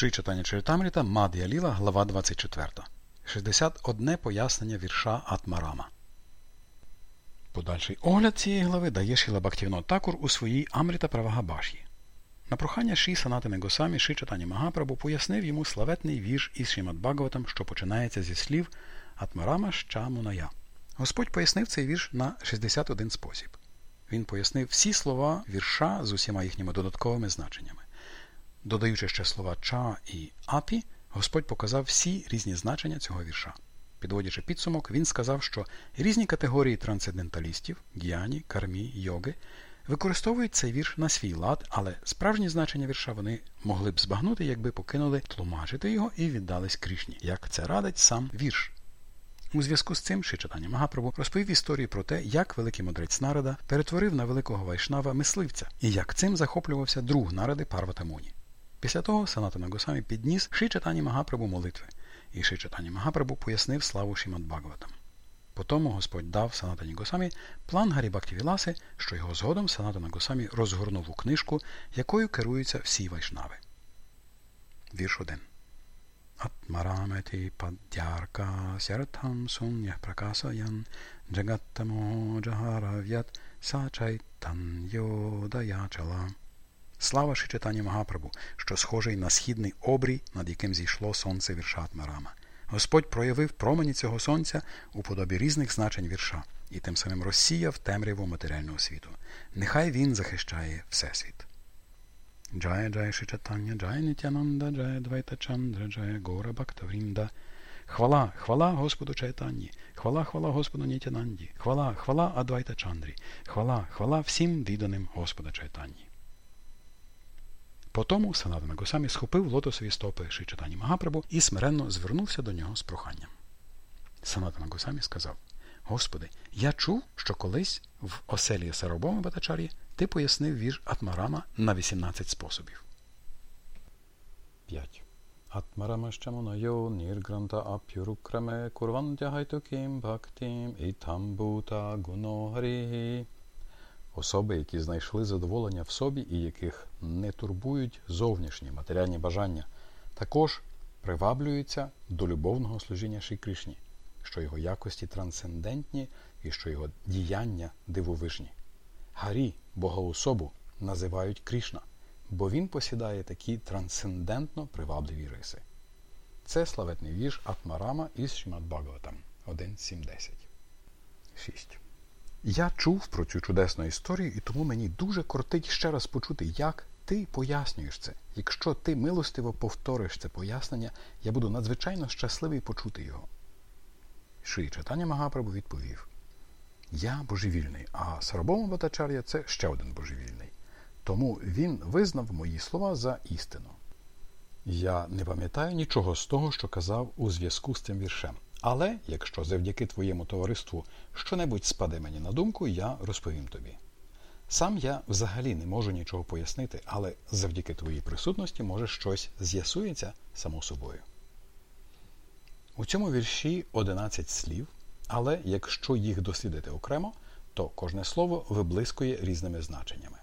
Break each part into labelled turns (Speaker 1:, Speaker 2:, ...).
Speaker 1: Ши читання Чаритамріта Мад'я Ліла, глава 24. 61 пояснення вірша Атмарама. Подальший огляд цієї глави дає Шіла Бактівно Такур у своїй Амріта Правагабаші. На прохання Ші Санатини Госамі Ши читання Магапрабу пояснив йому славетний вірш із Шімат Багаватам, що починається зі слів Атмарама Щамуная. Господь пояснив цей вірш на 61 спосіб. Він пояснив всі слова вірша з усіма їхніми додатковими значеннями. Додаючи ще слова ча і апі, Господь показав всі різні значення цього вірша. Підводячи підсумок, він сказав, що різні категорії трансценденталістів гіані, кармі, йоги використовують цей вірш на свій лад, але справжні значення вірша вони могли б збагнути, якби покинули тлумачити його і віддались Крішні, як це радить сам вірш. У зв'язку з цим Шичатаня Магапрабу розповів історію про те, як великий мудрець Нарада перетворив на великого вайшнава мисливця і як цим захоплювався друг наради Парвата Муні. Після того Санатана Госамі підніс Ши Чатані Магапрабу молитви, і Ши Чатані Магапрабу пояснив славу Шімад Бхагаватам. Потому Господь дав Санатані Госамі план Гарібакті Віласи, що його згодом Санатана Госамі розгорнув у книжку, якою керуються всі вайшнави. Вірш 1. Атмараметі паддярка сяртам сунях пракасаян джагаттамо джагарав'ят сачайтан йодаячала. Слава Шичатані Магапрабу, що схожий на східний обрій, над яким зійшло сонце вірша Атмарама. Господь проявив промені цього сонця у подобі різних значень вірша і тим самим розсіяв темряву матеріального світу. Нехай він захищає Всесвіт. Джая Джая Шичатання, Джая Нітянанда, Джая Двайта Чандра, Джая Гора Бактаврінда. Хвала, хвала Господу Чайтанні, хвала, хвала Господу Нітянанді, хвала, хвала Адвайта Чандрі, хвала, хвала всім відданим Господа Чайтанні. Потому Санадана Госамі схопив лотосові стопи Шичатані Магапрабу і смиренно звернувся до нього з проханням. Санадана Госамі сказав Господи, я чув, що колись в оселі Сарабома Батачарі ти пояснив вірш Атмарама на 18 способів. 5. Атмарама щамонайо ніргранта апюрукраме курвантя гайтукім бхактім і тамбута гунохарі. Особи, які знайшли задоволення в собі і яких не турбують зовнішні матеріальні бажання, також приваблюються до любовного служіння Ші Кришні, що його якості трансцендентні і що його діяння дивовижні. Гарі, богоособу, називають Кришна, бо він посідає такі трансцендентно привабливі риси. Це славетний вірш Атмарама із Шімат Бхагаватам 1.7.10. 6. Я чув про цю чудесну історію, і тому мені дуже кортить ще раз почути, як ти пояснюєш це. Якщо ти милостиво повториш це пояснення, я буду надзвичайно щасливий почути його. Ши читання Магапрабу відповів: Я божевільний, а Сарабома Батачар'я це ще один божевільний. Тому він визнав мої слова за істину. Я не пам'ятаю нічого з того, що казав у зв'язку з цим віршем. Але якщо завдяки твоєму товариству щонебудь спаде мені на думку, я розповім тобі. Сам я взагалі не можу нічого пояснити, але завдяки твоїй присутності, може, щось з'ясується само собою. У цьому вірші 11 слів, але якщо їх дослідити окремо, то кожне слово виблискує різними значеннями.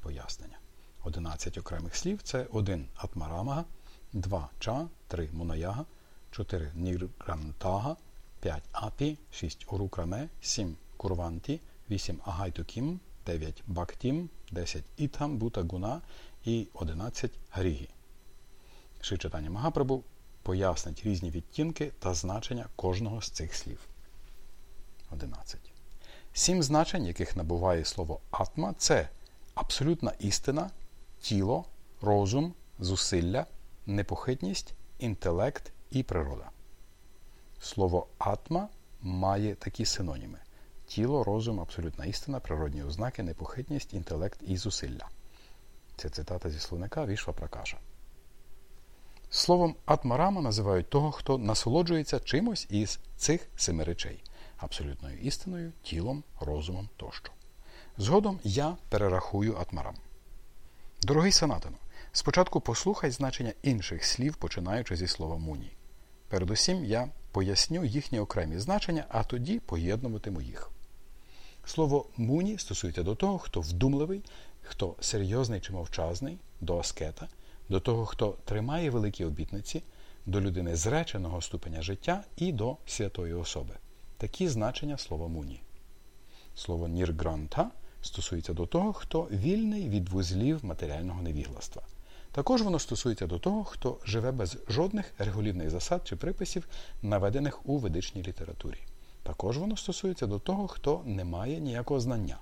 Speaker 1: Пояснення. 11 окремих слів це 1 атмарамага, 2 ча, 3 мунаяга, 4 ніргрантага, 5 апі, 6 урукраме, 7 курванті, 8 агайтукім, 9 бактім, 10 ітам бута гуна і 11 грігі. Ши читання Магапрабу пояснить різні відтінки та значення кожного з цих слів. 11. Сім значень, яких набуває слово атма, це абсолютна істина, тіло, розум, зусилля, непохитність, інтелект і природа. Слово атма має такі синоніми: тіло, розум, абсолютна істина, природні ознаки, непохитність, інтелект і зусилля. Це цитата зі словника Вішва Пракаша. Словом атмарама називають того, хто насолоджується чимось із цих семи речей абсолютною істиною, тілом, розумом тощо. Згодом я перерахую атмарам. Дорогий Санатану, спочатку послухай значення інших слів, починаючи зі слова муні. Передусім я поясню їхні окремі значення, а тоді поєднуватиму їх. Слово муні стосується до того, хто вдумливий, хто серйозний чи мовчазний, до аскета, до того, хто тримає великі обітниці, до людини зреченого ступеня життя і до святої особи. Такі значення слова муні. Слово ніргранта стосується до того, хто вільний від вузлів матеріального невігластва. Також воно стосується до того, хто живе без жодних регулівних засад чи приписів, наведених у ведичній літературі. Також воно стосується до того, хто не має ніякого знання.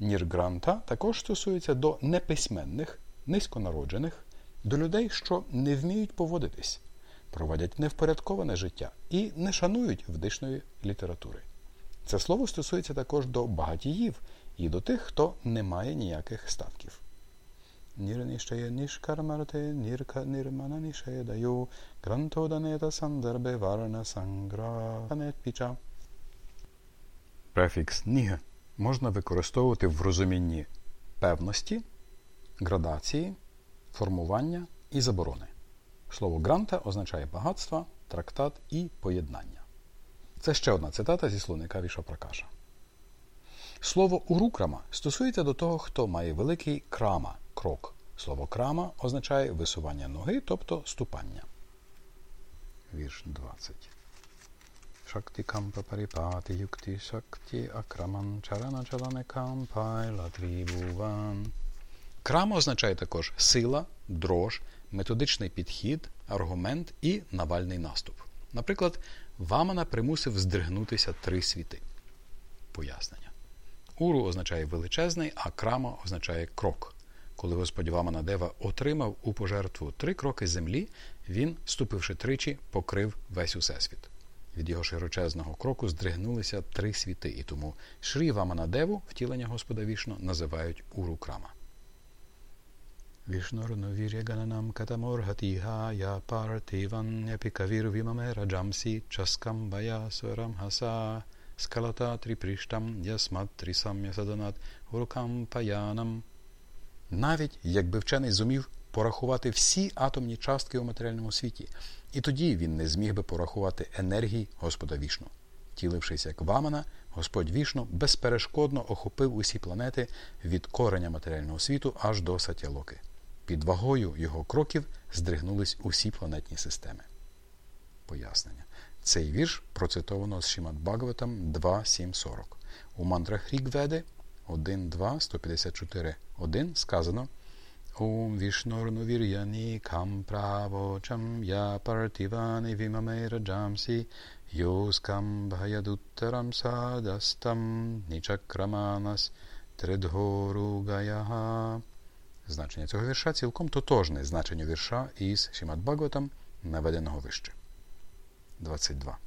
Speaker 1: Ніргранта також стосується до неписьменних, низьконароджених, до людей, що не вміють поводитись, проводять невпорядковане життя і не шанують ведичної літератури. Це слово стосується також до багатіїв і до тих, хто не має ніяких статків. Нірка нірмана нішає даю, грантоданета сандарбе варна сангра піча. Префікс ніг можна використовувати в розумінні певності, градації, формування і заборони. Слово гранта означає багатство, трактат і поєднання. Це ще одна цитата зі словника Вішапракаша. Слово урукрама стосується до того, хто має великий крама крок. Слово крама означає висування ноги, тобто ступання. Вірш 20. Шакти кампа паріпати юкти шакти акраман чарана чалане кампай латрібуван. Крама означає також сила, дрож, методичний підхід, аргумент і навальний наступ. Наприклад, Вамана примусив здригнутися три світи. Пояснення. Уру означає величезний, а крама означає крок. Коли Господь Вамана Дева отримав у пожертву три кроки землі, він, ступивши тричі, покрив весь усесвіт. Від його широчезного кроку здригнулися три світи, і тому Шрі Вамана Деву, втілення Господа Вішну, називають Уру Крама. Vishnornuviryagananam katamorhatihaya parthivanyapi rajamsi chaskambaya swaram hasa скалата трипріштам ясмат трісам ясаданат гурукам паянам. Навіть якби вчений зумів порахувати всі атомні частки у матеріальному світі, і тоді він не зміг би порахувати енергії Господа вішну. Тілившись як вамана, Господь вішну безперешкодно охопив усі планети від кореня матеріального світу аж до Сатялоки. Під вагою його кроків здригнулись усі планетні системи. Пояснення. Цей вірш процитовано з Шімат Бхагаватам 2.7.40. У мантрах Рігведи 1.2, 154, 1 сказано Ом Вішнорну Вір'яні Кам Правочам Я Партівани Вімаме Раджамсі Йоскам Бхаядуттарам Садастам Нічакраманас Тридгору Гаяха Значення цього вірша цілком тотожне значенню вірша із Шімат Бхагаватам, наведеного вище. 22.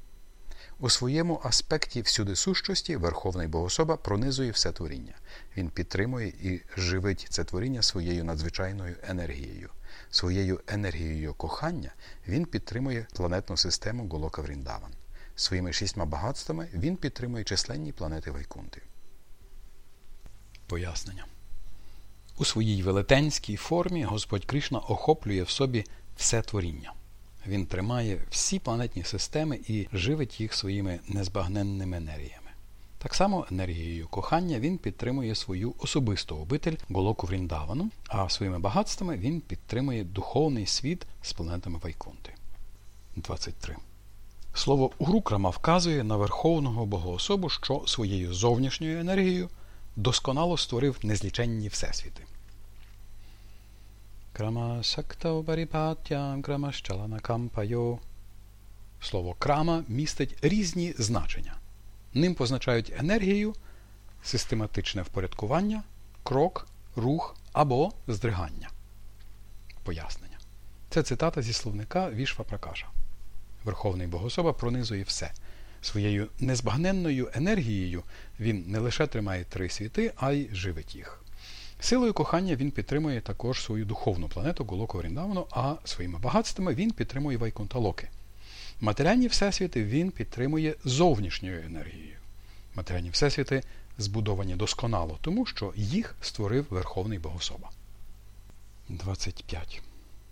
Speaker 1: У своєму аспекті всюди сущості Верховний Богособа пронизує все творіння. Він підтримує і живить це творіння своєю надзвичайною енергією. Своєю енергією кохання він підтримує планетну систему Голока Вріндаван. Своїми шістьма багатствами він підтримує численні планети Вайкунти. Пояснення. У своїй велетенській формі Господь Кришна охоплює в собі все творіння. Він тримає всі планетні системи і живить їх своїми незбагненними енергіями. Так само енергією кохання він підтримує свою особисту обитель Голоку Вріндавану, а своїми багатствами він підтримує духовний світ з планетами Вайкунти. 23. Слово Урукрама вказує на Верховного Богоособу, що своєю зовнішньою енергією досконало створив незліченні всесвіти. Крама сакта баріпаття, крамащалана кампайо. Слово крама містить різні значення. Ним позначають енергію, систематичне впорядкування, крок, рух або здригання. Пояснення. Це цитата зі словника Вішва Пракаша. Верховний Богособа пронизує все. Своєю незбагненною енергією він не лише тримає три світи, а й живить їх. Силою кохання він підтримує також свою духовну планету Голоку Оріндавану, а своїми багатствами він підтримує Вайкунталоки. Матеріальні всесвіти він підтримує зовнішньою енергією. Матеріальні всесвіти збудовані досконало, тому що їх створив Верховний Богособа. 25.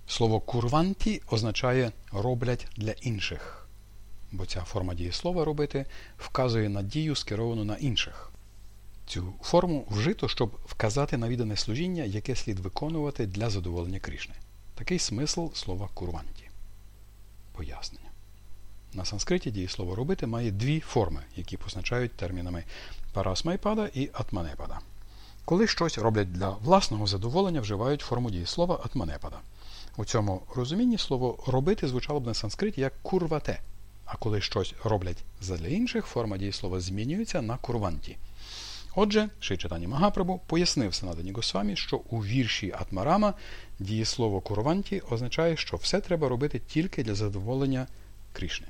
Speaker 1: Слово курванті означає роблять для інших, бо ця форма дієслова робити вказує на дію, скеровану на інших. Цю форму вжито, щоб вказати на віддане служіння, яке слід виконувати для задоволення Кришни. Такий смисл слова курванті. Пояснення. На санскриті дієслово робити має дві форми, які позначають термінами парасмайпада і атманепада. Коли щось роблять для власного задоволення, вживають форму дієслова атманепада. У цьому розумінні слово робити звучало б на санскриті як курвате. А коли щось роблять задля інших, форма дієслова змінюється на курванті. Отже, Шичатані Магапрабу пояснив Санадані Госвамі, що у вірші Атмарама дієслово курванті означає, що все треба робити тільки для задоволення Крішни.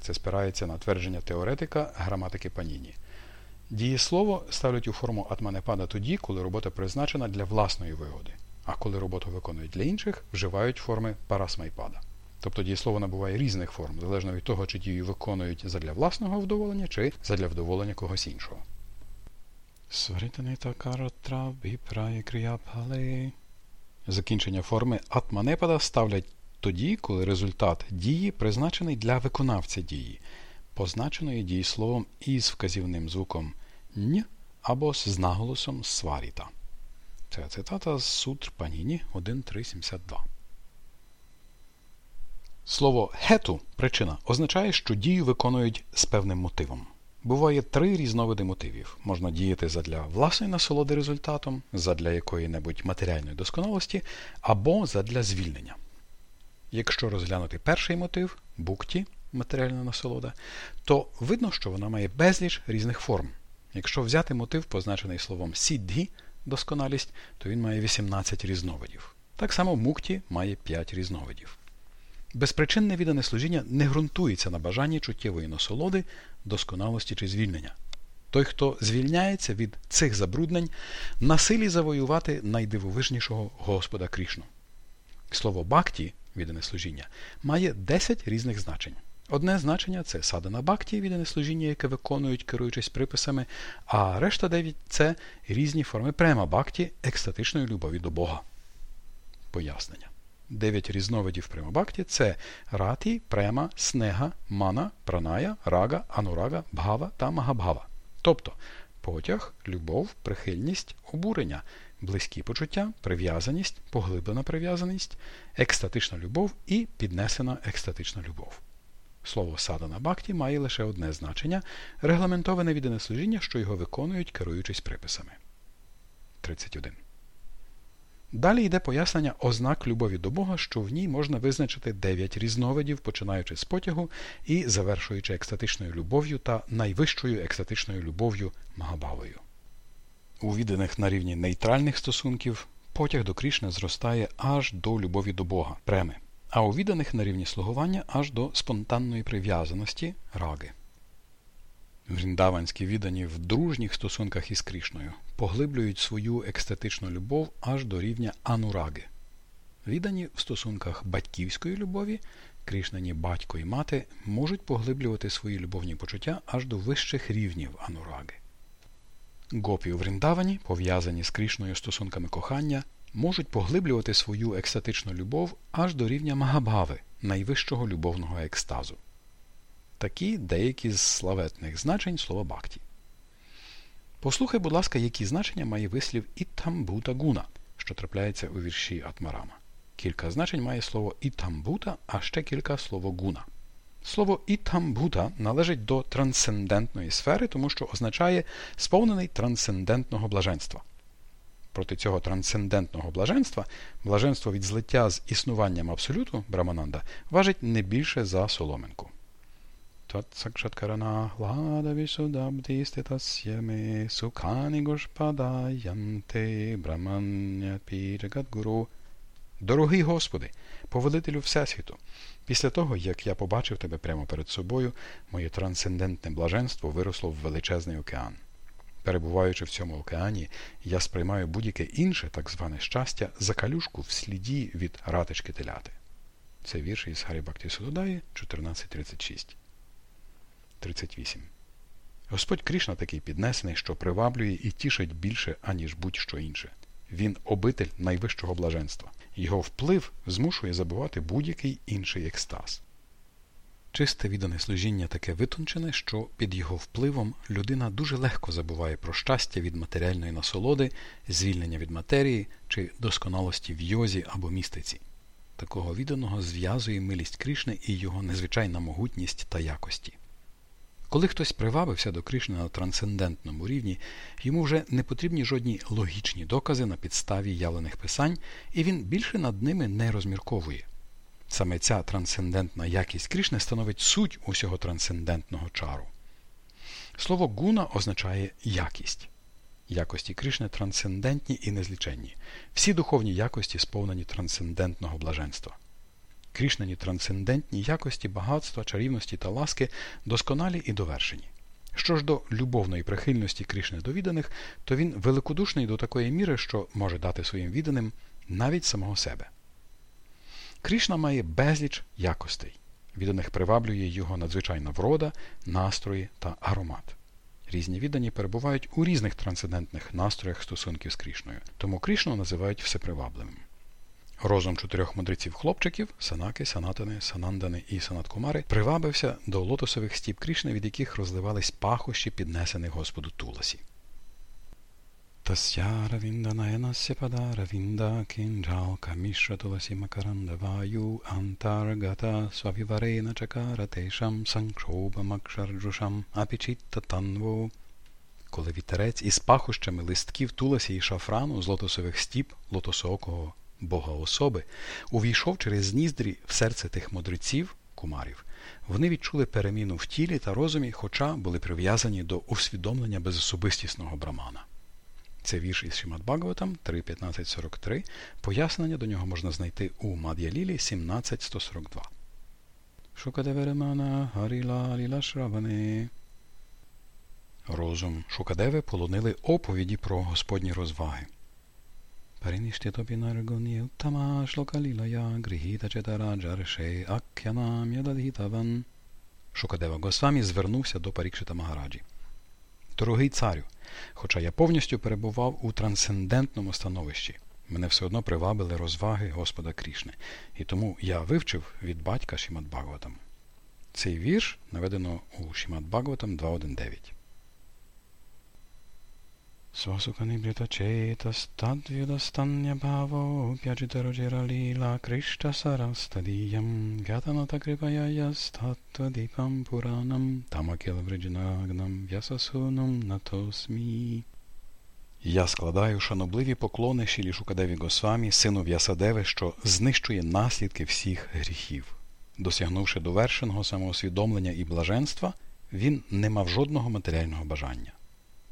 Speaker 1: Це спирається на твердження теоретика граматики Паніні. Дієслово ставлять у форму атманепада тоді, коли робота призначена для власної вигоди, а коли роботу виконують для інших, вживають форми парасмайпада. Тобто дієслово набуває різних форм, залежно від того, чи дію виконують задля власного вдоволення, чи задля вдоволення когось іншого. Закінчення форми атманепада ставлять тоді, коли результат дії призначений для виконавця дії, позначеної дієсловом із вказівним звуком н або з наголосом сваріта. Це цитата з Сутр Паніні 1.3.72. Слово хету причина означає, що дію виконують з певним мотивом. Буває три різновиди мотивів. Можна діяти задля власної насолоди результатом, задля якої-небудь матеріальної досконалості, або задля звільнення. Якщо розглянути перший мотив букті, матеріальна насолода, то видно, що вона має безліч різних форм. Якщо взяти мотив, позначений словом сідді, досконалість, то він має 18 різновидів. Так само мукті має 5 різновидів. Безпричинне віддане служіння не ґрунтується на бажанні чуттєвої насолоди, досконалості чи звільнення. Той, хто звільняється від цих забруднень, на силі завоювати найдивовижнішого Господа Крішну. Слово бакті, віддане служіння, має 10 різних значень. Одне значення це садана бакті, віддане служіння, яке виконують, керуючись приписами, а решта 9 це різні форми према бакті, екстатичної любові до Бога. Пояснення. Дев'ять різновидів примабакті це раті, према, снега, мана, праная, рага, анурага, бхава та магабхава. Тобто потяг, любов, прихильність, обурення, близькі почуття, прив'язаність, поглиблена прив'язаність, екстатична любов і піднесена екстатична любов. Слово садана бакті має лише одне значення регламентоване віддане служіння, що його виконують, керуючись приписами. 31. Далі йде пояснення ознак любові до Бога, що в ній можна визначити дев'ять різновидів, починаючи з потягу і завершуючи екстатичною любов'ю та найвищою екстатичною любов'ю Магабавою. У відданих на рівні нейтральних стосунків потяг до Крішни зростає аж до любові до Бога, преми, а у відданих на рівні слугування аж до спонтанної прив'язаності раги. Вріндаванські віддані в дружніх стосунках із Крішною поглиблюють свою екстатичну любов аж до рівня анураги. Віддані в стосунках батьківської любові, Крішнані батько і мати можуть поглиблювати свої любовні почуття аж до вищих рівнів анураги. Гопі у Вріндавані, пов'язані з Крішною стосунками кохання, можуть поглиблювати свою екстатичну любов аж до рівня Магабгави, найвищого любовного екстазу. Такі деякі з славетних значень слова бакті. Послухай, будь ласка, які значення має вислів Ітамбута гуна, що трапляється у вірші Атмарама. Кілька значень має слово Ітамбута, а ще кілька слово гуна. Слово Ітамбута належить до трансцендентної сфери, тому що означає сповнений трансцендентного блаженства. Проти цього трансцендентного блаженства, блаженство від злиття з існуванням абсолюту Брамананда важить не більше за соломинку. Татсакшаткаранахладавішудабдіститасya ме сукані гошпадаянте браманняпіджагадгуру. Дорогий Господи, повелителю Всесвіту, після того, як я побачив тебе прямо перед собою, моє трансцендентне блаженство виросло в величезний океан. Перебуваючи в цьому океані, я сприймаю будь-яке інше так зване щастя за калюшку в сліді від ратички теляти. Це вірш із Гарібакті Судодаї 14.36. 38. Господь Крішна такий піднесений, що приваблює і тішить більше, аніж будь-що інше. Він обитель найвищого блаженства. Його вплив змушує забувати будь-який інший екстаз. Чисте віддане служіння таке витончене, що під його впливом людина дуже легко забуває про щастя від матеріальної насолоди, звільнення від матерії чи досконалості в йозі або містиці. Такого відданого зв'язує милість Кришни і його незвичайна могутність та якості. Коли хтось привабився до Кришни на трансцендентному рівні, йому вже не потрібні жодні логічні докази на підставі явлених писань, і він більше над ними не розмірковує. Саме ця трансцендентна якість Кришни становить суть усього трансцендентного чару. Слово гуна означає якість. Якості Кришни трансцендентні і незліченні. Всі духовні якості сповнені трансцендентного блаженства. Крішнані трансцендентні якості багатства, чарівності та ласки досконалі і довершені. Що ж до любовної прихильності Кришни до відданих, то він великодушний до такої міри, що може дати своїм відданим навіть самого себе. Кришна має безліч якостей. Відданих приваблює його надзвичайна врода, настрої та аромат. Різні віддані перебувають у різних трансцендентних настроях стосунків з Крішною, тому Крішну називають всепривабливим. Розум чотирьох мудреців хлопчиків Санаки, Санатани, Санандани і Санаткумари привабився до лотосових стіп Крішни, від яких розливались пахощі піднесених Господу Туласі. Tasyaravindanayanasya padaravinda kinjalka mishra tulasi makaranda vayu antargata svavivarena chakara tesham sankshobamakshardrusham apichitta tanvo. Коли вітерець із пахощами листків туласі і шафрану з лотосових стіп лотосоокого бога особи увійшов через ніздрі в серце тих мудреців, кумарів, вони відчули переміну в тілі та розумі, хоча були прив'язані до усвідомлення безособистісного брамана. Це вірш із Шимат Бхагаватам 3.15.43. Пояснення до нього можна знайти у Мад'ялілі 17.142. Шукадеверемана Гаріла Ліла Шраване. Розум Шукадеви полонили оповіді про Господні розваги. Уттама шлокалілая грihіта четараджарше акянам ядадгітаван. Шукадева Госвамі звернувся до Парікшита Магараджі. Дорогий царю, хоча я повністю перебував у трансцендентному становищі, мене все одно привабили розваги Господа Крішни, і тому я вивчив від батька Шімат Бхагаватам. Цей вірш наведено у Шімат Бхагаватам 2.1.9. Сарастадіям Гятаната крипая ястаттвадіпам пуранам Тамакілавриджинагнам в'ясасунам натосмі. Я складаю шанобливі поклони Шілі Шукадеві Госвамі, сину В'ясадеви, що знищує наслідки всіх гріхів. Досягнувши довершеного самоусвідомлення і блаженства, він не мав жодного матеріального бажання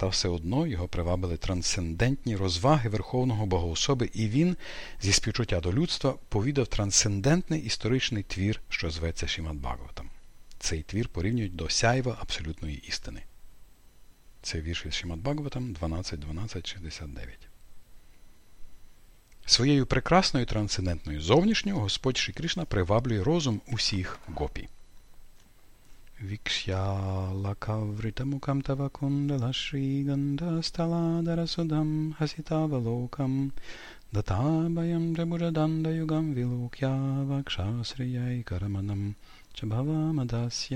Speaker 1: та все одно його привабили трансцендентні розваги Верховного Богоособи, і він, зі співчуття до людства, повідав трансцендентний історичний твір, що зветься Шімат Бхагаватам. Цей твір порівнюють до сяйва абсолютної істини. Це вірш із Шімат Бхагаватам 12.12.69. Своєю прекрасною трансцендентною зовнішньою Господь Ші Кришна приваблює розум усіх гопі. विक्ष्यालकवृतमुखं तव कुण्डलश्रीगन्धस्थलादरसुधं हसितावलोकं दताभयं त्रिपुरदण्डयुगं विलोक्या वक्षाश्रियैकरमणं च भवमदस्य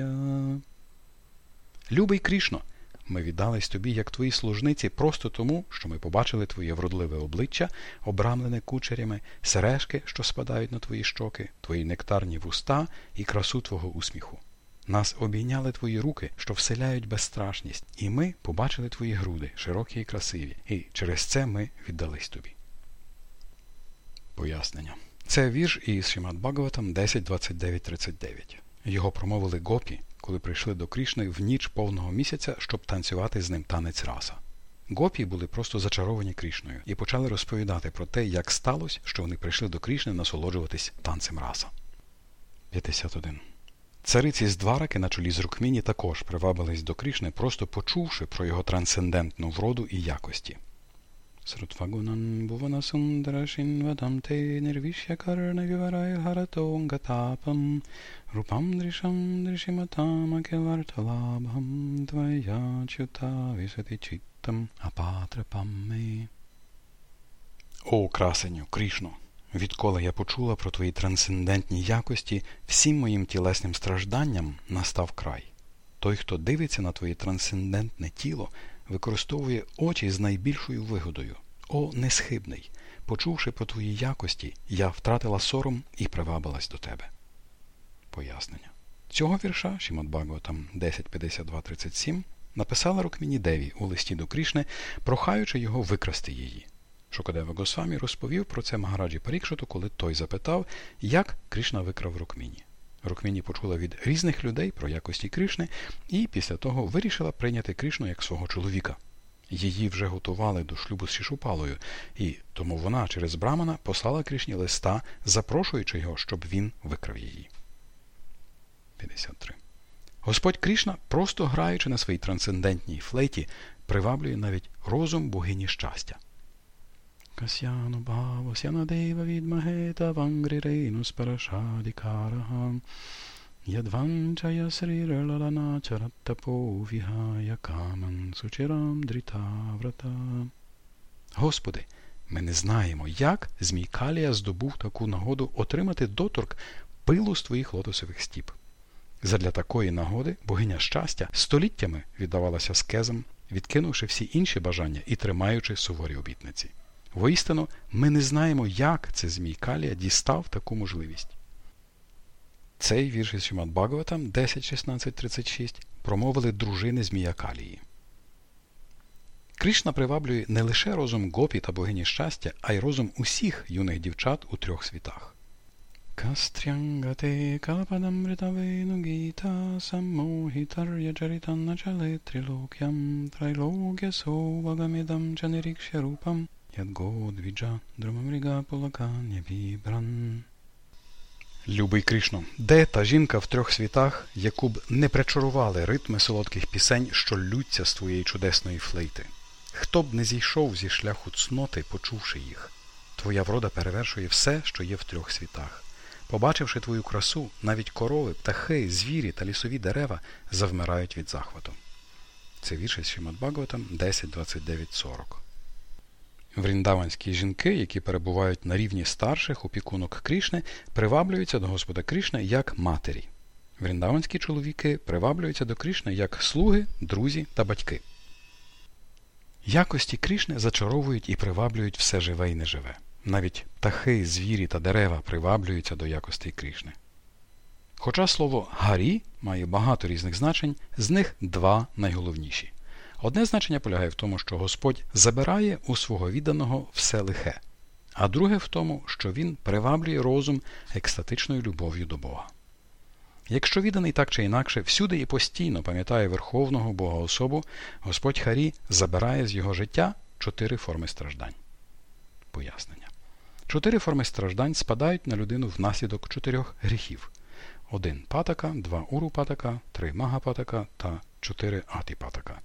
Speaker 1: Любий Крішно, ми віддались тобі, як твої служниці, просто тому, що ми побачили твоє вродливе обличчя, обрамлене кучерями, сережки, що спадають на твої щоки, твої нектарні вуста і красу твого усміху. Нас обійняли твої руки, що вселяють безстрашність, і ми побачили твої груди, широкі і красиві, і через це ми віддались тобі. Пояснення. Це вірш із Шимат Бхагаватам 10.29.39. Його промовили гопі, коли прийшли до Крішни в ніч повного місяця, щоб танцювати з ним танець раса. Гопі були просто зачаровані Крішною і почали розповідати про те, як сталося, що вони прийшли до Крішни насолоджуватись танцем раса. 51. Цариці з Двараки на чолі з Рукміні також привабились до Крішни, просто почувши про його трансцендентну вроду і якості. Рупам дрішам дрішиматам акеларталабхам двая чута висати читтам апатрапамми. О, красеню, Крішно! Відколи я почула про твої трансцендентні якості, всім моїм тілесним стражданням настав край. Той, хто дивиться на твоє трансцендентне тіло, використовує очі з найбільшою вигодою. О, несхибний! Почувши про твої якості, я втратила сором і привабилась до тебе. Пояснення. Цього вірша Шімат Бхагаватам 10.52.37 написала Рукміні Деві у листі до Крішни, прохаючи його викрасти її. Шукадева Госвамі розповів про це Магараджі Парікшоту, коли той запитав, як Кришна викрав Рукміні. Рукміні почула від різних людей про якості Кришни і після того вирішила прийняти Кришну як свого чоловіка. Її вже готували до шлюбу з Шішупалою, і тому вона через Брамана послала Кришні листа, запрошуючи його, щоб він викрав її. 53. Господь Кришна, просто граючи на своїй трансцендентній флейті, приваблює навіть розум богині щастя. Відмагета Вангрірейну Спарашадікараха Ядванчая Сріралана Чараттапо Вігая Каман Сучирам Дрітаврата. Господи, ми не знаємо, як Змій Калія здобув таку нагоду отримати доторк пилу з твоїх лотосових стіп. Задля такої нагоди богиня щастя століттями віддавалася скезам, відкинувши всі інші бажання і тримаючи суворі обітниці. Воістину, ми не знаємо, як це Змій Калія дістав таку можливість. Цей вірш із Шимат Бхагаватам 10.16.36 промовили дружини Змія Калії. Кришна приваблює не лише розум гопі та богині щастя, а й розум усіх юних дівчат у трьох світах. Кастрянгате Любий Кришно, де та жінка в трьох світах, яку б не причарували ритми солодких пісень, що лються з твоєї чудесної флейти? Хто б не зійшов зі шляху цноти, почувши їх? Твоя врода перевершує все, що є в трьох світах. Побачивши твою красу, навіть корови, птахи, звірі та лісові дерева завмирають від захвату. Це вірш із Шимат Бхагаватам 10.29.40. Вріндаванські жінки, які перебувають на рівні старших опікунок Крішни, приваблюються до Господа Крішни як матері. Вріндаванські чоловіки приваблюються до Крішни як слуги, друзі та батьки. Якості Крішни зачаровують і приваблюють все живе і неживе. Навіть птахи, звірі та дерева приваблюються до якостей Крішни. Хоча слово Гарі має багато різних значень, з них два найголовніші. Одне значення полягає в тому, що Господь забирає у свого відданого все лихе, а друге в тому, що він приваблює розум екстатичною любов'ю до Бога. Якщо відданий так чи інакше всюди і постійно пам'ятає Верховного Бога особу, Господь Харі забирає з його життя чотири форми страждань. Пояснення. Чотири форми страждань спадають на людину внаслідок чотирьох гріхів: один патака, два уру патака, три мага патака та чотири ати патака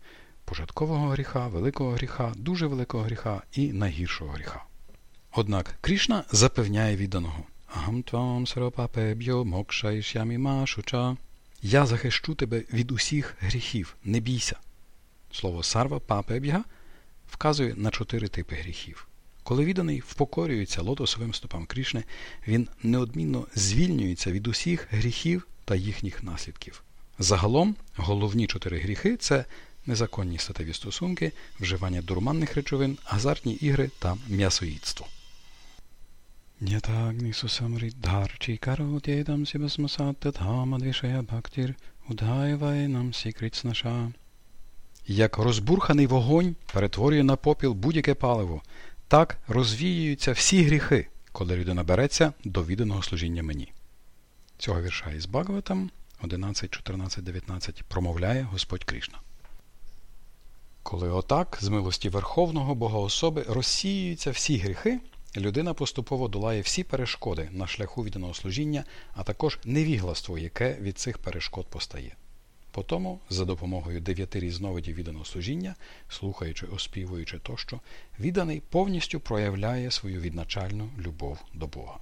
Speaker 1: початкового гріха, великого гріха, дуже великого гріха і найгіршого гріха. Однак Крішна запевняє відданого. Я захищу тебе від усіх гріхів, не бійся. Слово сарва папеб'я вказує на чотири типи гріхів. Коли відданий впокорюється лотосовим стопам Крішни, він неодмінно звільнюється від усіх гріхів та їхніх наслідків. Загалом головні чотири гріхи це незаконні статеві стосунки, вживання дурманних речовин, азартні ігри та м'ясоїдство. Як розбурханий вогонь перетворює на попіл будь-яке паливо, так розвіюються всі гріхи, коли людина береться до відданого служіння мені. Цього вірша із Багаватам 11, 14, 19 промовляє Господь Кришна. Коли отак, з милості Верховного Богоособи розсіюються всі гріхи, людина поступово долає всі перешкоди на шляху відданого служіння, а також невігластво, яке від цих перешкод постає. Потому, за допомогою дев'яти різновидів відданого служіння, слухаючи, оспівуючи тощо, відданий повністю проявляє свою відначальну любов до Бога.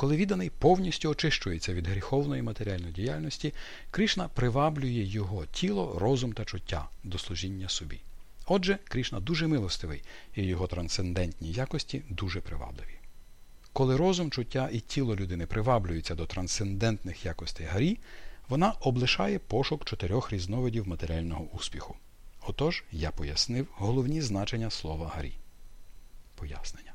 Speaker 1: Коли відданий повністю очищується від гріховної матеріальної діяльності, Кришна приваблює його тіло, розум та чуття до служіння собі. Отже, Кришна дуже милостивий і його трансцендентні якості дуже привабливі. Коли розум, чуття і тіло людини приваблюються до трансцендентних якостей гарі, вона облишає пошук чотирьох різновидів матеріального успіху. Отож, я пояснив головні значення слова гарі. Пояснення.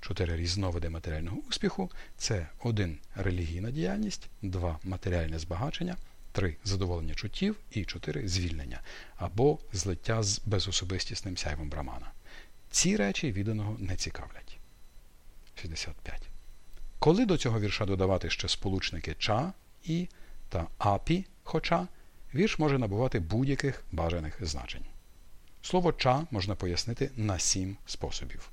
Speaker 1: Чотири різновиди матеріального успіху це 1. релігійна діяльність, 2. матеріальне збагачення, 3. задоволення чуттів і 4. звільнення або злиття з безособистісним сяйвом брамана. Ці речі відданого не цікавлять. 65. Коли до цього вірша додавати ще сполучники ча і та апі, хоча, вірш може набувати будь-яких бажаних значень. Слово ча можна пояснити на сім способів.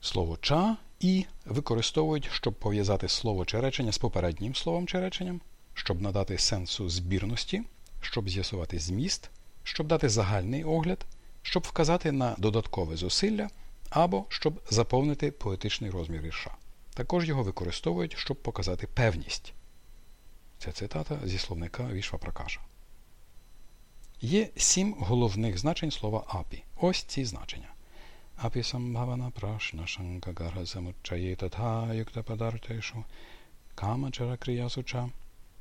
Speaker 1: Слово ча і використовують, щоб пов'язати слово чи речення з попереднім словом чи реченням, щоб надати сенсу збірності, щоб з'ясувати зміст, щоб дати загальний огляд, щоб вказати на додаткове зусилля або щоб заповнити поетичний розмір вірша. Також його використовують, щоб показати певність. Це цитата зі словника Вішва Пракаша. Є сім головних значень слова апі. Ось ці значення. Апі самбhavana прашна шанка гарга татха юкта падартешу камачара кріясуча.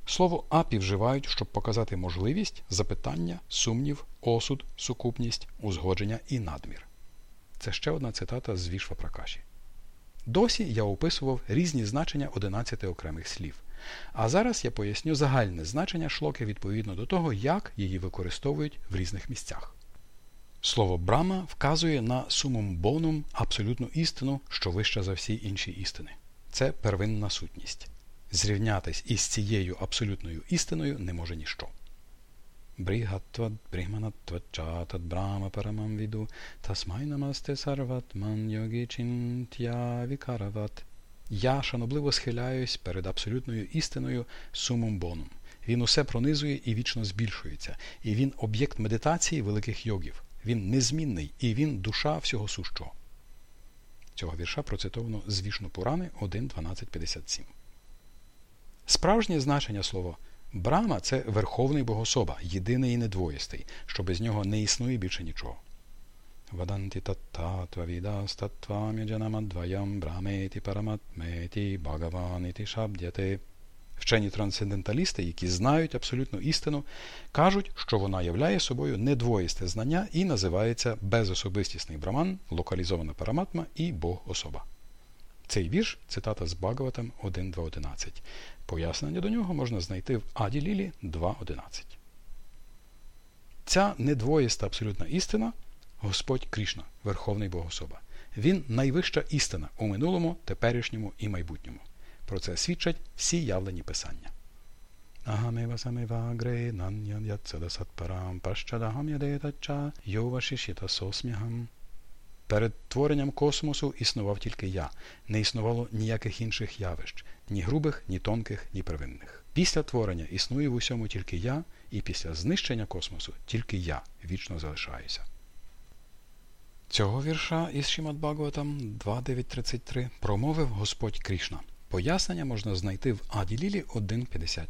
Speaker 1: Слово апі вживають, щоб показати можливість, запитання, сумнів, осуд, сукупність, узгодження і надмір. Це ще одна цитата з Вішва Пракаші. Досі я описував різні значення 11 окремих слів. А зараз я поясню загальне значення шлоки відповідно до того, як її використовують в різних місцях. Слово брама вказує на сумум бонум абсолютну істину, що вища за всі інші істини. Це первинна сутність. Зрівнятись із цією абсолютною істиною не може ніщо. Брігатвад брігманатвачатад брама парамам віду тасмайнамасте сарватман йогі чинтя вікарават. Я шанобливо схиляюсь перед абсолютною істиною сумом боном. Він усе пронизує і вічно збільшується, і він об'єкт медитації великих йогів. Він незмінний і він душа всього сущого. Цього вірша процитовано з Вішну Пурани 1.12.57. Справжнє значення слова Брама це верховний богособа, єдиний і недвоїстий, що без нього не існує більше нічого. Ваданти таттатвавідастаттвамяджанамадваям браметі параматметі багаваніті шабдяте. Вчені трансценденталісти, які знають абсолютну істину, кажуть, що вона являє собою недвоїсте знання і називається безособистісний браман, локалізована параматма і Бог особа. Цей вірш цитата з Багаватам 1.2.11. Пояснення до нього можна знайти в Аді Лілі 2.11. Ця недвоїста абсолютна істина Господь Крішна, Верховний Богособа. Він найвища істина у минулому, теперішньому і майбутньому. Про це свідчать всі явлені писання. Перед творенням космосу існував тільки я, не існувало ніяких інших явищ, ні грубих, ні тонких, ні первинних. Після творення існує в усьому тільки я, і після знищення космосу тільки я вічно залишаюся. Цього вірша із Шімат Бхагаватам 2.9.33 промовив Господь Крішна. Пояснення можна знайти в Аді Лілі 1.53.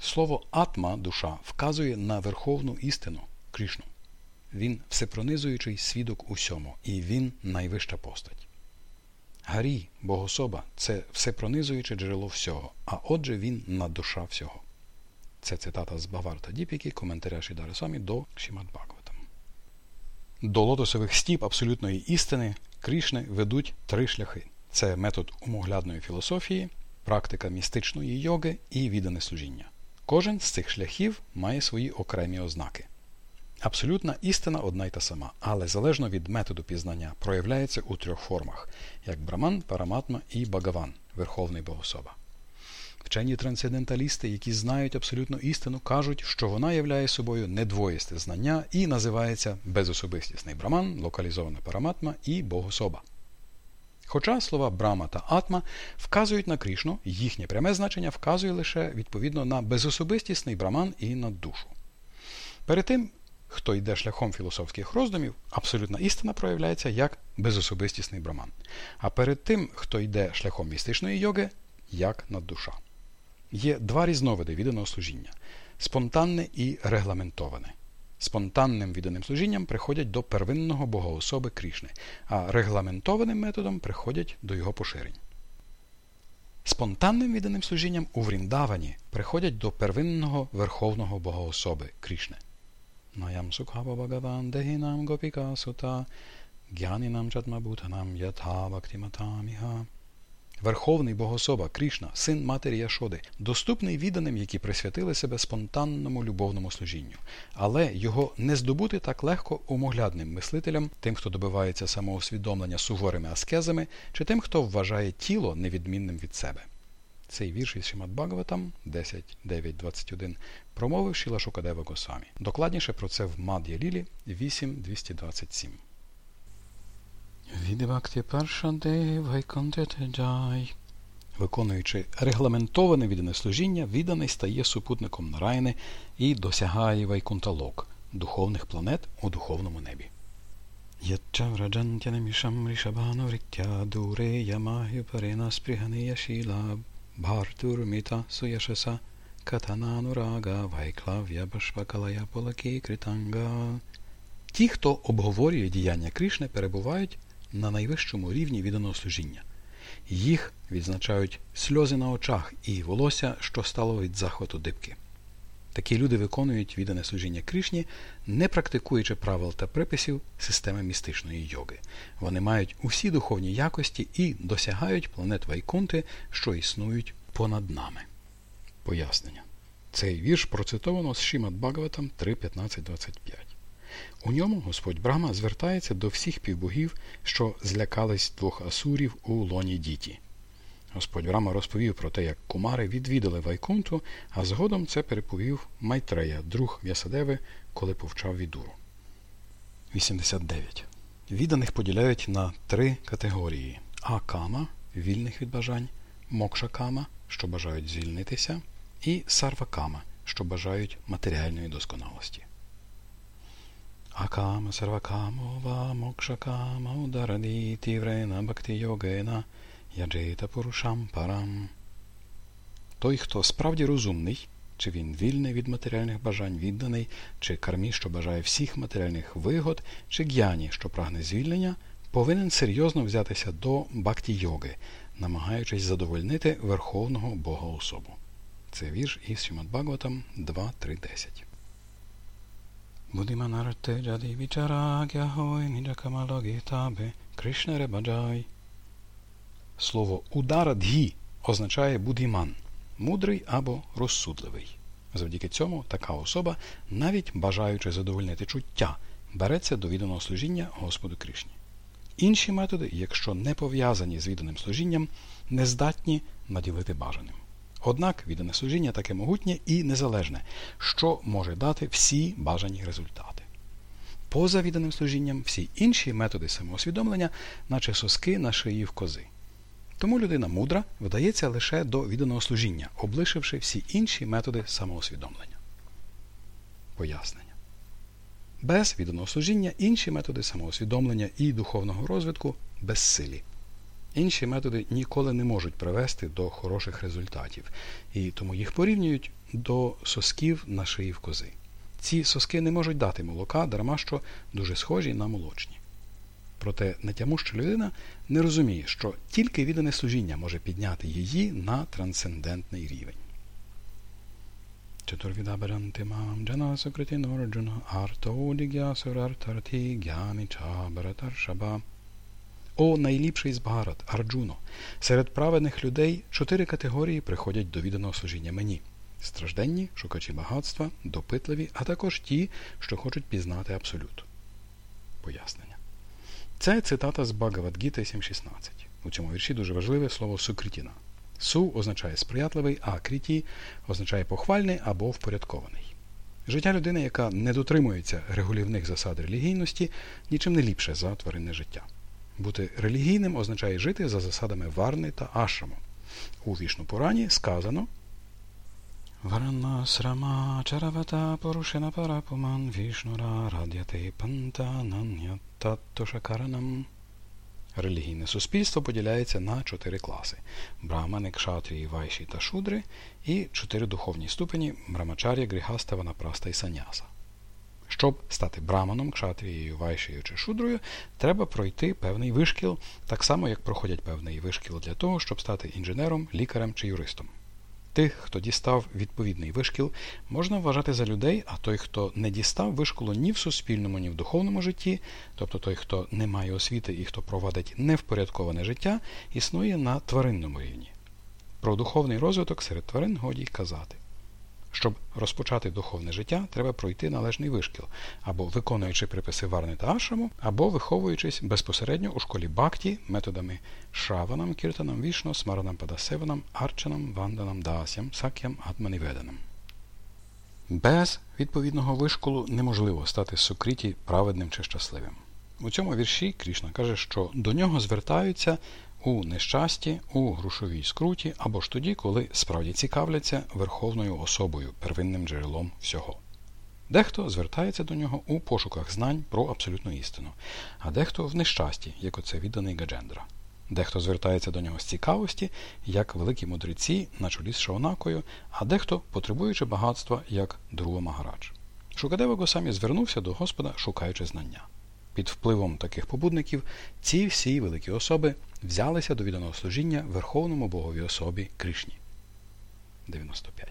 Speaker 1: Слово атма душа вказує на верховну істину Крішну. Він всепронизуючий свідок усьому, і він найвища постать. Гарі, богособа це всепронизуюче джерело всього, а отже він наддуша всього. Це цитата з Баварта Діпіки, коментаря Шідари Самі до Шімат Бхагаватам. До лотосових стіп абсолютної істини Крішни ведуть три шляхи: це метод умоглядної філософії, практика містичної йоги і віддане служіння. Кожен з цих шляхів має свої окремі ознаки. Абсолютна істина одна й та сама, але залежно від методу пізнання проявляється у трьох формах: як браман, параматма і багаван Верховний Богособа. Вчені трансценденталісти, які знають абсолютну істину, кажуть, що вона являє собою недвоїсте знання і називається безособистісний браман, локалізована параматма і богособа. Хоча слова брама та атма вказують на Крішну, їхнє пряме значення вказує лише відповідно на безособистісний браман і на душу. Перед тим, хто йде шляхом філософських роздумів, абсолютна істина проявляється як безособистісний браман. А перед тим, хто йде шляхом містичної йоги, як наддуша. Є два різновиди відданого служіння. спонтанне і регламентоване. Спонтанним відданим служінням приходять до первинного богоособи Крішни, а регламентованим методом приходять до його поширень. Спонтанним відданим служінням у Вріндавані приходять до первинного верховного богоособи Крішни. Наям Сукхава Бхагаван Дегінам Гопіка Сута Гянінам Чатмабутанам Ятха Бхактиматаміха Верховний Богособа Крішна, син матері Яшоди, доступний відданим, які присвятили себе спонтанному любовному служінню, але його не здобути так легко умоглядним мислителям, тим, хто добивається самоусвідомлення суворими аскезами, чи тим, хто вважає тіло невідмінним від себе. Цей вірш із Шимат Бхагаватам 10.9.21 промовив Шіла Шукадева Госамі. Докладніше про це в Мад'я Лілі 8.227. Відбакті перша джай. Виконуючи регламентоване віддане служіння, відданий стає супутником Нарайни і досягає вайкунталок духовних планет у духовному небі. Ті, хто обговорює діяння Кришни, перебувають на найвищому рівні відданого служіння. Їх відзначають сльози на очах і волосся, що стало від захвату дибки. Такі люди виконують віддане служіння Кришні, не практикуючи правил та приписів системи містичної йоги. Вони мають усі духовні якості і досягають планет Вайкунти, що існують понад нами. Пояснення. Цей вірш процитовано з Шімат Бхагаватам 3.15.25. У ньому Господь Брама звертається до всіх півбогів, що злякались двох асурів у лоні діті. Господь Брама розповів про те, як кумари відвідали Вайкунту, а згодом це переповів Майтрея, друг В'ясадеви, коли повчав відуру. 89. Відданих поділяють на три категорії: Акама вільних від бажань, мокшакама, що бажають звільнитися, і сарвакама, що бажають матеріальної досконалості. Акама сарвакамо ва мокшакама удараді тіврена бхакти йогена яджейта пурушам парам. Той, хто справді розумний, чи він вільний від матеріальних бажань відданий, чи кармі, що бажає всіх матеріальних вигод, чи г'яні, що прагне звільнення, повинен серйозно взятися до бхакті йоги, намагаючись задовольнити Верховного Бога особу. Це вірш із Сімат Бхагаватам 2.3.10. Будиманарте джади вічарагя хой ніджакамалогі табе Кришнере баджай. Слово ударадгі означає будіман мудрий або розсудливий. Завдяки цьому така особа, навіть бажаючи задовольнити чуття, береться до відданого служіння Господу Кришні. Інші методи, якщо не пов'язані з відданим служінням, не здатні наділити бажаним. Однак віддане служіння таке могутнє і незалежне, що може дати всі бажані результати. Поза відданим служінням всі інші методи самоусвідомлення, наче соски на шиї в кози. Тому людина мудра вдається лише до відданого служіння, облишивши всі інші методи самоусвідомлення. Пояснення. Без відданого служіння інші методи самоусвідомлення і духовного розвитку безсилі. Інші методи ніколи не можуть привести до хороших результатів, і тому їх порівнюють до сосків на шиї в кози. Ці соски не можуть дати молока, дарма що дуже схожі на молочні. Проте нетямуща людина не розуміє, що тільки віддане служіння може підняти її на трансцендентний рівень. О найліпший з Бхарат, Арджуно, серед праведних людей чотири категорії приходять до відданого служіння мені стражденні, шукачі багатства, допитливі, а також ті, що хочуть пізнати абсолют. Пояснення. Це цитата з Багавадгіти 7.16. У цьому вірші дуже важливе слово сукрітіна. Су означає сприятливий, а кріті означає похвальний або впорядкований. Життя людини, яка не дотримується регулівних засад релігійності, нічим не ліпше за тваринне життя. Бути релігійним означає жити за засадами Варни та Ашраму. У Вішну Пурані сказано Варна срама чаравата порушена парапуман вішнура радяти панта нанятаттошакаранам. Релігійне суспільство поділяється на чотири класи: брамани, кшатрії, вайші та шудри, і чотири духовні ступені брамачар'я, гріхаста, ванапраста і саняса. Щоб стати браманом, кшатрією, вайшею чи шудрою, треба пройти певний вишкіл, так само як проходять певний вишкіл для того, щоб стати інженером, лікарем чи юристом. Тих, хто дістав відповідний вишкіл, можна вважати за людей, а той, хто не дістав вишколу ні в суспільному, ні в духовному житті, тобто той, хто не має освіти і хто провадить невпорядковане життя, існує на тваринному рівні. Про духовний розвиток серед тварин годі й казати. Щоб розпочати духовне життя, треба пройти належний вишкіл, або виконуючи приписи Варни та Ашраму, або виховуючись безпосередньо у школі Бакті методами Шраванам, Кіртанам, Вішно, Смаранам Падасеванам, Арчанам, Ванданам, Дасям, Сак'ям, Атманіведанам. Без відповідного вишколу неможливо стати сукріті праведним чи щасливим. У цьому вірші Крішна каже, що до нього звертаються у нещасті, у грошовій скруті або ж тоді, коли справді цікавляться верховною особою, первинним джерелом всього. Дехто звертається до нього у пошуках знань про абсолютну істину, а дехто в нещасті, як оце відданий Гаджендра. Дехто звертається до нього з цікавості, як великі мудреці на чолі з Шаонакою, а дехто потребуючи багатства, як Друва Магарадж. Шукадева Госамі звернувся до Господа, шукаючи знання. Під впливом таких побудників ці всі великі особи взялися до відданого служіння Верховному Боговій особі Кришні. 95.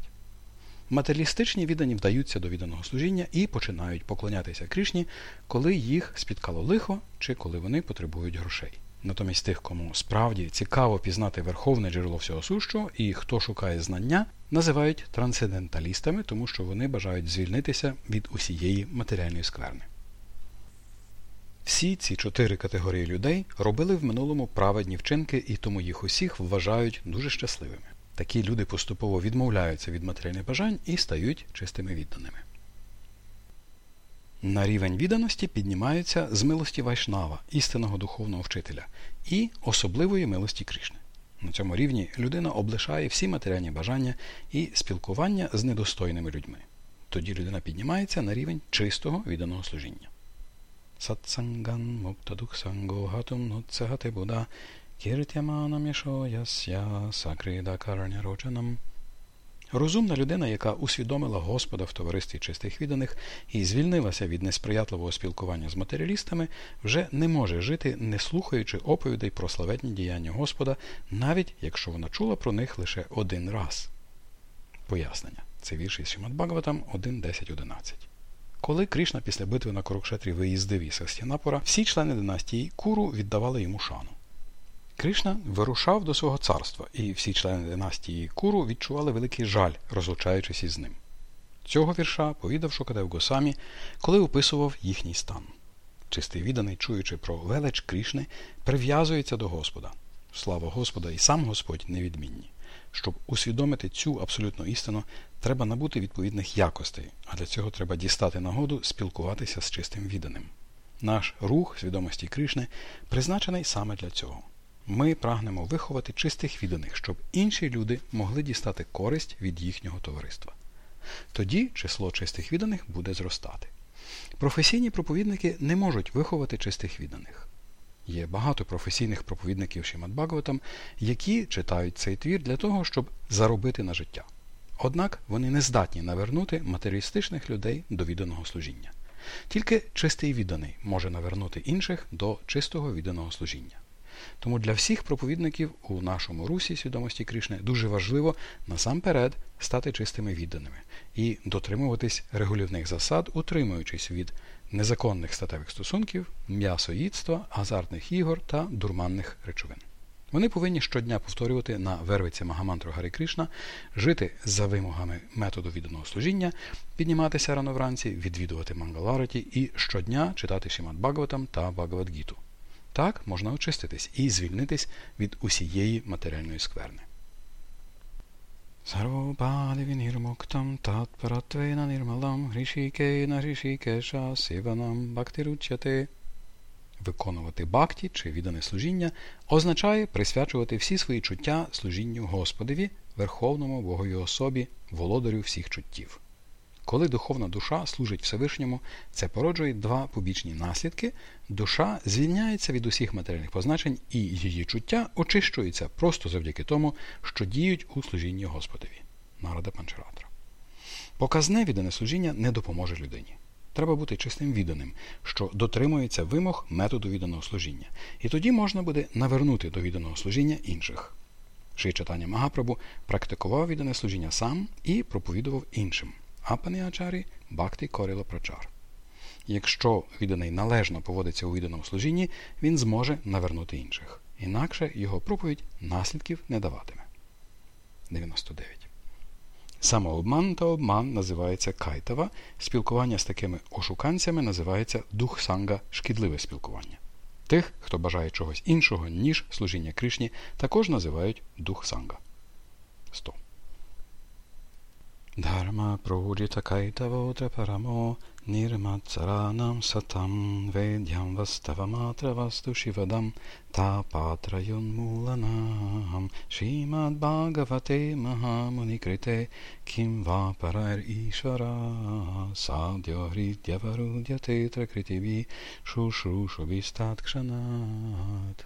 Speaker 1: Матеріалістичні віддані вдаються до відданого служіння і починають поклонятися Кришні, коли їх спіткало лихо чи коли вони потребують грошей. Натомість тих, кому справді цікаво пізнати верховне джерело всього сущого і хто шукає знання, називають трансценденталістами, тому що вони бажають звільнитися від усієї матеріальної скверни. Всі ці чотири категорії людей робили в минулому праведні вчинки і тому їх усіх вважають дуже щасливими. Такі люди поступово відмовляються від матеріальних бажань і стають чистими відданими. На рівень відданості піднімаються з милості Вайшнава, істинного духовного вчителя, і особливої милості Кришни. На цьому рівні людина облишає всі матеріальні бажання і спілкування з недостойними людьми. Тоді людина піднімається на рівень чистого відданого служіння. Сатсанган муктадухсанго гатум нуцегате Буда кіртяманам яшо ясya сакрида. Розумна людина, яка усвідомила Господа в товаристві чистих відданих і звільнилася від несприятливого спілкування з матеріалістами, вже не може жити, не слухаючи оповідей про славетні діяння Господа, навіть якщо вона чула про них лише один раз. Пояснення. Це вірш із Шимат Бхагаватам 1.10.11. Коли Кришна після битви на Корукшетрі виїздив із Астінапора, всі члени династії Куру віддавали йому шану. Кришна вирушав до свого царства, і всі члени династії Куру відчували великий жаль, розлучаючись із ним. Цього вірша повідав Шукадев Госамі, коли описував їхній стан. Чистий відданий, чуючи про велич Кришни, прив'язується до Господа. Слава Господа і сам Господь невідмінні. Щоб усвідомити цю абсолютну істину, треба набути відповідних якостей, а для цього треба дістати нагоду спілкуватися з чистим відданим. Наш рух свідомості Кришни призначений саме для цього. Ми прагнемо виховати чистих відданих, щоб інші люди могли дістати користь від їхнього товариства. Тоді число чистих відданих буде зростати. Професійні проповідники не можуть виховати чистих відданих. Є багато професійних проповідників Шімат Бхагаватам, які читають цей твір для того, щоб заробити на життя. Однак вони не здатні навернути матеріалістичних людей до відданого служіння. Тільки чистий відданий може навернути інших до чистого відданого служіння. Тому для всіх проповідників у нашому русі свідомості Кришни дуже важливо насамперед стати чистими відданими і дотримуватись регулівних засад, утримуючись від незаконних статевих стосунків, м'ясоїдства, азартних ігор та дурманних речовин. Вони повинні щодня повторювати на вервиці Магамантру Гарі Кришна, жити за вимогами методу відданого служіння, підніматися рано вранці, відвідувати Мангалараті і щодня читати Шімат Бхагаватам та Бхагавадгіту. Так можна очиститись і звільнитись від усієї матеріальної скверни. Sarvopadivinirmuktam tatparatvena nirmalam грішікейна грішікеша сиванам бактиручяте. Виконувати бакті чи віддане служіння означає присвячувати всі свої чуття служінню Господові, Верховному Богові особі, володарю всіх чуттів. Коли духовна душа служить Всевишньому, це породжує два побічні наслідки. Душа звільняється від усіх матеріальних позначень, і її чуття очищується просто завдяки тому, що діють у служінні Господові. Нарада Панчаратра. Показне віддане служіння не допоможе людині. Треба бути чистим відданим, що дотримується вимог методу відданого служіння. І тоді можна буде навернути до відданого служіння інших. Ши читання Магапрабу практикував віддане служіння сам і проповідував іншим. Апані Ачарі Бхакти Коріла Прачар. Якщо відданий належно поводиться у відданому служінні, він зможе навернути інших. Інакше його проповідь наслідків не даватиме. 99. Самообман та обман називається кайтава, спілкування з такими ошуканцями називається дух санга шкідливе спілкування. Тих, хто бажає чогось іншого, ніж служіння Кришні, також називають дух санга. 100. Dharma prodita kaitavotra paramo nirmatsaranam satam vedyam vastavamatra vastu shivadam tapatrayon mulanam Shrimad Bhagavate Mahamunikrite kim va parar ishvara sadhya hridyavarudyate trakritivi shushrushubhistat kshanat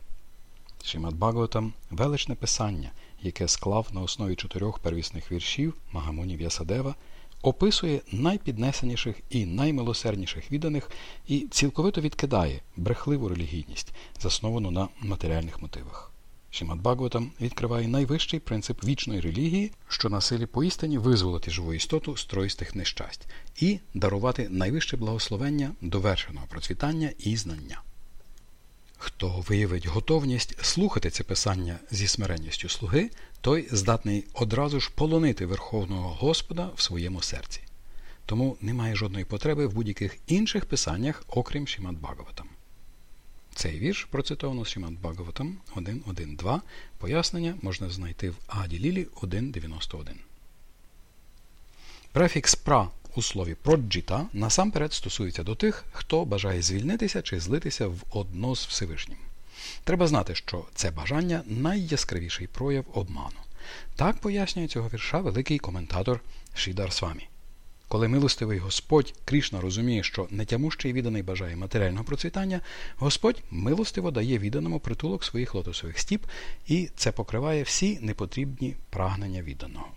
Speaker 1: Шримад Бхагаватам – величне писання – яке склав на основі чотирьох первісних віршів Магамоні В'ясадева, описує найпіднесеніших і наймилосердніших відданих і цілковито відкидає брехливу релігійність, засновану на матеріальних мотивах. Шімат Бхагаватам відкриває найвищий принцип вічної релігії, що на силі поістині визволити живу істоту з троїстих нещасть і дарувати найвище благословення довершеного процвітання і знання. Хто виявить готовність слухати це писання зі смиренністю слуги, той здатний одразу ж полонити Верховного Господа в своєму серці. Тому немає жодної потреби в будь-яких інших писаннях, окрім Шімат Бхагаватам. Цей вірш процитовано з Шімат Бхагаватам 1.1.2. Пояснення можна знайти в Аді Лілі 1.91. Префікс пра у слові проджіта насамперед стосується до тих, хто бажає звільнитися чи злитися в одно з Всевишнім. Треба знати, що це бажання найяскравіший прояв обману. Так пояснює цього вірша великий коментатор Шідар Свамі. Коли милостивий Господь Крішна розуміє, що нетямущий відданий бажає матеріального процвітання, Господь милостиво дає відданому притулок своїх лотосових стіп, і це покриває всі непотрібні прагнення відданого.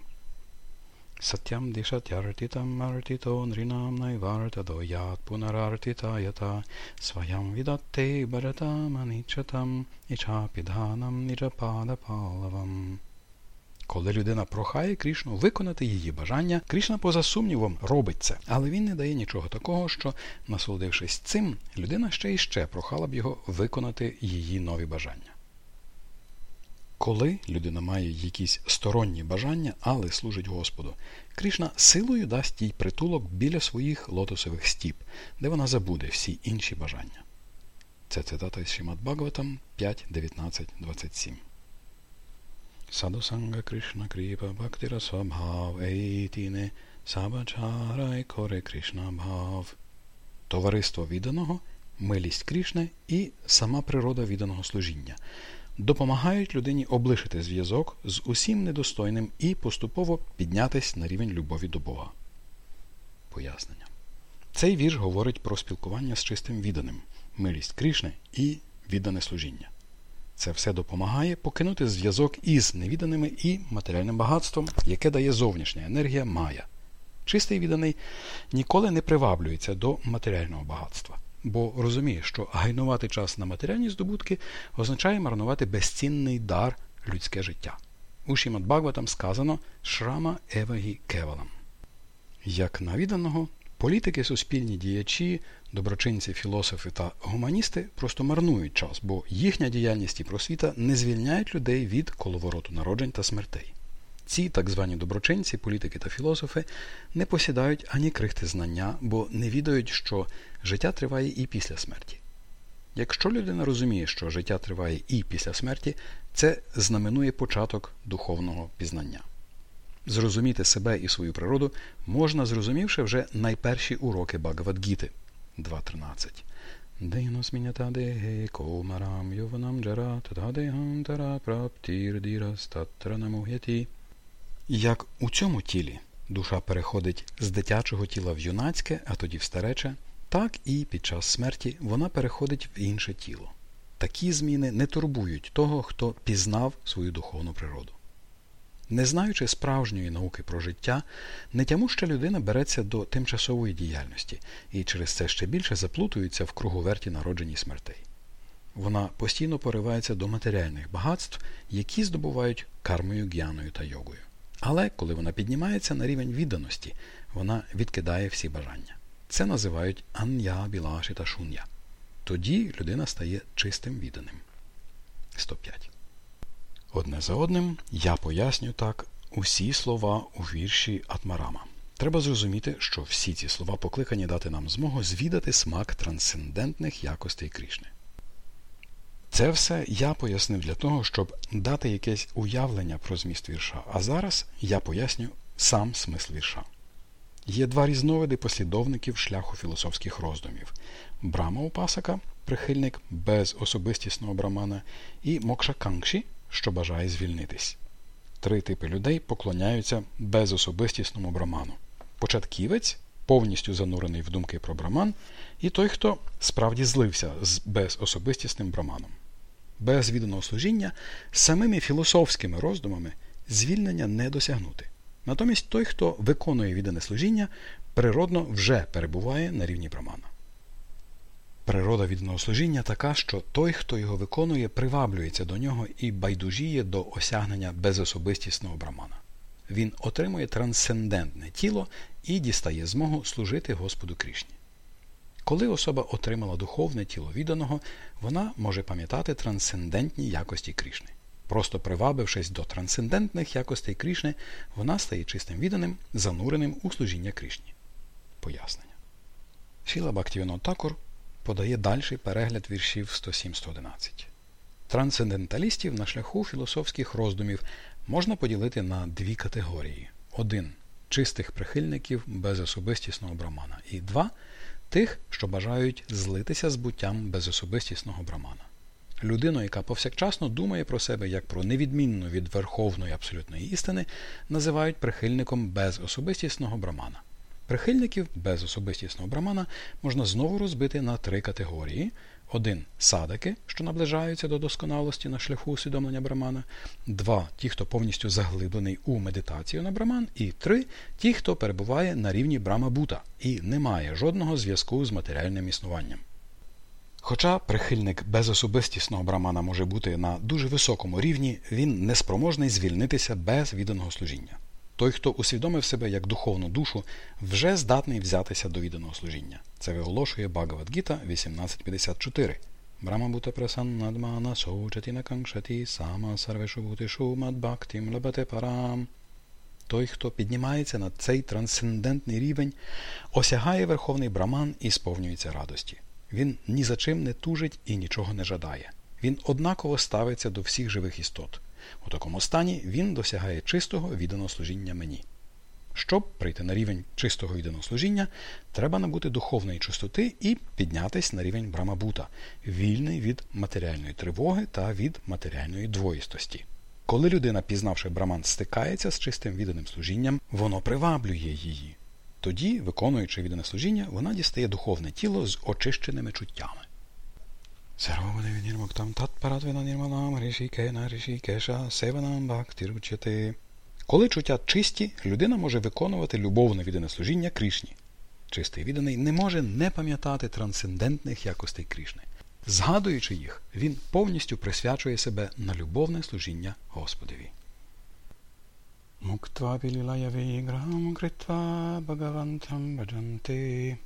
Speaker 1: Satyam dishatyartitam artito nrinam naivartado yat punarartitayata svayam vidatte bharatam anichatam ічапідганам ніджапада палавам. Коли людина прохає Крішну виконати її бажання, Крішна, поза сумнівом, робить це, але він не дає нічого такого, що, насолодившись цим, людина ще і ще прохала б його виконати її нові бажання. Коли людина має якісь сторонні бажання, але служить Господу, Кришна силою дасть їй притулок біля своїх лотосових стіп, де вона забуде всі інші бажання. Це цитата із Шимат Бхагаватам 5, 19, 27. Садусанга Кришна Кріпа Бхактира Свабхав Ейтіне Сабачарай Коре Кришна Бхав. Товариство відданого, милість Кришни і сама природа відданого служіння – допомагають людині облишити зв'язок з усім недостойним і поступово піднятись на рівень любові до Бога. Пояснення. Цей вірш говорить про спілкування з чистим відданим, милість Крішни і віддане служіння. Це все допомагає покинути зв'язок із невіданими і матеріальним багатством, яке дає зовнішня енергія Майя. Чистий відданий ніколи не приваблюється до матеріального багатства бо розуміє, що гайнувати час на матеріальні здобутки означає марнувати безцінний дар людське життя. У Шімат Бхагаватам сказано Шрама Евагі Кевалам. Як навіданого, політики, суспільні діячі, доброчинці, філософи та гуманісти просто марнують час, бо їхня діяльність і просвіта не звільняють людей від коловороту народжень та смертей. Ці так звані доброчинці, політики та філософи не посідають ані крихти знання, бо не відають, що життя триває і після смерті. Якщо людина розуміє, що життя триває і після смерті, це знаменує початок духовного пізнання. Зрозуміти себе і свою природу можна, зрозумівши вже найперші уроки Багавадгіти 2.13. Дейнос мінята комарам йованам джара тададегам тара праптір дірас татра намугяті як у цьому тілі, душа переходить з дитячого тіла в юнацьке, а тоді в старече, так і під час смерті вона переходить в інше тіло. Такі зміни не турбують того, хто пізнав свою духовну природу. Не знаючи справжньої науки про життя, нетямуща людина береться до тимчасової діяльності і через це ще більше заплутується в круговерті народжень смертей. Вона постійно поривається до матеріальних багатств, які здобувають кармою, г'яною та йогою. Але коли вона піднімається на рівень відданості, вона відкидає всі бажання. Це називають ан'я, білаші та шун'я. Тоді людина стає чистим відданим. 105. Одне за одним я поясню так усі слова у вірші Атмарама. Треба зрозуміти, що всі ці слова покликані дати нам змогу звідати смак трансцендентних якостей Крішни. Це все я пояснив для того, щоб дати якесь уявлення про зміст вірша. А зараз я поясню сам смисл вірша. Є два різновиди послідовників шляху філософських роздумів: Брама Упасака, прихильник без особистісного брамана, і Мокша Кангші, що бажає звільнитись. Три типи людей поклоняються безособистісному браману. Початківець, повністю занурений в думки про браман, і той, хто справді злився з безособистісним браманом. Без відданого служіння самими філософськими роздумами звільнення не досягнути. Натомість той, хто виконує віддане служіння, природно вже перебуває на рівні брамана. Природа відданого служіння така, що той, хто його виконує, приваблюється до нього і байдужіє до осягнення безособистісного брамана. Він отримує трансцендентне тіло і дістає змогу служити Господу Крішні. Коли особа отримала духовне тіло відданого, вона може пам'ятати трансцендентні якості Крішни. Просто привабившись до трансцендентних якостей Крішни, вона стає чистим відданим, зануреним у служіння Крішні. Пояснення. Шіла Бактівіно Такур подає дальший перегляд віршів 107-111. Трансценденталістів на шляху філософських роздумів можна поділити на дві категорії: один чистих прихильників безособистісного брамана, і два тих, що бажають злитися з буттям безособистісного брамана. Людину, яка повсякчасно думає про себе як про невідмінну від верховної абсолютної істини, називають прихильником безособистісного брамана. Прихильників безособистісного брамана можна знову розбити на три категорії: один садики, що наближаються до досконалості на шляху усвідомлення брамана, два ті, хто повністю заглиблений у медитацію на браман, і три ті, хто перебуває на рівні брама бута і не має жодного зв'язку з матеріальним існуванням. Хоча прихильник безособистісного брамана може бути на дуже високому рівні, він неспроможний звільнитися без відданого служіння. Той, хто усвідомив себе як духовну душу, вже здатний взятися до відданого служіння. Це виголошує Багавадгіта 1854. Брама бута прасаннадмана соучатіна канкшаті сама бутишу мадбактім лабате парам. Той, хто піднімається на цей трансцендентний рівень, осягає верховний браман і сповнюється радості. Він ні за чим не тужить і нічого не жадає. Він однаково ставиться до всіх живих істот. У такому стані він досягає чистого відданого служіння мені. Щоб прийти на рівень чистого відданого служіння, треба набути духовної чистоти і піднятись на рівень брамабута, вільний від матеріальної тривоги та від матеріальної двоїстості. Коли людина, пізнавши браман, стикається з чистим відданим служінням, воно приваблює її. Тоді, виконуючи віддане служіння, вона дістає духовне тіло з очищеними чуттями. Татпаратвина нірмалам рішікена рішікеша севанам бхактиручяти. Коли чуття чисті, людина може виконувати любовне віддане служіння Крішні. Чистий відданий не може не пам'ятати трансцендентних якостей Крішни. Згадуючи їх, він повністю присвячує себе на любовне служіння Господові. Муктва білілая критва багавантам баджанти.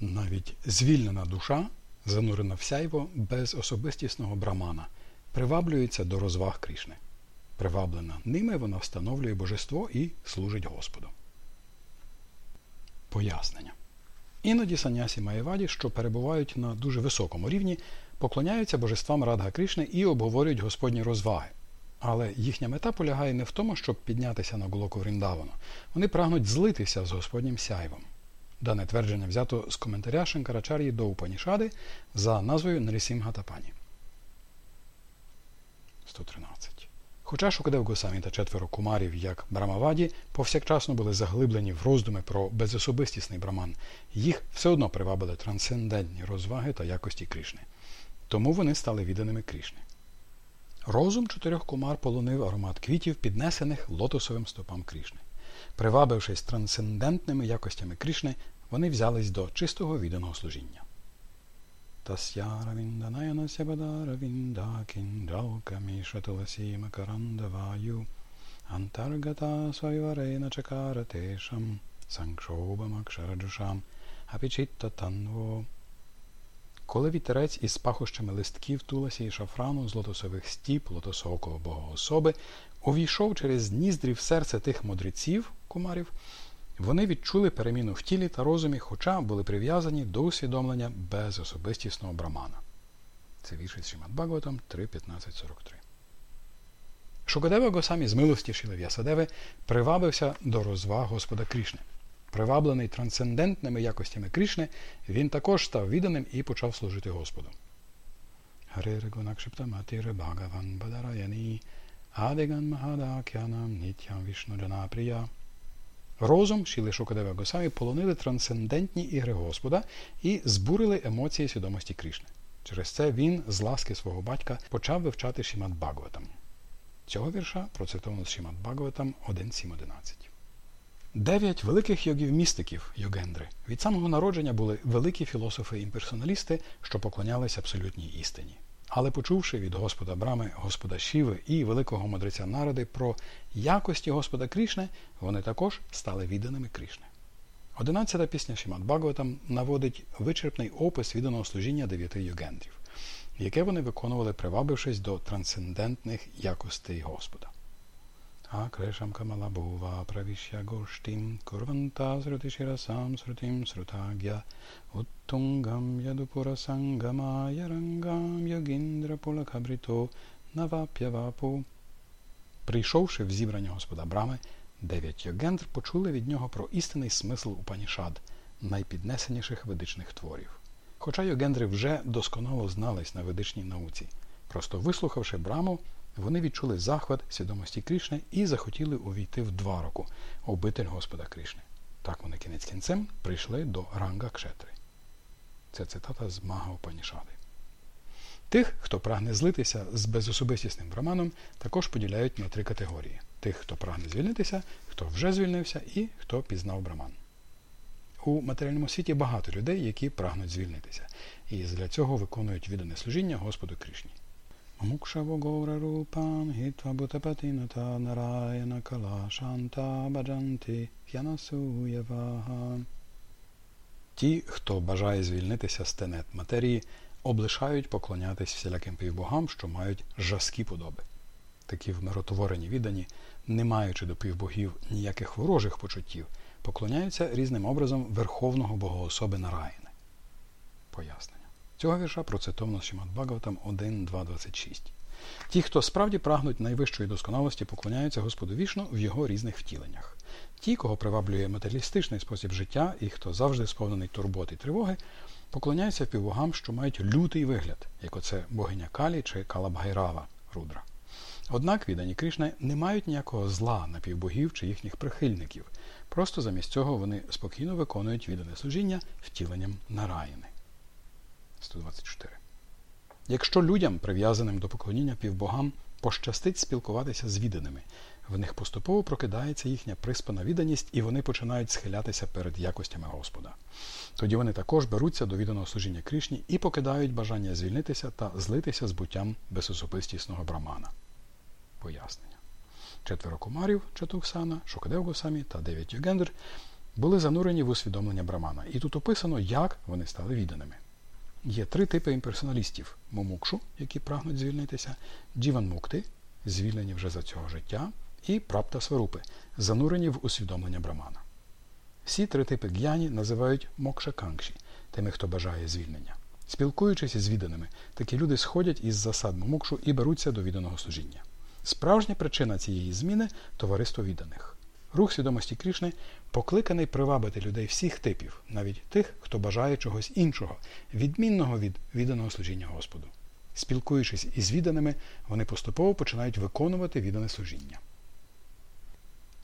Speaker 1: Навіть звільнена душа занурена в сяйво без особистісного брамана, приваблюється до розваг Крішни. Приваблена ними вона встановлює божество і служить Господу. Пояснення. Іноді санясі Маєваді, що перебувають на дуже високому рівні, поклоняються божествам Радга Кришни і обговорюють Господні розваги. Але їхня мета полягає не в тому, щоб піднятися на голоку Вріндавану. Вони прагнуть злитися з Господнім сяйвом. Дане твердження взято з коментаря Шанкарачар'ї до Упанішади за назвою Нарісімгатапані. 113. Хоча Шукадев Госамі та четверо кумарів, як Брамаваді, повсякчасно були заглиблені в роздуми про безособистісний браман, їх все одно привабили трансцендентні розваги та якості Кришни. Тому вони стали відданими Кришни. Розум чотирьох кумар полонив аромат квітів, піднесених лотосовим стопам Кришни. Привабившись трансцендентними якостями Кришни, вони взялись до чистого відданого служіння. Коли вітерець із пахощами листків туласі і шафрану з лотосових стіп, лотосокого богоособи, увійшов через ніздрі в серце тих мудреців, кумарів, вони відчули переміну в тілі та розумі, хоча були прив'язані до усвідомлення безособистісного брамана. Це вірш із Шимат Бхагаватам 3.15.43. Шукадева Госамі з милості Шілев'ясадеви привабився до розваг Господа Крішни. Приваблений трансцендентними якостями Крішни, він також став відданим і почав служити Господу. Адиган Махадакянам Нітям Вішну Джанапрія Розум Шіли Шукадева Госамі полонили трансцендентні ігри Господа і збурили емоції свідомості Кришни. Через це він з ласки свого батька почав вивчати Шімат Багаватам. Цього вірша процитовано з Шімат Багаватам 1.7.11. Дев'ять великих йогів-містиків йогендри від самого народження були великі філософи-імперсоналісти, що поклонялись абсолютній істині. Але почувши від Господа Брами, Господа Шіви і великого мудреця народи про якості Господа Крішне, вони також стали відданими Крішне. Одинадцята пісня Шімат Бхагаватам наводить вичерпний опис відданого служіння дев'яти югендрів, яке вони виконували, привабившись до трансцендентних якостей Господа. Акрешам камалабува правішя гоштім курванта срутишірасам срутим срутагя уттунгам ядупурасангамая рангам йогіндра пулакабрито навап'явапу. Прийшовши в зібрання Господа Брами, дев'ять йогендр почули від нього про істинний смисл Упанішад, найпіднесеніших ведичних творів. Хоча йогендри вже досконало знались на ведичній науці, просто вислухавши браму, вони відчули захват свідомості Кришни і захотіли увійти в двароку, обитель Господа Кришни. Так вони кінець кінцем прийшли до ранга Кшетри. Це цитата з Мага Упанішади. Тих, хто прагне злитися з безособистісним браманом, також поділяють на три категорії: тих, хто прагне звільнитися, хто вже звільнився, і хто пізнав браман. У матеріальному світі багато людей, які прагнуть звільнитися, і для цього виконують віддане служіння Господу Кришні. Хітва бутапатината нараяна кала шанта баджанти хянасуєвага. Ті, хто бажає звільнитися з тенет матерії, облишають поклонятись всіляким півбогам, що мають жаскі подоби. Такі вмиротворені віддані, не маючи до півбогів ніяких ворожих почуттів, поклоняються різним образом Верховного Богоособи Нараїни. Пояснення. Цього вірша процитовано Шимат Бхагаватам 1.2.26. Ті, хто справді прагнуть найвищої досконалості, поклоняються Господу вішну в його різних втіленнях. Ті, кого приваблює матеріалістичний спосіб життя і хто завжди сповнений турботи й тривоги, поклоняються півбогам, що мають лютий вигляд, як оце богиня Калі чи Калабгайрава Рудра. Однак віддані Кришна не мають ніякого зла на півбогів чи їхніх прихильників. Просто замість цього вони спокійно виконують віддане служіння втіленням нараїни. 124. Якщо людям, прив'язаним до поклоніння півбогам, пощастить спілкуватися з відданими, в них поступово прокидається їхня приспана відданість, і вони починають схилятися перед якостями Господа. Тоді вони також беруться до відданого служіння Кришні і покидають бажання звільнитися та злитися з буттям безособистісного брамана. Пояснення. Четверо кумарів Чатуксана, Шукадев Госамі та дев'ять Югендр були занурені в усвідомлення брамана. І тут описано, як вони стали відданими. Є три типи імперсоналістів: момукшу, які прагнуть звільнитися, джіванмукти, звільнені вже за цього життя, і прапта сварупи, занурені в усвідомлення брамана. Всі три типи г'яні називають мокшаканкші, тими, хто бажає звільнення. Спілкуючись з відданими, такі люди сходять із засад момукшу і беруться до відданого служіння. Справжня причина цієї зміни товариство відданих. Рух свідомості Крішни покликаний привабити людей всіх типів, навіть тих, хто бажає чогось іншого, відмінного від відданого служіння Господу.
Speaker 2: Спілкуючись із відданими, вони поступово починають виконувати віддане служіння.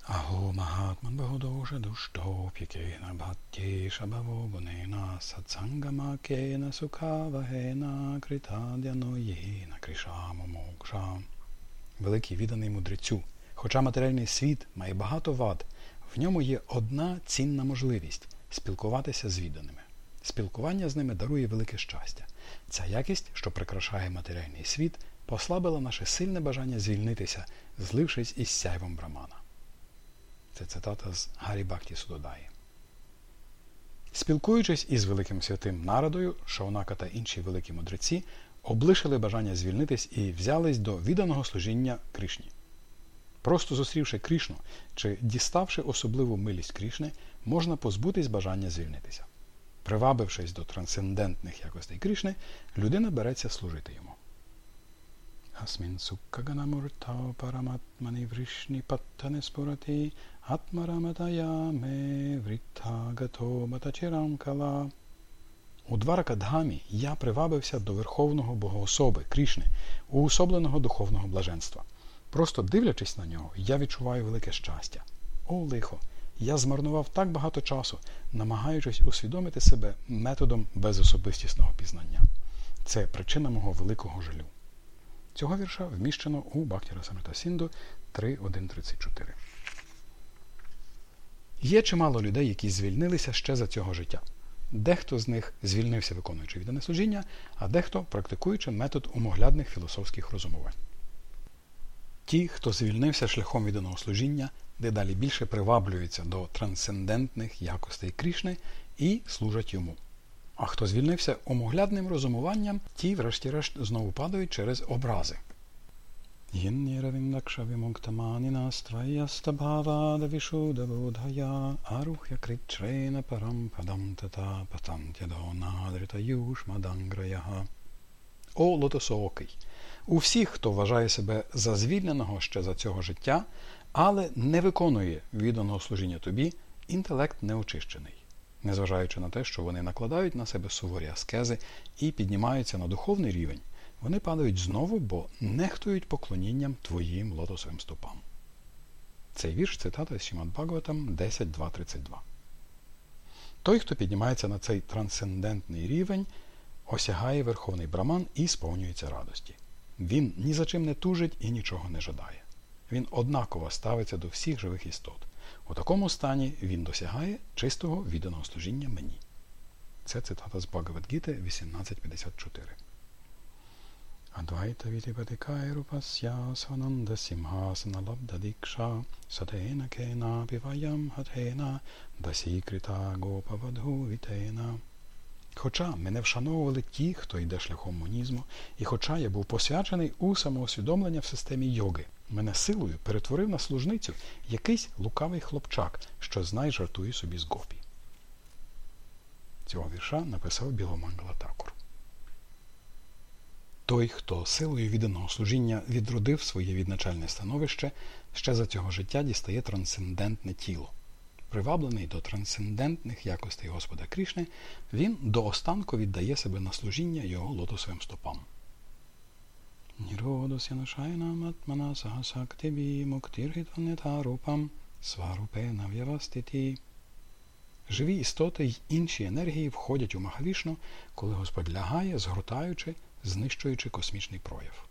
Speaker 2: Aho Mahatman Bahudosha Duштоп'якена Бхаттєша Бавогунена Сатсангаmakena Сукавагена Критадяноєна Кришамо Мокша. Великий відданий мудрецю. Хоча матеріальний світ має багато вад, в ньому є одна цінна можливість спілкуватися з відданими. Спілкування з ними дарує велике щастя. Ця якість, що прикрашає матеріальний світ, послабила наше сильне бажання звільнитися, злившись із сяйвом брамана. Це цитата з Гарі Бахті Судодаї. Спілкуючись із великим святим Нарадою, Шаунака та інші великі мудреці облишили бажання звільнитись і взялись до відданого служіння Кришні. Просто зустрівши Кришну чи діставши особливу милість Кришни, можна позбутись бажання звільнитися. Привабившись до трансцендентних якостей Кришни, людина береться служити йому. Асмін суккаганамуртау параматмани вришні паттане спурати атмараматаяме вріттагато батачирам кала. У Дваракадгамі я привабився до Верховного Богоособи Крішни, уособленого духовного блаженства. Просто дивлячись на нього, я відчуваю велике щастя. О, лихо! Я змарнував так багато часу, намагаючись усвідомити себе методом безособистісного пізнання. Це причина мого великого жалю. Цього вірша вміщено у Бахтіра Самрита Сінду 3.1.34. Є чимало людей, які звільнилися ще за цього життя. Дехто з них звільнився, виконуючи віддане служіння, а дехто практикуючи метод умоглядних філософських розумувань. Ті, хто звільнився шляхом відданого служіння, дедалі більше приваблюються до трансцендентних якостей Крішни і служать йому. А хто звільнився омоглядним розумуванням, ті, врешті-решт, знову падають через образи. О, лотосоокий! У всіх, хто вважає себе за звільненого ще за цього життя, але не виконує відданого служіння тобі, інтелект неочищений, незважаючи на те, що вони накладають на себе суворі аскези і піднімаються на духовний рівень, вони падають знову, бо нехтують поклонінням твоїм лотосовим стопам. Цей вірш цитата з Шімад Бхагаватам 10.2.32. Той, хто піднімається на цей трансцендентний рівень, осягає Верховний Браман і сповнюється радості. Він ні за чим не тужить і нічого не жадає. Він однаково ставиться до всіх живих істот. У такому стані він досягає чистого відданого служіння мені. Це цитата з Багавадгіти 1854. Адвайта Вітипатикайрупасya Свананда Сімгасана Лабдадікша Сатена Кена Піваям Гатена Дасікрита Гопавадгу Вітена. Хоча мене вшановували ті, хто йде шляхом монізму, і хоча я був посвячений у самоусвідомлення в системі йоги, мене силою перетворив на служницю якийсь лукавий хлопчак, що знай жартує собі з гопі. Цього вірша написав Біломангла Такур. Той, хто силою відданого служіння відродив своє відначальне становище, ще за цього життя дістає трансцендентне тіло. Приваблений до трансцендентних якостей Господа Крішни, він до останку віддає себе на служіння його лотосовим стопам. Живі істоти й інші енергії входять у Махавішну, коли Господь лягає, згортаючи, знищуючи космічний прояв.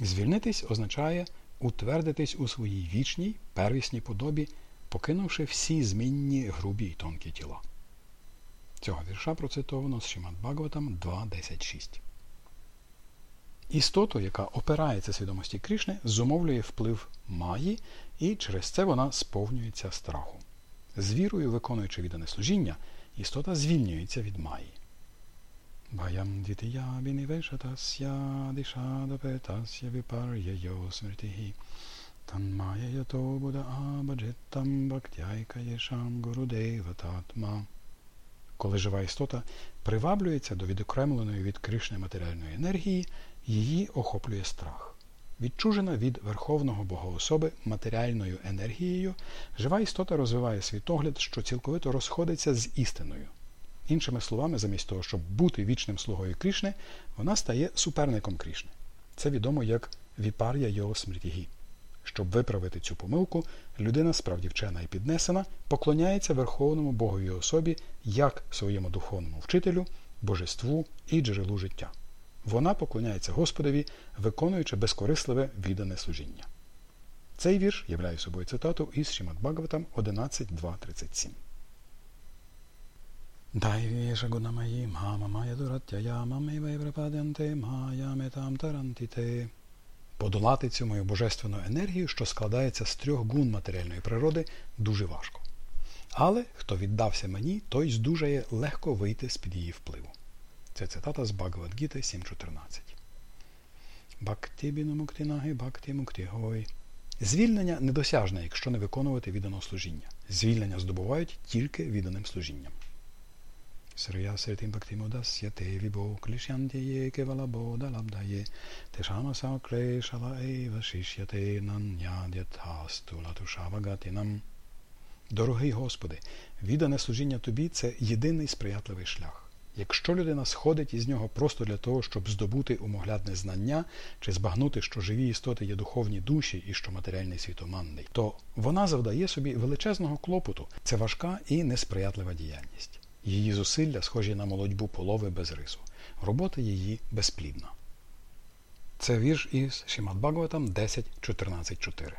Speaker 2: Звільнитись означає утвердитись у своїй вічній, первісній подобі покинувши всі змінні грубі й тонкі тіла. Цього вірша процитовано з Шимат Бхагаватам 2.10.6. Істоту, яка опирається свідомості Крішни, зумовлює вплив Маї, і через це вона сповнюється страху. З вірою, виконуючи віддане служіння, істота звільнюється від Маї. Баям двітия бінівешатася дишадапетася випар'я смертигі. Танмаято Буда Абаджиттам Бхактяйка Єшам Гурудева Татма. Коли жива істота приваблюється до відокремленої від Кришни матеріальної енергії, її охоплює страх. Відчужена від Верховного Богоособи матеріальною енергією, жива істота розвиває світогляд, що цілковито розходиться з істиною. Іншими словами, замість того, щоб бути вічним слугою Крішни, вона стає суперником Крішни. Це відомо як Віпар'я Його смрітігі. Щоб виправити цю помилку, людина справді вчена і піднесена, поклоняється Верховному Боговій особі як своєму духовному вчителю, божеству і джерелу життя. Вона поклоняється Господові, виконуючи безкорисливе віддане служіння. Цей вірш являє собою цитату із Шімат Бхагаватам 11.2.37. Дайвіша гунамаї мама мая дуратяя мами вайврападянте мая метам тарантіте. Подолати цю мою божественну енергію, що складається з трьох гун матеріальної природи, дуже важко. Але хто віддався мені, той здужає легко вийти з-під її впливу. Це цитата з Бхагавадгіти 7.14. Бхакти бінумуктинаги бхакти муктигой. Звільнення недосяжне, якщо не виконувати віддано служіння. Звільнення здобувають тільки відданим служінням. Срия сертим бхактимудасya те вібо клішянтіє кевала бода лабдає тешама сакре шала ейва шишяте нанядятасту латушавагатінам. Дорогий Господи, віддане служіння Тобі це єдиний сприятливий шлях. Якщо людина сходить із нього просто для того, щоб здобути умоглядне знання чи збагнути, що живі істоти є духовні душі і що матеріальний світ оманний, то вона завдає собі величезного клопоту. Це важка і несприятлива діяльність. Її зусилля схожі на молодьбу полови без рису. Робота її безплідна. Це вірш із Шімат Бхагаватам 10.14.4.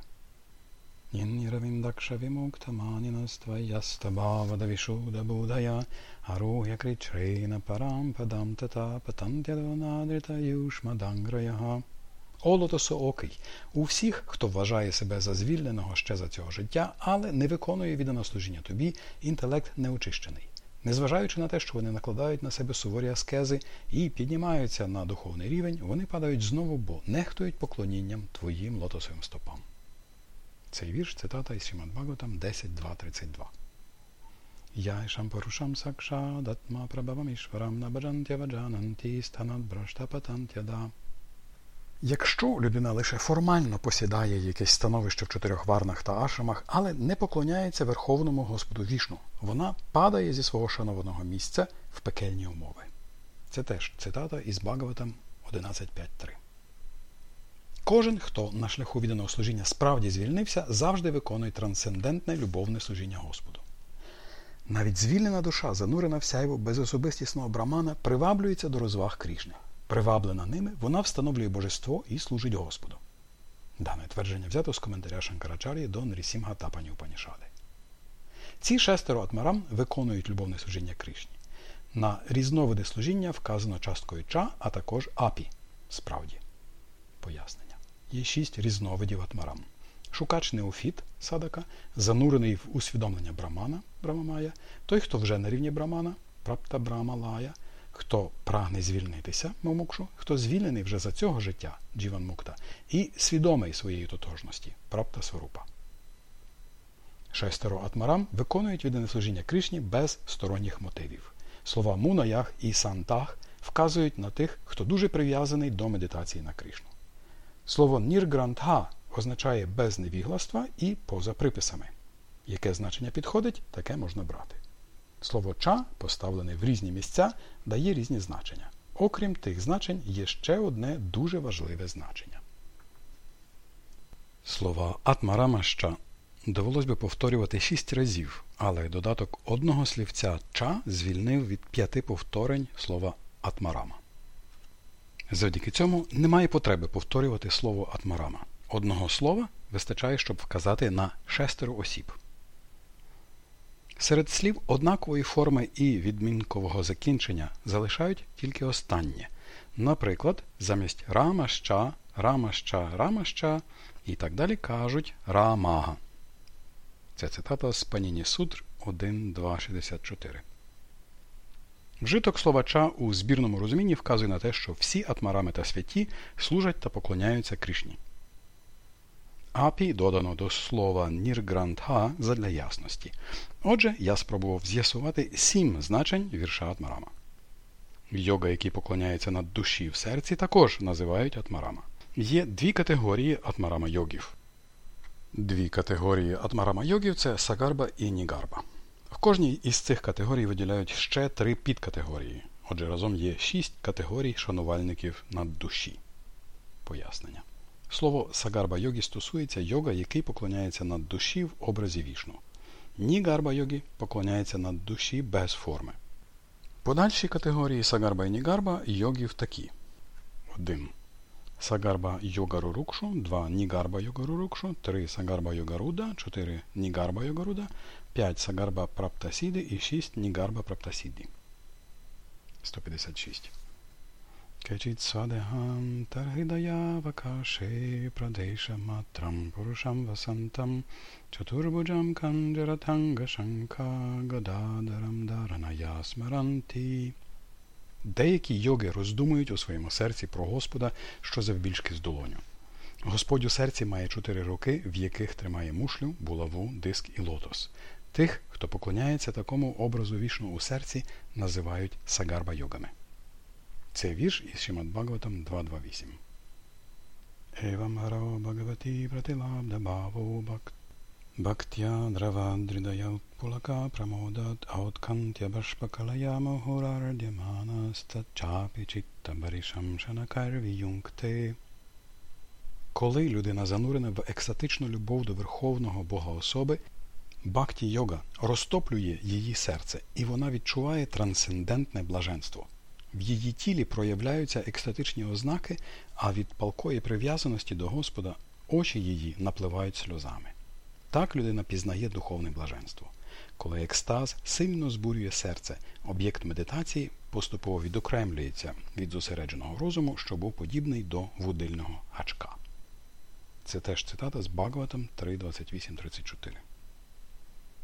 Speaker 2: Нінніравіндакшавімуктаманінасtvayastabhavadavishudabudaya aruhya krichrena param padam tata patantядонадрита О лотосоокий, у всіх, хто вважає себе за звільненого ще за цього життя, але не виконує віддано служіння тобі, інтелект неочищений. Незважаючи на те, що вони накладають на себе суворі аскези і піднімаються на духовний рівень, вони падають знову, бо нехтують поклонінням твоїм лотосовим стопам. Цей вірш цитата із Шімад Бхагаватам 10.2.32. Я Шампарушам Сакша Датма Прабhavам Ішварам Набаджантя Ваджананті Станат Браштапатантяда. Якщо людина лише формально посідає якесь становище в чотирьох варнах та ашамах, але не поклоняється Верховному Господу вішну, вона падає зі свого шанованого місця в пекельні умови. Це теж цитата із Багаватам 11.5.3. Кожен, хто на шляху відданого служіння справді звільнився, завжди виконує трансцендентне любовне служіння Господу. Навіть звільнена душа, занурена в сяйво безособистісного брамана, приваблюється до розваг Крішни. Приваблена ними, вона встановлює божество і служить Господу. Дане твердження взято з коментаря Шанкарачарі до Нрісімга Тапані Упанішади. Ці шестеро атмарам виконують любовне служіння Кришні. На різновиди служіння вказано часткою ча, а також апі. Справді. Пояснення є шість різновидів атмарам. Шукач неофіт садака, занурений в усвідомлення брамана брамамая, той, хто вже на рівні брамана, прапта брамалая, хто прагне звільнитися, момукшу, хто звільнений вже за цього життя, джіван мукта, і свідомий своєї тотожності, прапта сварупа. Шестеро атмарам виконують віддане служіння Кришні без сторонніх мотивів. Слова мунаях і сантах вказують на тих, хто дуже прив'язаний до медитації на Кришну. Слово ніргрантха означає без невігластва і поза приписами. Яке значення підходить, таке можна брати. Слово ча, поставлене в різні місця, дає різні значення. Окрім тих значень, є ще одне дуже важливе значення. Слова атмарамаща довелось би повторювати шість разів, але додаток одного слівця ча звільнив від п'яти повторень слова атмарама. Завдяки цьому немає потреби повторювати слово атмарама. Одного слова вистачає, щоб вказати на шестеро осіб. Серед слів однакової форми і відмінкового закінчення залишають тільки останнє. Наприклад, замість рамаща, рамаща, рамаща і так далі кажуть рамага. Це цитата з Паніні Судр 1.2.64. Вжиток словача у збірному розумінні вказує на те, що всі атмарами та святі служать та поклоняються Кришні. Апі додано до слова Нірграндха задля ясності. Отже, я спробував з'ясувати сім значень вірша Атмарама. Йога, які поклоняються над душі в серці, також називають Атмарама. Є дві категорії Атмарама йогів. Дві категорії Атмарама йогів це Сагарба і Нігарба. В кожній із цих категорій виділяють ще три підкатегорії. Отже, разом є шість категорій шанувальників наддуші. Пояснення. Слово сагарба йогі стосується йога, який поклоняється над душі в образі вішну. Нігарба йогі поклоняється над душі без форми. Подальші категорії сагарба і нігарба йогів такі. 1. Сагарба йогару рукшу, 2. Нігарба йогару рукшу, 3. Сагарба йогаруда, 4. Нігарба йогаруда, 5. Сагарба праптасіди і 6. Нігарба праптасіді. 156. Кечіт садехам таргидая вакаше прадеша матрам пурушам васантам чатурбуджам канджаратанга шанка гададарам дараная смаранті. Деякі йоги роздумують у своєму серці про Господа, що завбільшки з долоню. Господь у серці має чотири руки, в яких тримає мушлю, булаву, диск і лотос. Тих, хто поклоняється такому образу вішну у серці, називають сагарба йогами. Це вірш із Шимат Бхагаватам 2.2.8. Евам гаро Бхагавати пратилабда бхаво бхакт Bhaktya dravadridaya pulaka pramodat autkantya bashpakalaya mohurardhyamanas chapi chitta barisham shanakarviyunkte. Коли людина занурена в екстатичну любов до Верховного Бога особи, бхакті йога розтоплює її серце, і вона відчуває трансцендентне блаженство. В її тілі проявляються екстатичні ознаки, а від палкої прив'язаності до Господа очі її напливають сльозами. Так людина пізнає духовне блаженство. Коли екстаз сильно збурює серце, об'єкт медитації поступово відокремлюється від зосередженого розуму, що був подібний до вудильного гачка. Це теж цитата з Багаватом 3.28.34.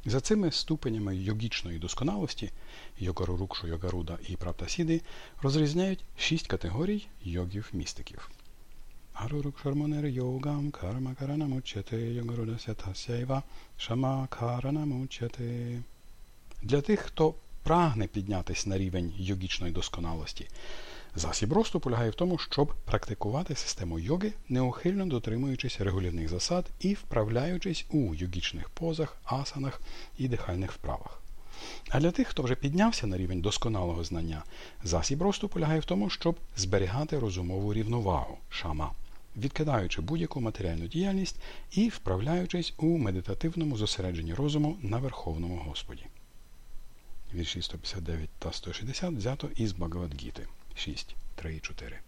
Speaker 2: За цими ступенями йогічної досконалості йогарурукшу, йогаруда і праптасіди розрізняють шість категорій йогів-містиків. Арурукшармонер йогам карма каранамучяте йогарудася тасяйва шама каранамучяте. Для тих, хто прагне піднятися на рівень йогічної досконалості, засіб росту полягає в тому, щоб практикувати систему йоги, неухильно дотримуючись регулярних засад і вправляючись у йогічних позах, асанах і дихальних вправах. А для тих, хто вже піднявся на рівень досконалого знання, засіб росту полягає в тому, щоб зберігати розумову рівновагу шама відкидаючи будь-яку матеріальну діяльність і вправляючись у медитативному зосередженні розуму на Верховному Господі. Вірші 159 та 160 взято із Багавадгіти 6, 3 і 4.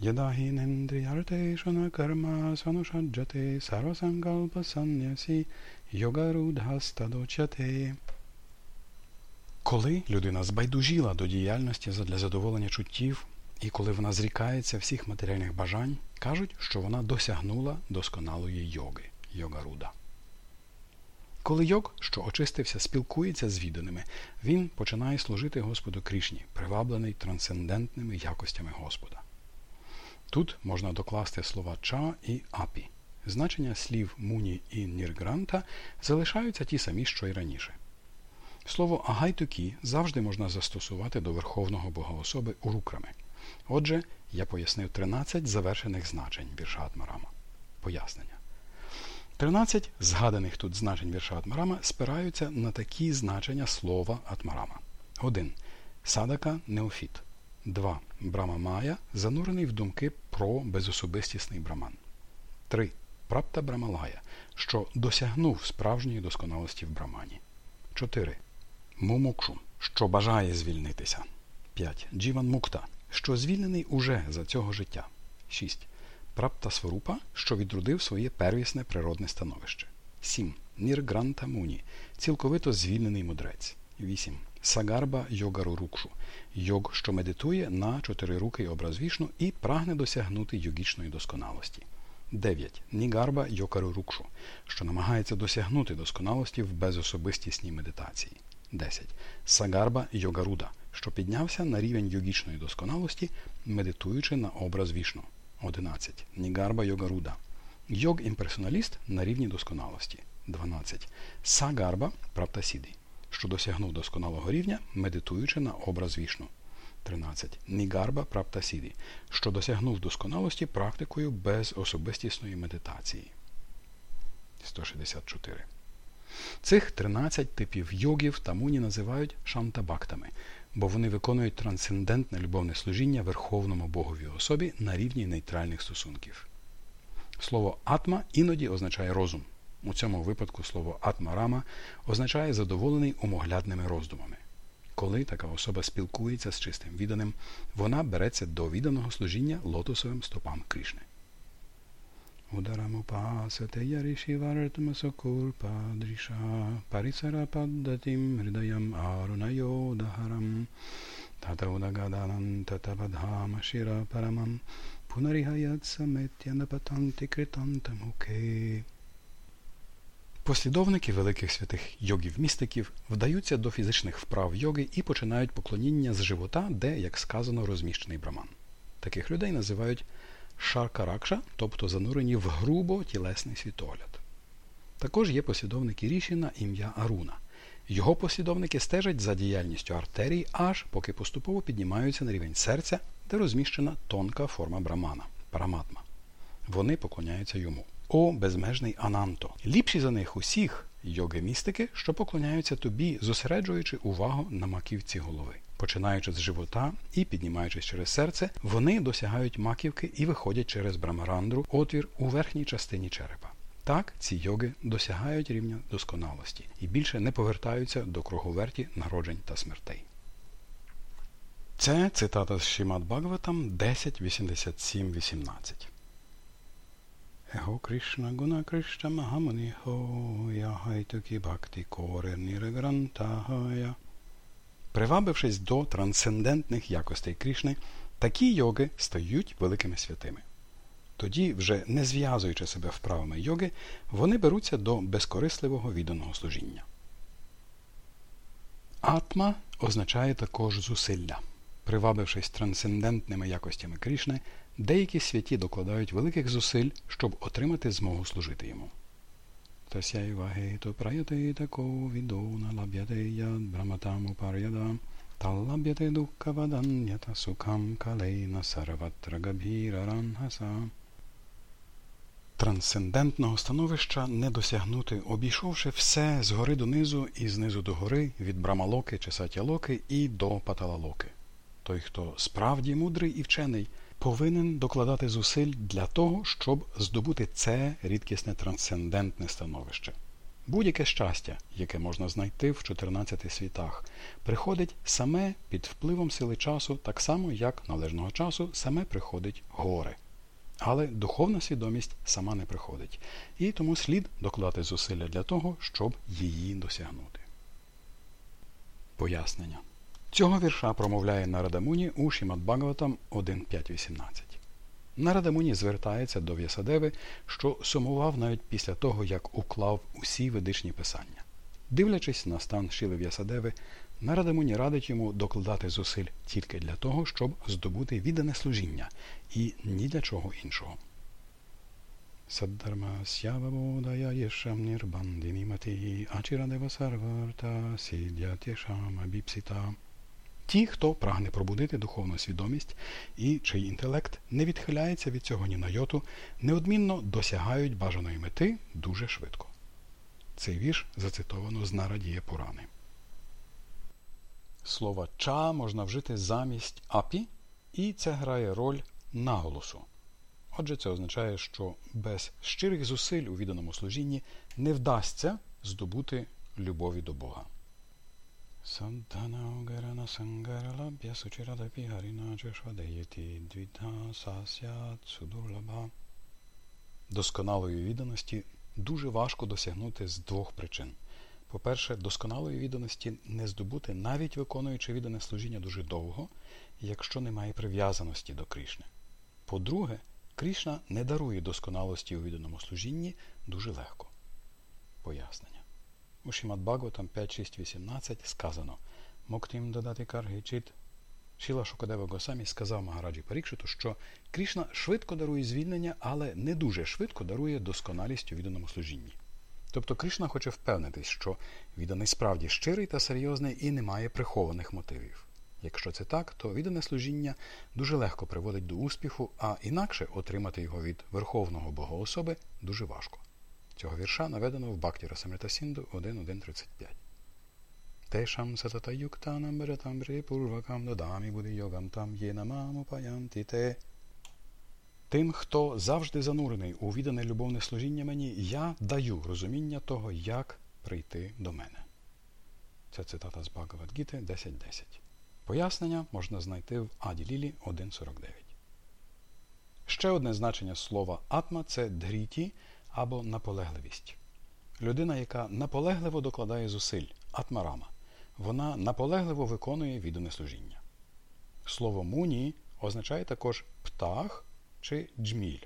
Speaker 2: Ядагінендріяртешана карма санушаджате сарвасангалпа саннясі йогарудхастадочате. Коли людина збайдужіла до діяльності для задоволення чуттів, і коли вона зрікається всіх матеріальних бажань, кажуть, що вона досягнула досконалої йоги йога-руда. Коли йог, що очистився, спілкується з відданими, він починає служити Господу Крішні, приваблений трансцендентними якостями Господа. Тут можна докласти слова ча і апі. Значення слів муні і ніргранта залишаються ті самі, що й раніше. Слово агайтукі завжди можна застосувати до Верховного Богоособи урукрами. Отже, я пояснив 13 завершених значень вірша Атмарама. Пояснення. 13 згаданих тут значень вірша Атмарама спираються на такі значення слова Атмарама. 1. Садака Неофіт. 2. Брама Майя занурений в думки про безособистісний браман. 3. Прапта Брамалая, що досягнув справжньої досконалості в брамані. 4. Мумукшу, що бажає звільнитися. 5. Джіван Мукта, що звільнений уже за цього життя. 6. Прапта Сварупа, що відродив своє первісне природне становище. 7. Ніргранта Муні, цілковито звільнений мудрець. 8. Сагарба йогару рукшу, йог, що медитує на чотирирукий образ вішну і прагне досягнути йогічної досконалості. 9. Нігарба йокару рукшу, що намагається досягнути досконалості в безособистісній медитації. 10. Сагарба йогаруда, що піднявся на рівень йогічної досконалості, медитуючи на образ вішну. 11. Нігарба йогаруда. Йог-імперсоналіст на рівні досконалості. 12. Сагарба праптасіді, що досягнув досконалого рівня, медитуючи на образ вішну. 13. Нігарба праптасіді, що досягнув досконалості практикою безособистісної медитації. 164. Цих 13 типів йогів тамуні називають шантабактами, бо вони виконують трансцендентне любовне служіння Верховному Богові особі на рівні нейтральних стосунків. Слово атма іноді означає розум. У цьому випадку слово атма-рама означає задоволений умоглядними роздумами. Коли така особа спілкується з чистим відданим, вона береться до відданого служіння лотосовим стопам Кришни. Ударамупасате яришівартмасокурпадріша парисарападдатим хридаям арунайодагарам татаудагаданантатабадхама шира парамам пунарігаят саметянапатанти критантамуке. Послідовники великих святих йогів-містиків вдаються до фізичних вправ йоги і починають поклоніння з живота, де, як сказано, розміщений браман. Таких людей називають шаркаракша, тобто занурені в грубо тілесний світогляд. Також є послідовники ріші ім'я Аруна. Його послідовники стежать за діяльністю артерій, аж поки поступово піднімаються на рівень серця, де розміщена тонка форма брамана параматма. Вони поклоняються йому. О, безмежний Ананто! Ліпші за них усіх йоги містики, що поклоняються тобі, зосереджуючи увагу на маківці голови. Починаючи з живота і піднімаючись через серце, вони досягають маківки і виходять через брамарандру, отвір у верхній частині черепа. Так, ці йоги досягають рівня досконалості і більше не повертаються до круговерті народжень та смертей. Це цитата з Шімат Бхагаватам 10.87.18. Его Кришна Гуна Кришна Махамани Хоя Хайтуки Бхакти Коре Нірагрантагая. Привабившись до трансцендентних якостей Кришни, такі йоги стають великими святими. Тоді, вже не зв'язуючи себе вправами йоги, вони беруться до безкорисливого відданого служіння. Атма означає також зусилля. Привабившись трансцендентними якостями Крішни, деякі святі докладають великих зусиль, щоб отримати змогу служити йому. Відона лаб'яте яд браматаму пар'яда талаб'яте дуккаваданята сукам калейна сарватра габіра ранхаса. Трансцендентного становища не досягнути, обійшовши все згори донизу і знизу до гори, від брамалоки чи сатялоки і до паталалоки. Той, хто справді мудрий і вчений, повинен докладати зусиль для того, щоб здобути це рідкісне трансцендентне становище. Будь-яке щастя, яке можна знайти в 14 світах, приходить саме під впливом сили часу, так само, як належного часу саме приходить горе. Але духовна свідомість сама не приходить, і тому слід докладати зусилля для того, щоб її досягнути. Пояснення. Цього вірша промовляє Нарадамуні у Шімат Бхагаватам 1.5.18. Нарадамуні звертається до В'ясадеви, що сумував навіть після того, як уклав усі ведичні писання. Дивлячись на стан Шіли В'ясадеви, Нарадамуні радить йому докладати зусиль тільки для того, щоб здобути віддане служіння і ні для чого іншого. Саддарма сявабодая єшам нірбандинімати ачірадева сарварта сідятєшам абіпсіта. Ті, хто прагне пробудити духовну свідомість і чий інтелект не відхиляється від цього ні на йоту, неодмінно досягають бажаної мети дуже швидко. Цей вірш зацитовано з Нарадіє Пурани. Слово ча можна вжити замість апі, і це грає роль наголосу. Отже, це означає, що без щирих зусиль у відданому служінні не вдасться здобути любові до Бога. Сантанаугарана сангаралаб'я сучирадапі гаріначе швадеєті двіта сасят судурлаба. Досконалої відданості дуже важко досягнути з двох причин. По-перше, досконалої відданості не здобути, навіть виконуючи віддане служіння дуже довго, якщо немає прив'язаності до Крішни. По-друге, Крішна не дарує досконалості у відданому служінні дуже легко. Пояснення. У Шімат Бхагаватам 5.6.18 сказано Моктім додати каргичит. Шіла Шукадева Госамі сказав Магараджі Парікшиту, що Крішна швидко дарує звільнення, але не дуже швидко дарує досконалість у відданому служінні. Тобто Кришна хоче впевнитись, що відданий справді щирий та серйозний і не має прихованих мотивів. Якщо це так, то віддане служіння дуже легко приводить до успіху, а інакше отримати його від Верховного Богоособи дуже важко. Цього вірша наведено в Бхакті Расамрита Сінду 1.1.35. Тешам сатата юктанам баджатам пурвакам додамі буде йогам там є намамупаянти те. Тим, хто завжди занурений у віддане любовне служіння мені, я даю розуміння того, як прийти до мене. Це цитата з Багавадгіти 10.10. Пояснення можна знайти в Аді Лілі 1.49. Ще одне значення слова атма це дріті або наполегливість. Людина, яка наполегливо докладає зусиль атмарама, вона наполегливо виконує віддане служіння. Слово муні означає також птах чи джміль.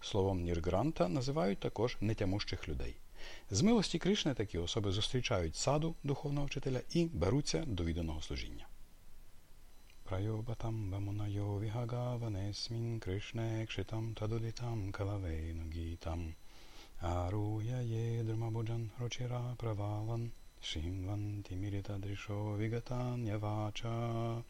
Speaker 2: Словом ніргранта називають також нетямущих людей. З милості Кришни такі особи зустрічають саду духовного вчителя і беруться до відданого служіння. Прайобатам бамунайо вігагаванесмін Кришне кшитам тадудитам калавейну гітам. Аруя є драмабуджан рочира правалан Шимван тіміріта дрішо вігатан явача.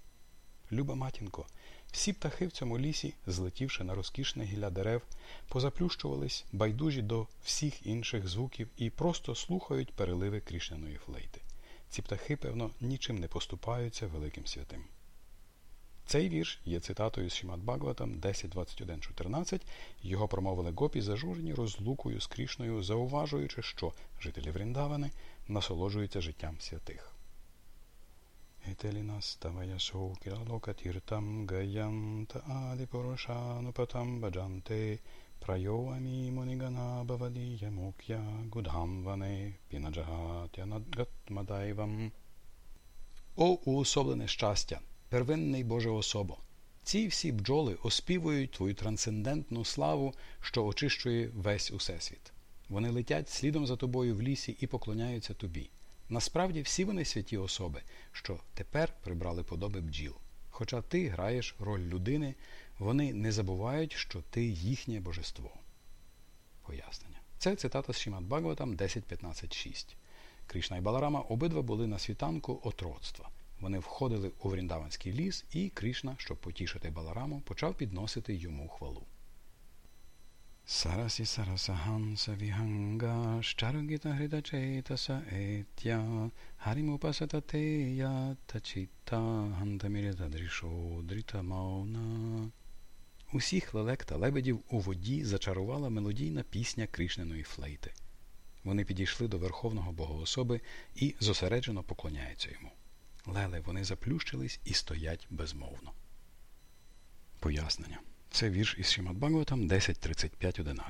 Speaker 2: Люба матінко, всі птахи в цьому лісі, злетівши на розкішне гілля дерев, позаплющувались байдужі до всіх інших звуків і просто слухають переливи крішняної флейти. Ці птахи, певно, нічим не поступаються великим святим. Цей вірш є цитатою з Шімат Багватам 10.21.14. Його промовили гопі зажурені розлукою з Крішною, зауважуючи, що жителі Вріндавани насолоджуються життям святих. Прайоамі монігана бавадія мук'я гудхамване пінаджагатя надгатмадайвам. О уособлене щастя! Первинний Боже особо. Ці всі бджоли оспівують твою трансцендентну славу, що очищує весь усесвіт. Вони летять слідом за тобою в лісі і поклоняються тобі. Насправді всі вони святі особи, що тепер прибрали подоби бджіл. Хоча ти граєш роль людини, вони не забувають, що ти їхнє божество. Пояснення. Це цитата з Шімат Багаватам 10.15.6. Кришна і Баларама обидва були на світанку отроцтва. Вони входили у Вріндаванський ліс, і Кришна, щоб потішити Балараму, почав підносити йому хвалу. Сарасі сарасаханса віганга щаргіта гридачейтаса етя харімупасататея тачіта гантамірята дрішо дріта мауна. Усіх лелек та лебедів у воді зачарувала мелодійна пісня Кришниної флейти. Вони підійшли до Верховного Богоособи і зосереджено поклоняються йому. Леле, вони заплющились і стоять безмовно. Пояснення. Це вірш із Шимат Бхагаватам 10.35.11.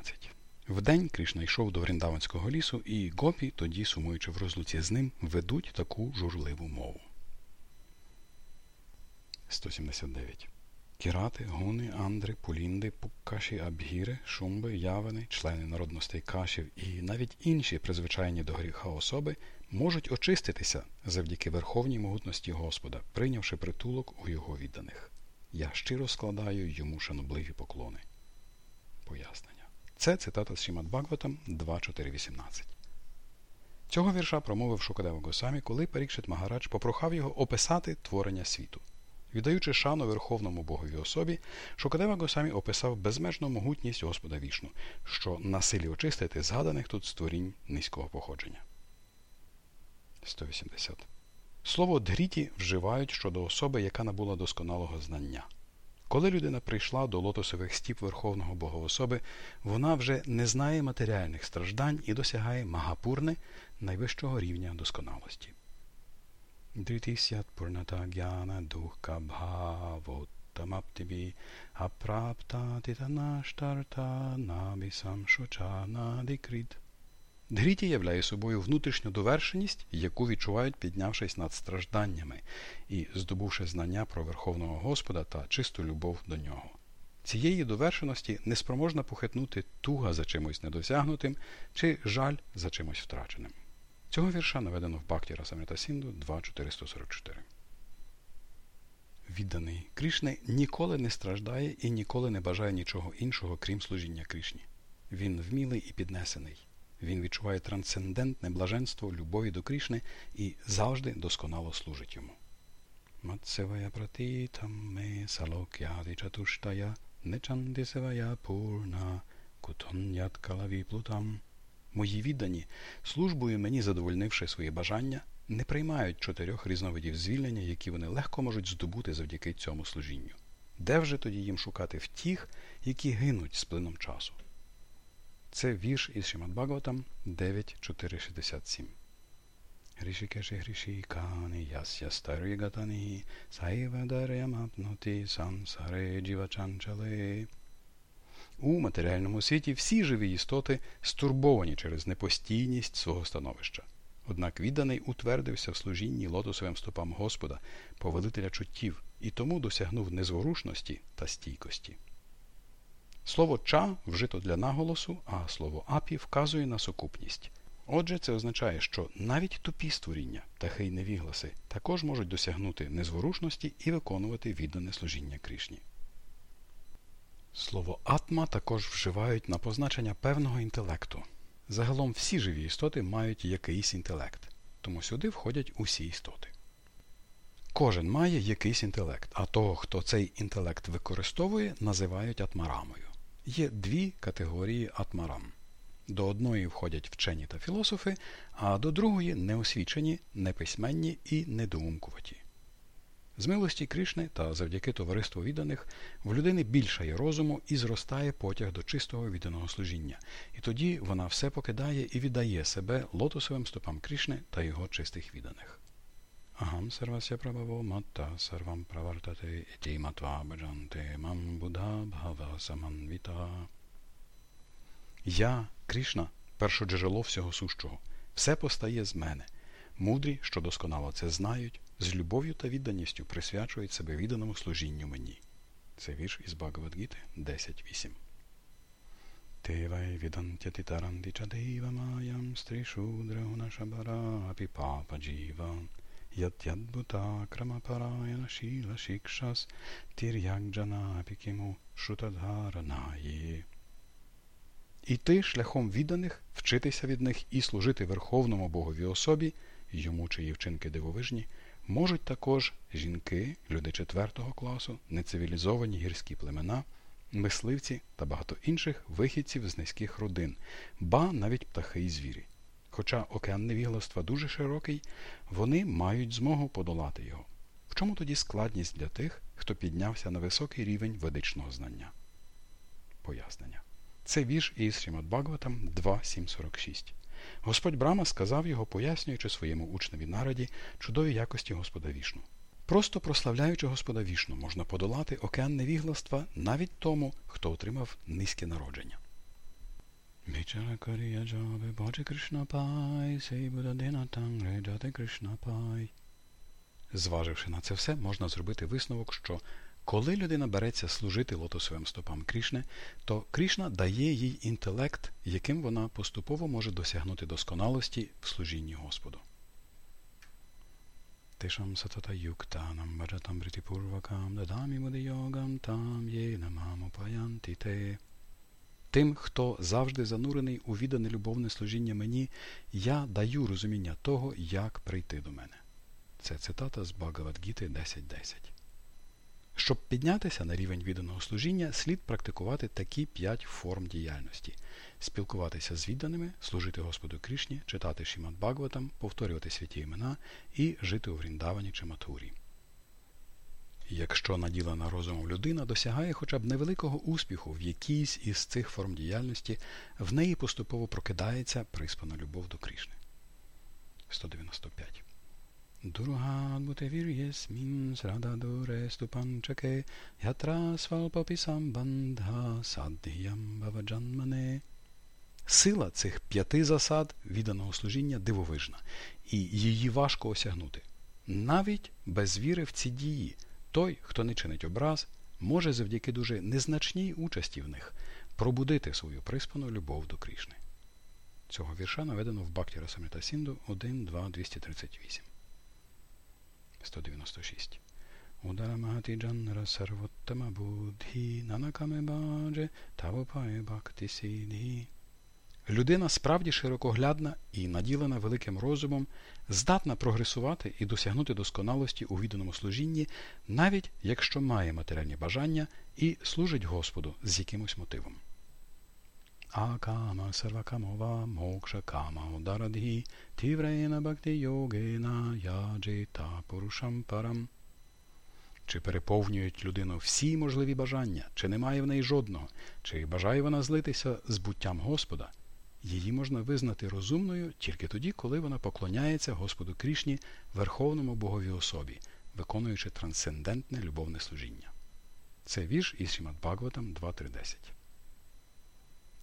Speaker 2: Вдень Кришна йшов до Вріндаванського лісу, і гопі, тоді, сумуючи в розлуці з ним, ведуть таку журливу мову. 179. Кірати, гуни, андри, пулінди, пуккаші, абгіри, шумби, явини, члени народностей кашів і навіть інші призвичайні до гріха особи можуть очиститися завдяки верховній могутності Господа, прийнявши притулок у його відданих. Я щиро складаю йому шанобливі поклони. Пояснення. Це цитата з Шімат Бхагаватам 2.4.18. Цього вірша промовив Шукадева Госамі, коли Парікшит Магарадж попрохав його описати творення світу. Віддаючи шану Верховному Богові особі, Шукадева Госамі описав безмежну могутність Господа вішну, що на силі очистити згаданих тут створінь низького походження. 180. Слово дріті вживають щодо особи, яка набула досконалого знання. Коли людина прийшла до лотосових стіп Верховного Богоособи, вона вже не знає матеріальних страждань і досягає магапурни найвищого рівня досконалості. Дикрит. Гріті являє собою внутрішню довершеність, яку відчувають, піднявшись над стражданнями і здобувши знання про Верховного Господа та чисту любов до нього. Цієї довершеності неспроможна похитнути туга за чимось недосягнутим чи жаль за чимось втраченим. Цього вірша наведено в Бхакті Расамрита Сінду 2.444. Відданий Крішни ніколи не страждає і ніколи не бажає нічого іншого, крім служіння Крішні. Він вмілий і піднесений. Він відчуває трансцендентне блаженство любові до Крішни і завжди досконало служить йому. Матсевая пратітам ме чатуштая нечандисевая пурна кутонят калавіплутам. Мої віддані, службою мені задовольнивши свої бажання, не приймають чотирьох різновидів звільнення, які вони легко можуть здобути завдяки цьому служінню. Де вже тоді їм шукати втіх, які гинуть з плином часу? Це вірш із Шимат Бхагаватам 9.4.67. Грішікеші грішікани ясya старигатані сайвадарямапнути сансаре джівачанчале. У матеріальному світі всі живі істоти стурбовані через непостійність свого становища. Однак відданий утвердився в служінні лотосовим стопам Господа, повелителя чуттів, і тому досягнув незворушності та стійкості. Слово ча вжито для наголосу, а слово апі вказує на сукупність. Отже, це означає, що навіть тупі створіння, птахи й невігласи, також можуть досягнути незворушності і виконувати віддане служіння Крішні. Слово атма також вживають на позначення певного інтелекту. Загалом всі живі істоти мають якийсь інтелект, тому сюди входять усі істоти. Кожен має якийсь інтелект, а того, хто цей інтелект використовує, називають атмарамою. Є дві категорії атмарам. До одної входять вчені та філософи, а до другої неосвічені, неписьменні і недоумкуваті. З милості Кришни та завдяки товариству відданих в людини більшає розуму і зростає потяг до чистого відданого служіння, і тоді вона все покидає і віддає себе лотосовим стопам Кришни та його чистих відданих. Сарвася прабаво матта сарвам правартате іті матва баджанте мам бudha бхава саманвіта. Я, Кришна, першоджерело всього сущого, все постає з мене. Мудрі, що досконало це знають, з любов'ю та відданістю присвячують себе відданому служінню мені. Це вірш із Багавадгіти 10.8. Тевай відантяти таранди чадейва маям стрішудрагуна шабара апі папа джіва ятядбута крамапараяна шіла шікшас тір'якджана апікіму шутадгаранаї. Іти шляхом відданих, вчитися від них і служити Верховному Богові особі, йому чиї вчинки дивовижні, можуть також жінки, люди четвертого класу, нецивілізовані гірські племена, мисливці та багато інших вихідців з низьких родин, ба навіть птахи і звірі. Хоча океан невігластва дуже широкий, вони мають змогу подолати його. В чому тоді складність для тих, хто піднявся на високий рівень ведичного знання? Пояснення. Це вірш із Шримад Бхагаватам 2.7.46. Господь Брама сказав його, пояснюючи своєму учневі нараді чудові якості Господа Вішну. Просто прославляючи Господа Вішну, можна подолати океан невігластва навіть тому, хто отримав низьке народження. Зваживши на це все, можна зробити висновок, що коли людина береться служити лотосовим стопам Крішне, то Крішна дає їй інтелект, яким вона поступово може досягнути досконалості в служінні Господу. Тишам сатата юктанам баджатам бритипурвакам дадамі мудийогам там є намамопаянти те. Тим, хто завжди занурений у віддане любовне служіння мені, я даю розуміння того, як прийти до мене. Це цитата з Багавадгіти 10.10. Щоб піднятися на рівень відданого служіння, слід практикувати такі п'ять форм діяльності: спілкуватися з відданими, служити Господу Крішні, читати Шімат Бхагаватам, повторювати святі імена і жити у Вріндавані чи Матурі. Якщо наділена розумом людина досягає хоча б невеликого успіху в якійсь із цих форм діяльності, в неї поступово прокидається приспана любов до Крішни. 195 Durhadbhuteviryesmin sradadure stupanchake yatra свалпапі самбандха саддіям баваджанмане. Сила цих п'яти засад відданого служіння дивовижна, і її важко осягнути. Навіть без віри в ці дії той, хто не чинить образ, може завдяки дуже незначній участі в них пробудити свою приспану любов до Крішни. Цього вірша наведено в Бхакті Расамрита Сінду 1.2.238. 196. Ударамати джанра сарвоттама будхі нанакаме бадже тавопає бхакти сідхі. Людина справді широкоглядна і наділена великим розумом, здатна прогресувати і досягнути досконалості у відданому служінні, навіть якщо має матеріальні бажання і служить Господу з якимось мотивом. Акама сарвакамова мокша кама ударадхі тіврейна бхакти йогена яджита пурушам парам. Чи переповнюють людину всі можливі бажання, чи немає в неї жодного, чи бажає вона злитися з буттям Господа, її можна визнати розумною тільки тоді, коли вона поклоняється Господу Крішні, Верховному Богові особі, виконуючи трансцендентне любовне служіння. Це вірш із Шімат Бхагаватам 2.3.10.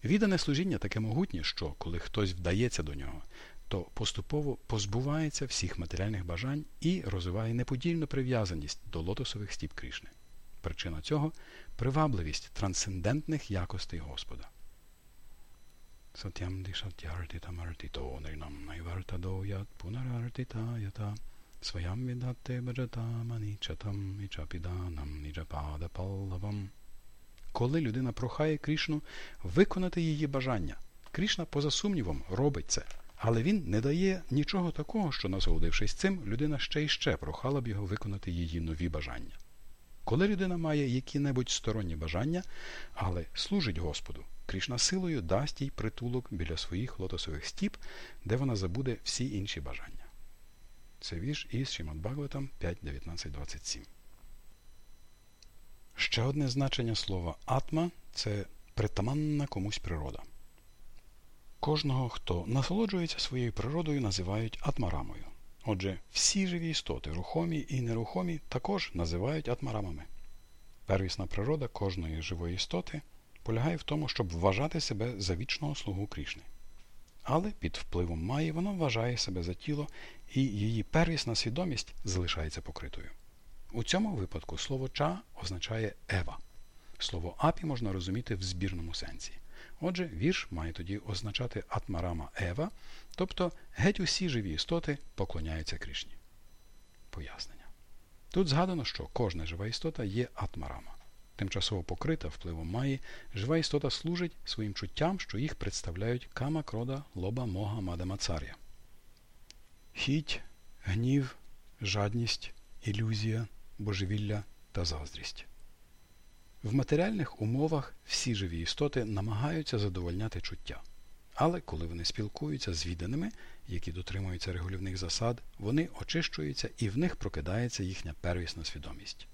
Speaker 2: Віддане служіння таке могутнє, що коли хтось вдається до нього, то поступово позбувається всіх матеріальних бажань і розвиває неподільну прив'язаність до лотосових стіп Крішни. Причина цього привабливість трансцендентних якостей Господа. Сатям дишатяртитамартито нринам найвартадоят пунарартитаята своям віддатте баджатаманічатам ічапіданам ніджапада паллавам. Коли людина прохає Крішну виконати її бажання, Крішна, поза сумнівом, робить це. Але він не дає нічого такого, що, насолодившись цим, людина ще й ще прохала б його виконати її нові бажання. Коли людина має які-небудь сторонні бажання, але служить Господу, Крішна силою дасть їй притулок біля своїх лотосових стіп, де вона забуде всі інші бажання. Це вірш із Шімат Бхагаватам 5.19.27. Ще одне значення слова атма це притаманна комусь природа. Кожного, хто насолоджується своєю природою, називають атмарамою. Отже, всі живі істоти, рухомі і нерухомі, також називають атмарамами. Первісна природа кожної живої істоти полягає в тому, щоб вважати себе за вічного слугу Крішни. Але під впливом Маї вона вважає себе за тіло, і її первісна свідомість залишається покритою. У цьому випадку слово ча означає ева. Слово апі можна розуміти в збірному сенсі. Отже, вірш має тоді означати атмарама Ева, тобто геть усі живі істоти поклоняються Крішні. Пояснення. Тут згадано, що кожна жива істота є атмарама. Тимчасово покрита впливом Маї, жива істота служить своїм чуттям, що їх представляють кама, крода, лоба, мога, мада, мацар'я. Хіть, гнів, жадність, ілюзія, божевілля та заздрість. В матеріальних умовах всі живі істоти намагаються задовольняти чуття. Але коли вони спілкуються з відданими, які дотримуються регулівних засад, вони очищуються і в них прокидається їхня первісна свідомість.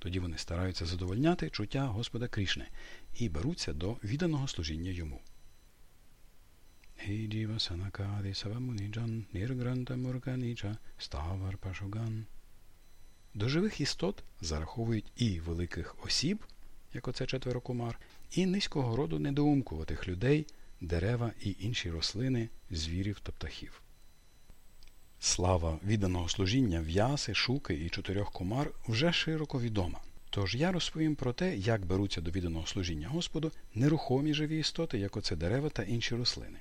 Speaker 2: Тоді вони стараються задовольняти чуття Господа Крішни і беруться до відданого служіння йому. До живих істот зараховують і великих осіб як оце четверо комар, і низького роду недоумкуватих людей, дерева і інші рослини, звірів та птахів. Слава відданого служіння в'яси, шуки і чотирьох комар вже широко відома. Тож я розповім про те, як беруться до відданого служіння Господу нерухомі живі істоти, як оце дерева та інші рослини.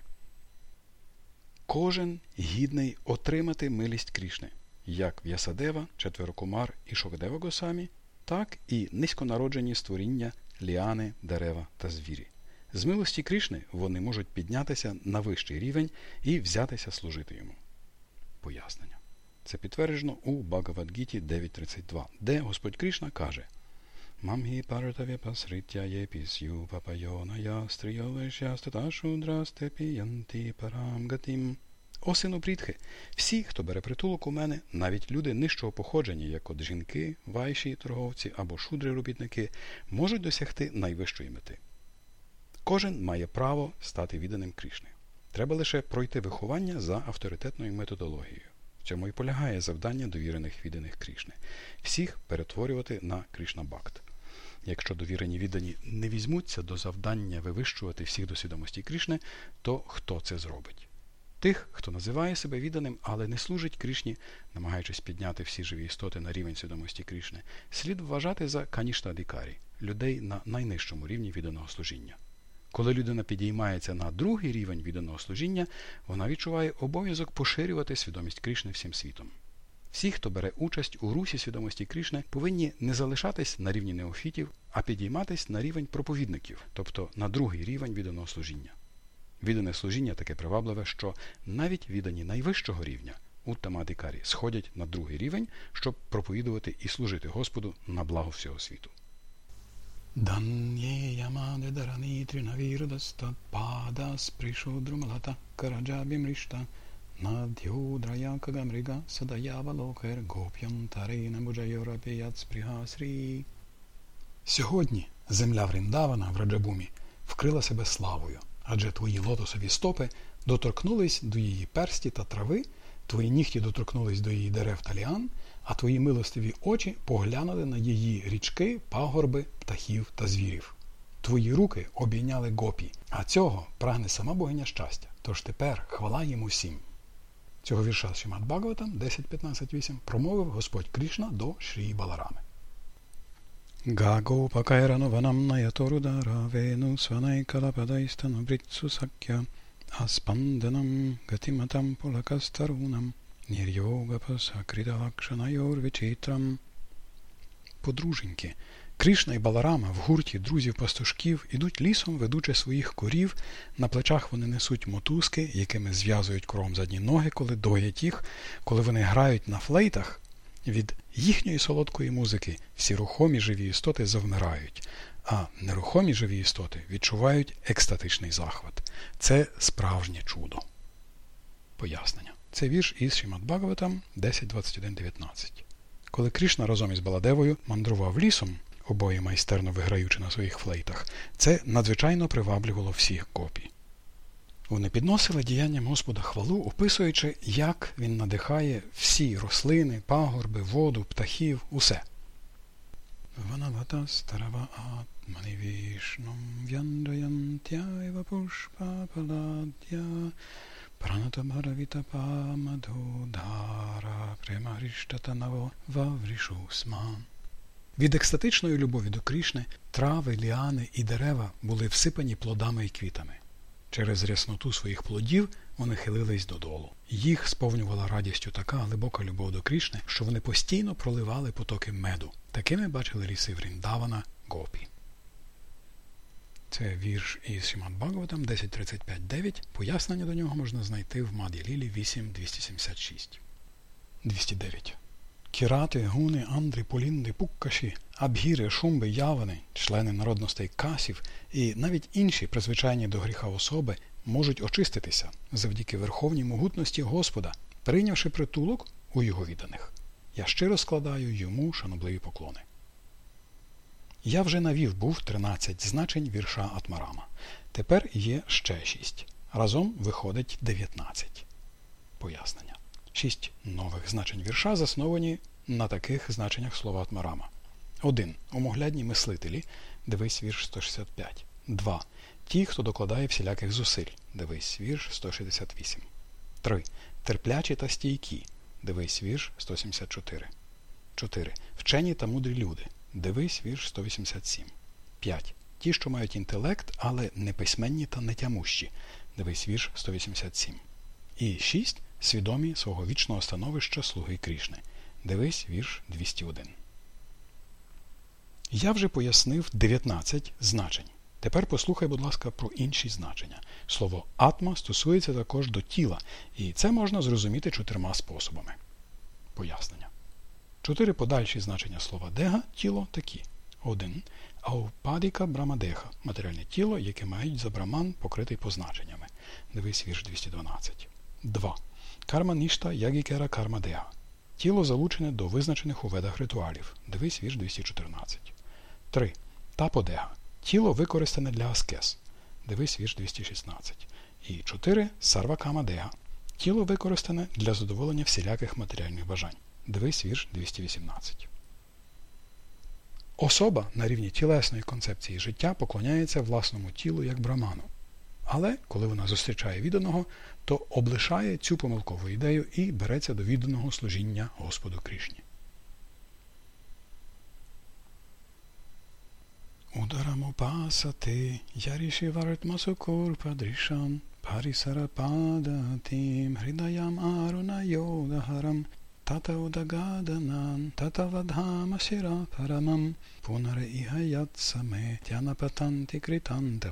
Speaker 2: Кожен гідний отримати милість Крішни, як В'ясадева, четверокомар і Шокдева Госамі, так і низьконароджені створіння, ліани, дерева та звірі. З милості Кришни вони можуть піднятися на вищий рівень і взятися служити йому. Пояснення. Це підтверджено у Багавадгіті 9.32, де Господь Кришна каже Мамгі паратаві пасриття є пісю папайона я стрійовишястата шудрастепіянти парам гатим. О сину Прітхи, всі, хто бере притулок у мене, навіть люди нижчого походження, як от жінки, вайші, торговці або шудри робітники, можуть досягти найвищої мети. Кожен має право стати відданим Крішни. Треба лише пройти виховання за авторитетною методологією. В цьому і полягає завдання довірених відданих Крішни всіх перетворювати на Крішна Бакт. Якщо довірені віддані не візьмуться до завдання вивищувати всіх до свідомості Крішни, то хто це зробить? Тих, хто називає себе відданим, але не служить Крішні, намагаючись підняти всі живі істоти на рівень свідомості Крішни, слід вважати за канішта дикарі, людей на найнижчому рівні відданого служіння. Коли людина підіймається на другий рівень відданого служіння, вона відчуває обов'язок поширювати свідомість Крішни всім світом. Всі, хто бере участь у русі свідомості Крішни, повинні не залишатись на рівні неофітів, а підійматись на рівень проповідників, тобто на другий рівень відданого служіння. Віддане служіння таке привабливе, що навіть віддані найвищого рівня уттамадикарі сходять на другий рівень, щоб проповідувати і служити Господу на благо всього світу. Даньєямадедаранітринаvirdastatпadasprishodrumalata караджабімрішта Надьюдрая кагамрига садаявалокер гоп'ям тарина буджайорапіят спрігасрі. Сьогодні земля Вріндавана в Раджабумі вкрила себе славою, адже твої лотосові стопи доторкнулись до її персті та трави, твої нігті доторкнулись до її дерев та ліан, а твої милостиві очі поглянули на її річки, пагорби, птахів та звірів. Твої руки обійняли гопі, а цього прагне сама богиня щастя. Тож тепер хвала їм усім. Цього вірша Шимат Бхагаватам 10.15.8 промовив Господь Кришна до Шрі Баларами. Аспанданам гатиматам пулакастарунам Подруженьки, Кришна і Баларама в гурті друзів-пастушків ідуть лісом, ведучи своїх корів. На плечах вони несуть мотузки, якими зв'язують коровам задні ноги, коли доять їх, коли вони грають на флейтах. Від їхньої солодкої музики всі рухомі живі істоти завмирають, а нерухомі живі істоти відчувають екстатичний захват. Це справжнє чудо. Пояснення. Це вірш із Шімат Бхагаватам 10.21.19. Коли Кришна разом із Баладевою мандрував лісом, обоє майстерно виграючи на своїх флейтах, це надзвичайно приваблювало всіх копій. Вони підносили діянням Господа хвалу, описуючи, як він надихає всі рослини, пагорби, воду, птахів, усе. Від екстатичної любові до Крішни трави, ліани і дерева були всипані плодами і квітами. Через рясноту своїх плодів вони хилились додолу. Їх сповнювала радістю така глибока любов до Крішни, що вони постійно проливали потоки меду. Такими бачили ліси Вріндавана Гопі. Це вірш із Шимат Бхагаватам 10.35.9. Пояснення до нього можна знайти в Маді Лілі 8.276. 209. Кірати, гуни, андри, полінди, пуккаші, абгіри, шумби, явани, члени народностей касів і навіть інші, призвичайні до гріха особи, можуть очиститися завдяки верховній могутності Господа, прийнявши притулок у його відданих. Я щиро складаю йому шанобливі поклони. Я вже навів був 13 значень вірша Атмарама. Тепер є ще 6. Разом виходить 19. Пояснення. Шість нових значень вірша засновані на таких значеннях слова Атмарама. 1. Умоглядні мислителі. Дивись вірш 165. 2. Ті, хто докладає всіляких зусиль. Дивись вірш 168. 3. Терплячі та стійкі. Дивись вірш 174. 4. Вчені та мудрі люди. Дивись вірш 187. 5. Ті, що мають інтелект, але не письменні та не тямущі. Дивись вірш 187. І 6 свідомі свого вічного становища слуги Крішни. Дивись вірш 201. Я вже пояснив 19 значень. Тепер послухай, будь ласка, про інші значення. Слово атма стосується також до тіла, і це можна зрозуміти чотирма способами. Пояснення. Чотири подальші значення слова дега тіло такі. 1. Аупадіка брамадеха матеріальне тіло, яке мають за браман, покритий позначеннями. Дивись вірш 212. 2. Карма нішта ягікера карма дега. Тіло залучене до визначених у ведах ритуалів. Дивись вірш 214. 3. Таподега. Тіло використане для аскез. Дивись вірш 216. І 4. Сарвакамадега. Тіло використане для задоволення всіляких матеріальних бажань. Дивись вірш 218. Особа на рівні тілесної концепції життя поклоняється власному тілу як браману. Але коли вона зустрічає відданого, то облишає цю помилкову ідею і береться до відданого служіння Господу Крішні. Ударамупасати яріші парісарападатим гридаям аруна йодагарам тата удагаданан тата вадхама сіра парамам пунаре ігаят саме тянапатанти кританте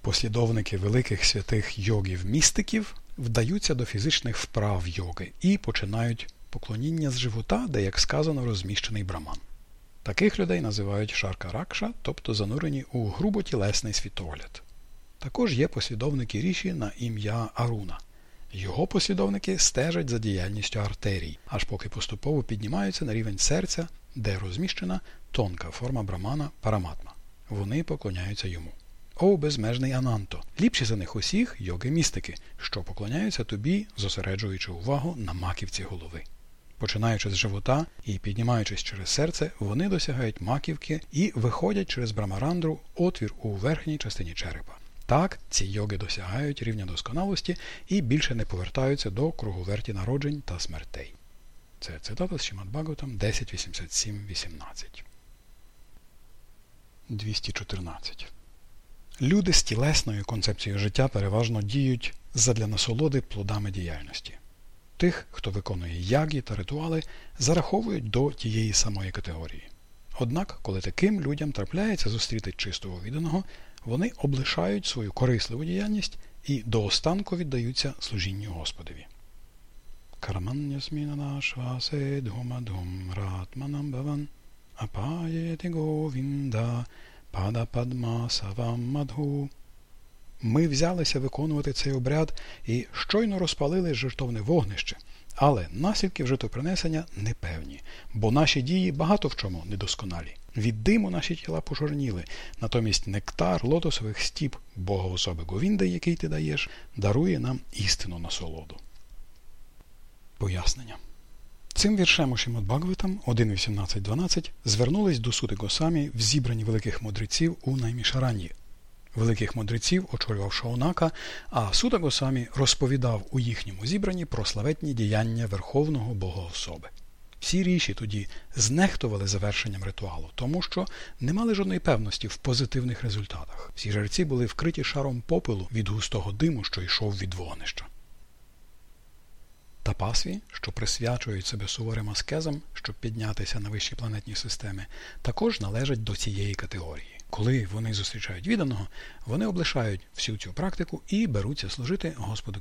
Speaker 2: Послідовники великих святих йогів-містиків вдаються до фізичних вправ йоги і починають поклоніння з живота, де, як сказано, розміщений браман. Таких людей називають шарка-ракша, тобто занурені у груботілесний світогляд. Також є послідовники ріші на ім'я Аруна. Його послідовники стежать за діяльністю артерій, аж поки поступово піднімаються на рівень серця, де розміщена тонка форма брамана параматма. Вони поклоняються йому. О, безмежний Ананто! Ліпші за них усіх йоги містики, що поклоняються тобі, зосереджуючи увагу на маківці голови. Починаючи з живота і піднімаючись через серце, вони досягають маківки і виходять через брамарандру отвір у верхній частині черепа. Так, ці йоги досягають рівня досконалості і більше не повертаються до круговерті народжень та смертей. Це цитата з Шимат Бхагаватам 10.87.18. 214. Люди з тілесною концепцією життя переважно діють задля насолоди плодами діяльності. Тих, хто виконує ягі та ритуали, зараховують до тієї самої категорії. Однак, коли таким людям трапляється зустріти чистого відданого, вони облишають свою корисливу діяльність і до останку віддаються служінню Господові. Ми взялися виконувати цей обряд і щойно розпалили жертовне вогнище, але наслідки житопринесення непевні, бо наші дії багато в чому недосконалі. Від диму наші тіла пожорніли, натомість нектар лотосових стіп Бога особи Говінди, який ти даєш, дарує нам істину насолоду. Пояснення. Цим віршем у Шимат Бхагаватам 1.18.12 звернулись до сути Госамі в зібранні великих мудреців у Наймішаранні. Великих мудреців очолював Шаунака, а Суда Госамі розповідав у їхньому зібранні про славетні діяння Верховного Бога особи. Всі ріші тоді знехтували завершенням ритуалу, тому що не мали жодної певності в позитивних результатах. Всі жерці були вкриті шаром попелу від густого диму, що йшов від вогнища. Тапасві, що присвячують себе суворим аскезам, щоб піднятися на вищі планетні системи, також належать до цієї категорії. Коли вони зустрічають відданого, вони облишають всю цю практику і беруться служити Господу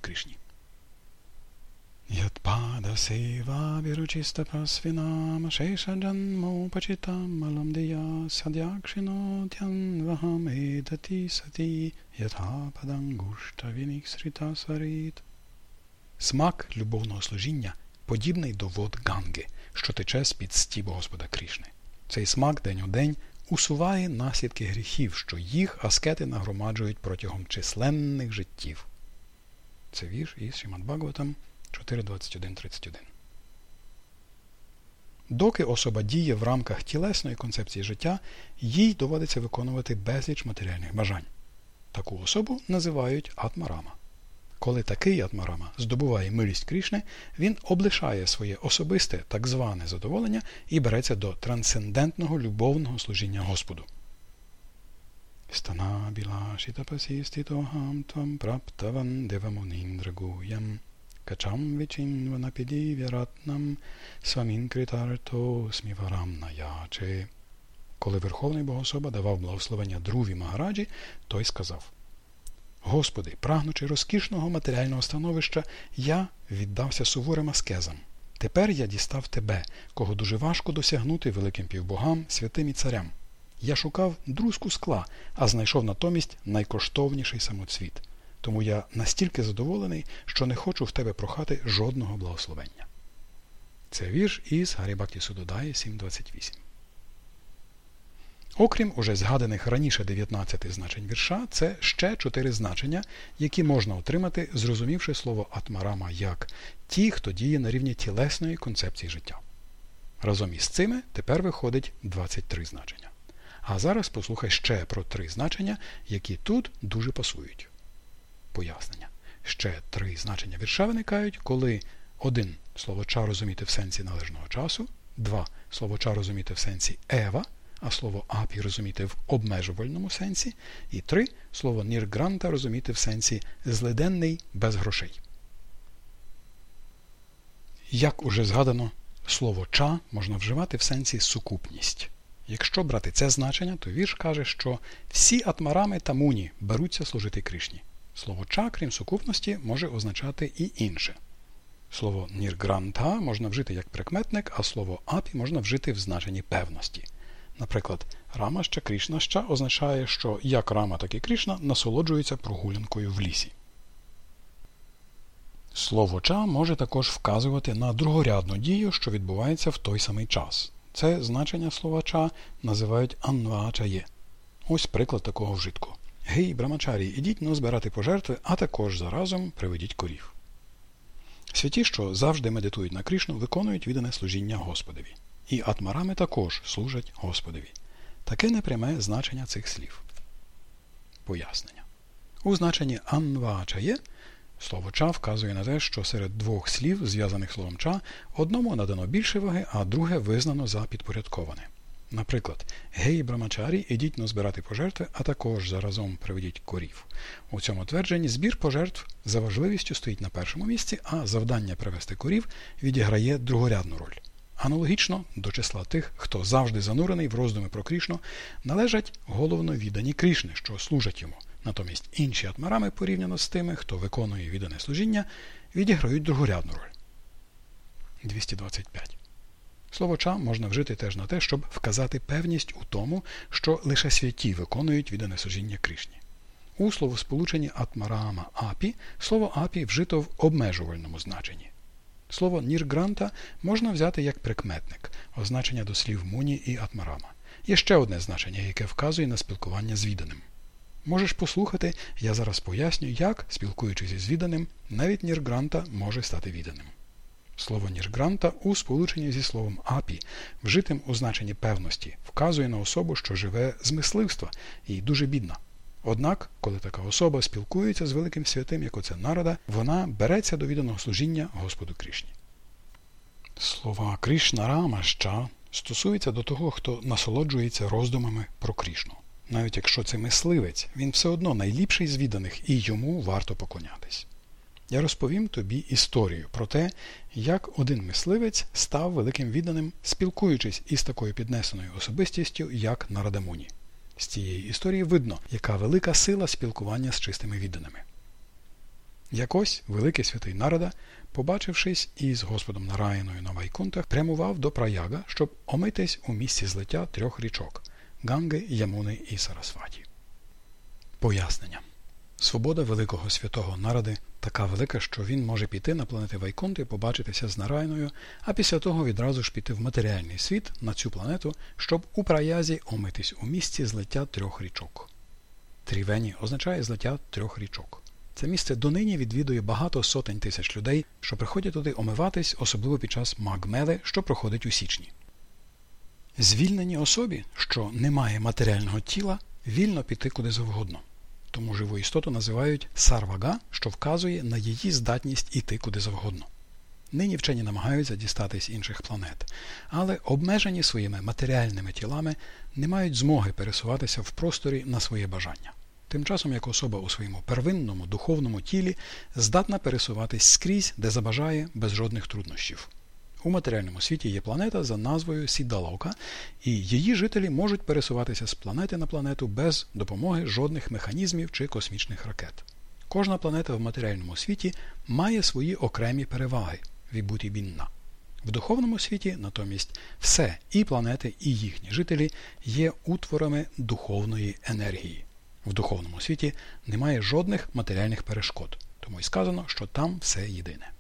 Speaker 2: Кришні. Yatpadasevaviruchistapasvinam Sheshajanmopachitaam Alamdiya Sadyakshinodhyanvaham Edati Sati Yathapadangushtavinikсрита Сарит. Смак любовного служіння подібний до вод Ганги, що тече з-під стібу Господа Крішни. Цей смак день у день усуває наслідки гріхів, що їх аскети нагромаджують протягом численних життів. Це вірш із Шимат Бхагаватам 4.21.31. Доки особа діє в рамках тілесної концепції життя, їй доводиться виконувати безліч матеріальних бажань. Таку особу називають атмарама. Коли такий атмарама здобуває милість Крішни, він облишає своє особисте так зване задоволення і береться до трансцендентного любовного служіння Господу. Станабілашітапасістітогам твам праптаван девамуніндрагуям качам вічінванапідів'яратнам свамінкритарто сміварам наяче. Коли Верховний Богособа давав благословення Друві Магараджі, той сказав Господи, прагнучи розкішного матеріального становища, я віддався суворим аскезам. Тепер я дістав тебе, кого дуже важко досягнути великим півбогам, святим і царям. Я шукав друзку скла, а знайшов натомість найкоштовніший самоцвіт. Тому я настільки задоволений, що не хочу в тебе прохати жодного благословення. Це вірш із Гарібакті Судодає 7.28. Окрім уже згаданих раніше 19 значень вірша, це ще чотири значення, які можна отримати, зрозумівши слово атмарама як ті, хто діє на рівні тілесної концепції життя. Разом із цими тепер виходить 23 значення. А зараз послухай ще про три значення, які тут дуже пасують. Пояснення. Ще три значення вірша виникають, коли один слово ча розуміти в сенсі належного часу, два слово ча розуміти в сенсі ева а слово апі розуміти в обмежувальному сенсі, і три слово ніргранта розуміти в сенсі злиденний без грошей. Як уже згадано, слово ча можна вживати в сенсі сукупність. Якщо брати це значення, то вірш каже, що всі атмарами та муні беруться служити Кришні. Слово ча, крім сукупності, може означати і інше. Слово ніргранта можна вжити як прикметник, а слово апі можна вжити в значенні певності. Наприклад, Рамаща Крішнаща означає, що як Рама, так і Крішна насолоджуються прогулянкою в лісі. Слово ча може також вказувати на другорядну дію, що відбувається в той самий час. Це значення слова ча називають анвачає. Ось приклад такого вжитку. Гей, брамачарі, ідіть но збирати пожертви, а також заразом приведіть корів. Святі, що завжди медитують на Кришну, виконують віддане служіння Господові. І атмарами також служать Господові. Таке непряме значення цих слів. Пояснення. У значенні анвачає слово ча вказує на те, що серед двох слів, зв'язаних словом ча, одному надано більше ваги, а друге визнано за підпорядковане. Наприклад, гей, брамачарі, ідіть но пожертви, а також заразом приведіть корів. У цьому твердженні збір пожертв за важливістю стоїть на першому місці, а завдання привести корів відіграє другорядну роль. Аналогічно до числа тих, хто завжди занурений в роздуми про Крішну, належать головно віддані Крішни, що служать йому. Натомість інші атмарами, порівняно з тими, хто виконує віддане служіння, відіграють другорядну роль. 225. Слово ча можна вжити теж на те, щоб вказати певність у тому, що лише святі виконують віддане служіння Кришні. У словосполученні атмарама апі слово апі вжито в обмежувальному значенні. Слово ніргранта можна взяти як прикметник, означення до слів муні і атмарама. Є ще одне значення, яке вказує на спілкування з відданим. Можеш послухати, я зараз поясню, як, спілкуючись із відданим, навіть ніргранта може стати відданим. Слово ніргранта у сполученні зі словом апі, вжитим у значенні певності, вказує на особу, що живе з мисливства і дуже бідна. Однак, коли така особа спілкується з великим святим, як оце народа, вона береться до відданого служіння Господу Кришні. Слова Кришна Рамаща стосуються до того, хто насолоджується роздумами про Кришну. Навіть якщо це мисливець, він все одно найліпший з відданих і йому варто поклонятись. Я розповім тобі історію про те, як один мисливець став великим відданим, спілкуючись із такою піднесеною особистістю, як Нарадамуні. З цієї історії видно, яка велика сила спілкування з чистими відданими. Якось великий святий Нарада, побачившись із Господом Нараїною на Вайкунтах, прямував до праяга, щоб омитись у місці злиття трьох річок Ганги, Ямуни і Сарасваті. Пояснення. Свобода великого святого наради така велика, що він може піти на планети Вайкунти, побачитися з Нарайною, а після того відразу ж піти в матеріальний світ на цю планету, щоб у праязі омитись у місці злиття трьох річок. Трівені означає злиття трьох річок. Це місце донині відвідує багато сотень тисяч людей, що приходять туди омиватись, особливо під час магмели, що проходить у січні. Звільненій особі, що не має матеріального тіла, вільно піти куди завгодно. Тому живу істоту називають сарвага, що вказує на її здатність іти куди завгодно. Нині вчені намагаються дістатись інших планет, але обмежені своїми матеріальними тілами не мають змоги пересуватися в просторі на своє бажання. Тим часом як особа у своєму первинному духовному тілі здатна пересуватись скрізь, де забажає без жодних труднощів. У матеріальному світі є планета за назвою Сідалока, і її жителі можуть пересуватися з планети на планету без допомоги жодних механізмів чи космічних ракет. Кожна планета в матеріальному світі має свої окремі переваги вібуті бінна. В духовному світі, натомість, все і планети, і їхні жителі є утворами духовної енергії. В духовному світі немає жодних матеріальних перешкод, тому й сказано, що там все єдине.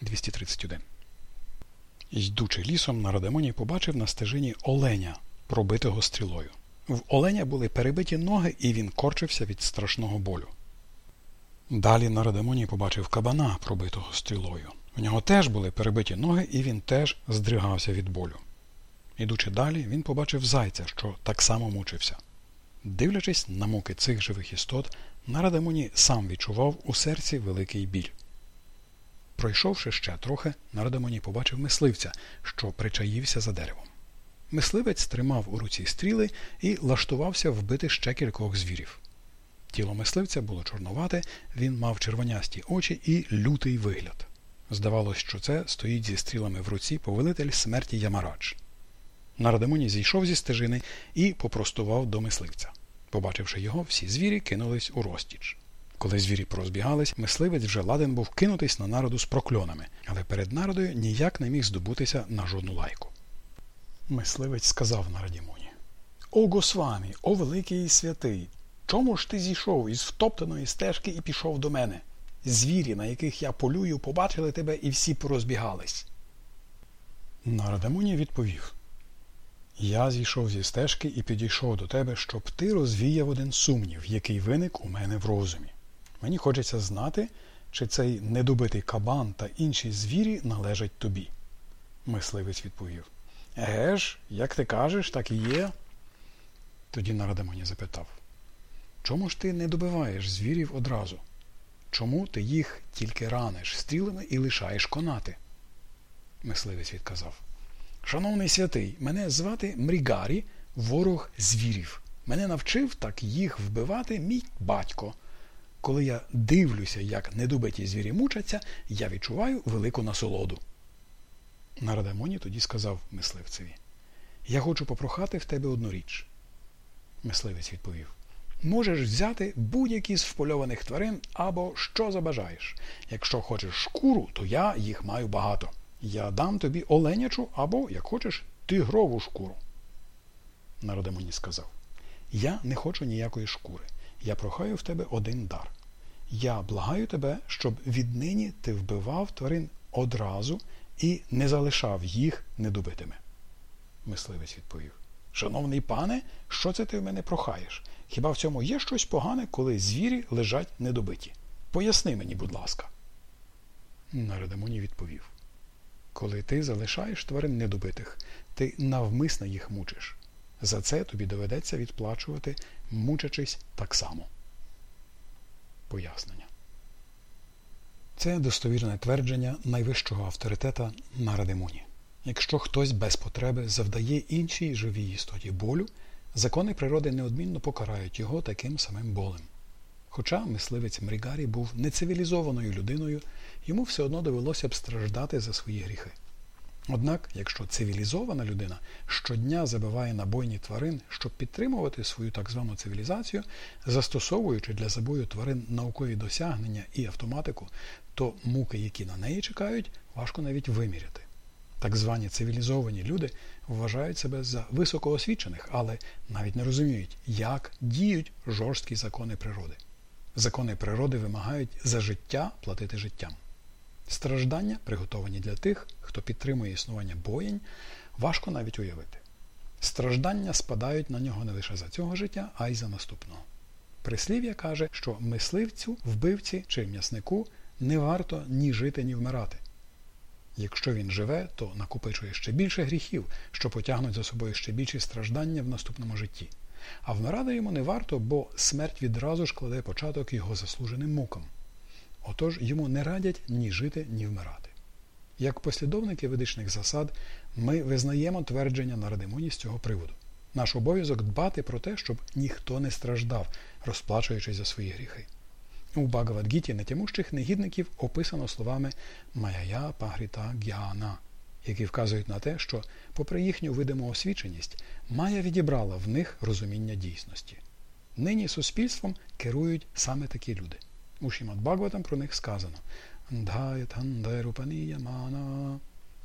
Speaker 2: 231 Йдучи лісом, на Радемоні побачив на стежині оленя, пробитого стрілою. В оленя були перебиті ноги, і він корчився від страшного болю. Далі на Радемоні побачив кабана, пробитого стрілою. В нього теж були перебиті ноги, і він теж здригався від болю. Ідучи далі, він побачив зайця, що так само мучився. Дивлячись на муки цих живих істот, на Радемоні сам відчував у серці великий біль. Пройшовши ще трохи, Нардамоні побачив мисливця, що причаївся за деревом. Мисливець тримав у руці стріли і лаштувався вбити ще кількох звірів. Тіло мисливця було чорнувате, він мав червонясті очі і лютий вигляд. Здавалось, що це стоїть зі стрілами в руці повелитель смерті Ямарадж. Нарадамоні зійшов зі стежини і попростував до мисливця. Побачивши його, всі звірі кинулись у розтіч. Коли звірі порозбігались, мисливець вже ладен був кинутись на народу з прокльонами, але перед народою ніяк не міг здобутися на жодну лайку. Мисливець сказав на Радімоні. О Госвамі, о великий святий, чому ж ти зійшов із втоптаної стежки і пішов до мене? Звірі, на яких я полюю, побачили тебе і всі порозбігались. Нарадамуні відповів Я зійшов зі стежки і підійшов до тебе, щоб ти розвіяв один сумнів, який виник у мене в розумі. Мені хочеться знати, чи цей недобитий кабан та інші звірі належать тобі. Мисливець відповів. Еге ж, як ти кажеш, так і є. Тоді Нарадамоні запитав Чому ж ти не добиваєш звірів одразу? Чому ти їх тільки раниш стрілами і лишаєш конати? Мисливець відказав. Шановний святий, мене звати Мрігарі, ворог звірів. Мене навчив так їх вбивати мій батько. Коли я дивлюся, як недобиті звірі мучаться, я відчуваю велику насолоду. Нарадамоні тоді сказав мисливцеві Я хочу попрохати в тебе одну річ. Мисливець відповів Можеш взяти будь-які з впольованих тварин або що забажаєш. Якщо хочеш шкуру, то я їх маю багато. Я дам тобі оленячу або, як хочеш, тигрову шкуру. Народимоні сказав Я не хочу ніякої шкури. Я прохаю в тебе один дар. Я благаю тебе, щоб віднині ти вбивав тварин одразу і не залишав їх недобитими. Мисливець відповів Шановний пане, що це ти в мене прохаєш? Хіба в цьому є щось погане, коли звірі лежать недобиті? Поясни мені, будь ласка. Нарадамоні відповів Коли ти залишаєш тварин недобитих, ти навмисно їх мучиш. За це тобі доведеться відплачувати, мучачись так само. Пояснення. Це достовірне твердження найвищого авторитета на Радимоні. Якщо хтось без потреби завдає іншій живій істоті болю, закони природи неодмінно покарають його таким самим болем. Хоча мисливець Мрігарі був нецивілізованою людиною, йому все одно довелося б страждати за свої гріхи. Однак, якщо цивілізована людина щодня забиває набойні тварин, щоб підтримувати свою так звану цивілізацію, застосовуючи для забою тварин наукові досягнення і автоматику, то муки, які на неї чекають, важко навіть виміряти. Так звані цивілізовані люди вважають себе за високоосвічених, але навіть не розуміють, як діють жорсткі закони природи. Закони природи вимагають за життя платити життям. Страждання, приготовані для тих, хто підтримує існування боєнь, важко навіть уявити. Страждання спадають на нього не лише за цього життя, а й за наступного. Прислів'я каже, що мисливцю, вбивці чи м'яснику не варто ні жити, ні вмирати. Якщо він живе, то накопичує ще більше гріхів, що потягнуть за собою ще більші страждання в наступному житті. А вмирати йому не варто, бо смерть відразу ж кладе початок його заслуженим мукам. Отож йому не радять ні жити, ні вмирати. Як послідовники ведичних засад, ми визнаємо твердження на Радимоні з цього приводу. Наш обов'язок дбати про те, щоб ніхто не страждав, розплачуючись за свої гріхи. У Багавадгіті нетямущих негідників описано словами Маяя Пагріта Гяна, які вказують на те, що, попри їхню видиму освіченість, Майя відібрала в них розуміння дійсності. Нині суспільством керують саме такі люди. У Шімат Бхагаватам про них сказано.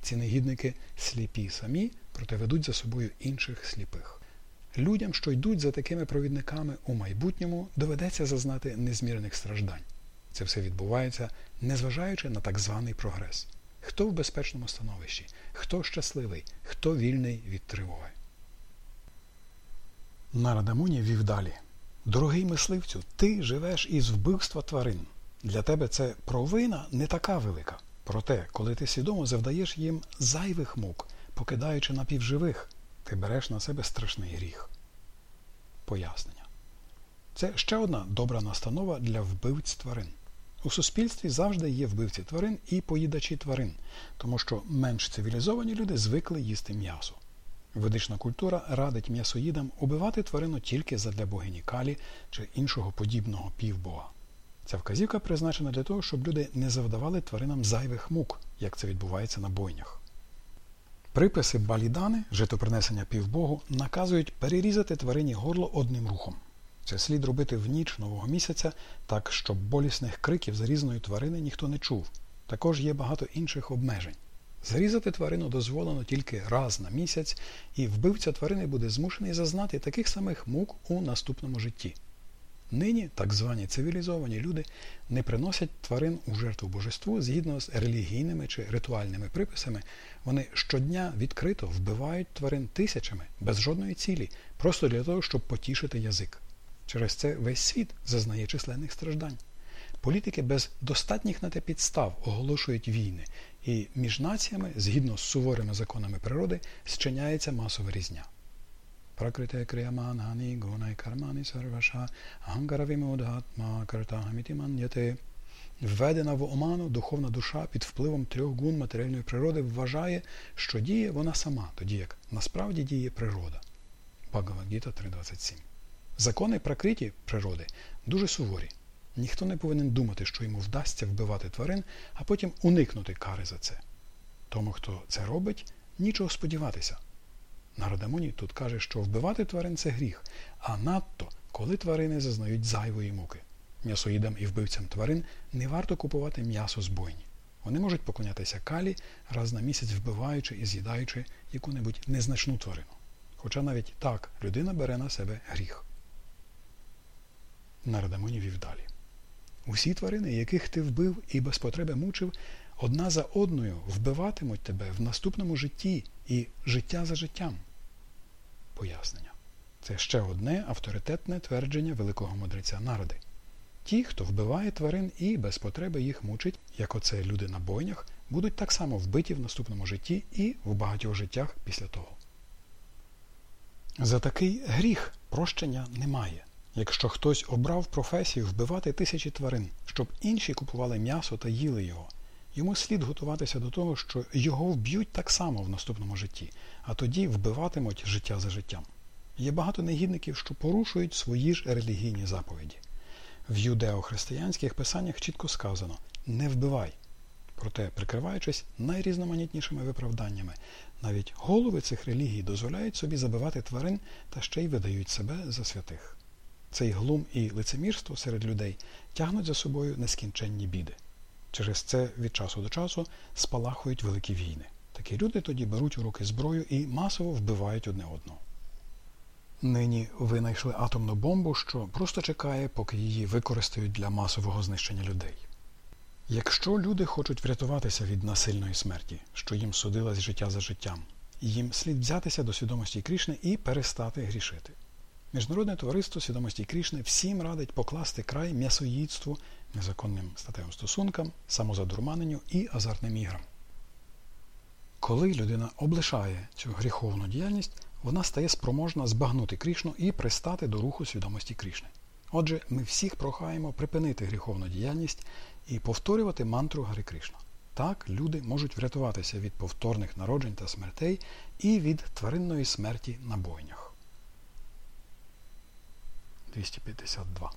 Speaker 2: Ці негідники сліпі самі, проте ведуть за собою інших сліпих. Людям, що йдуть за такими провідниками у майбутньому, доведеться зазнати незмірних страждань. Це все відбувається, незважаючи на так званий прогрес. Хто в безпечному становищі, хто щасливий, хто вільний від тривоги. Нарадамуні вів далі. Дорогий мисливцю, ти живеш із вбивства тварин. Для тебе це провина не така велика. Проте, коли ти свідомо завдаєш їм зайвих мук, покидаючи напівживих, ти береш на себе страшний гріх. Пояснення. Це ще одна добра настанова для вбивць тварин. У суспільстві завжди є вбивці тварин і поїдачі тварин, тому що менш цивілізовані люди звикли їсти м'ясо. Ведична культура радить м'ясоїдам убивати тварину тільки задля богині Калі чи іншого подібного півбога. Ця вказівка призначена для того, щоб люди не завдавали тваринам зайвих мук, як це відбувається на бойнях. Приписи балідани, житопринесення півбогу, наказують перерізати тварині горло одним рухом. Це слід робити в ніч нового місяця, так щоб болісних криків зарізаної тварини ніхто не чув. Також є багато інших обмежень. Зарізати тварину дозволено тільки раз на місяць, і вбивця тварини буде змушений зазнати таких самих мук у наступному житті. Нині так звані цивілізовані люди не приносять тварин у жертву божеству згідно з релігійними чи ритуальними приписами. Вони щодня відкрито вбивають тварин тисячами без жодної цілі, просто для того, щоб потішити язик. Через це весь світ зазнає численних страждань. Політики без достатніх на те підстав оголошують війни, і між націями, згідно з суворими законами природи, зчиняється масова різня. Пракрите крiyamanaні гунай кармані сарваша агангаравімодатма картагаміті ман'яте. Введена в оману духовна душа під впливом трьох гун матеріальної природи вважає, що діє вона сама, тоді як насправді діє природа. Бхагавадгіта 3.27. Закони пракриті природи дуже суворі. Ніхто не повинен думати, що йому вдасться вбивати тварин, а потім уникнути кари за це. Тому, хто це робить, нічого сподіватися. Нарадамуні тут каже, що вбивати тварин це гріх, а надто, коли тварини зазнають зайвої муки. М'ясоїдам і вбивцям тварин не варто купувати м'ясо з бойні. Вони можуть поклонятися калі, раз на місяць вбиваючи і з'їдаючи яку-небудь незначну тварину. Хоча навіть так людина бере на себе гріх. Нарадамуні вів далі. Усі тварини, яких ти вбив і без потреби мучив, одна за одною вбиватимуть тебе в наступному житті і життя за життям. Пояснення. Це ще одне авторитетне твердження великого мудреця народи. Ті, хто вбиває тварин і без потреби їх мучить, як оце люди на бойнях, будуть так само вбиті в наступному житті і в багатьох життях після того. За такий гріх прощення немає. Якщо хтось обрав професію вбивати тисячі тварин, щоб інші купували м'ясо та їли його, йому слід готуватися до того, що його вб'ють так само в наступному житті, а тоді вбиватимуть життя за життям. Є багато негідників, що порушують свої ж релігійні заповіді. В юдео-християнських писаннях чітко сказано не вбивай. Проте, прикриваючись найрізноманітнішими виправданнями, навіть голови цих релігій дозволяють собі забивати тварин та ще й видають себе за святих. Цей глум і лицемірство серед людей тягнуть за собою нескінченні біди. Через це від часу до часу спалахують великі війни. Такі люди тоді беруть у руки зброю і масово вбивають одне одного. Нині винайшли атомну бомбу, що просто чекає, поки її використають для масового знищення людей. Якщо люди хочуть врятуватися від насильної смерті, що їм судилось життя за життям, їм слід взятися до свідомості Крішни і перестати грішити. Міжнародне товариство свідомості Крішни всім радить покласти край м'ясоїдству, незаконним статевим стосункам, самозадурманенню і азартним іграм. Коли людина облишає цю гріховну діяльність, вона стає спроможна збагнути Крішну і пристати до руху свідомості Крішни. Отже, ми всіх прохаємо припинити гріховну діяльність і повторювати мантру Гари Кришна. Так люди можуть врятуватися від повторних народжень та смертей і від тваринної смерті на бойнях. 252.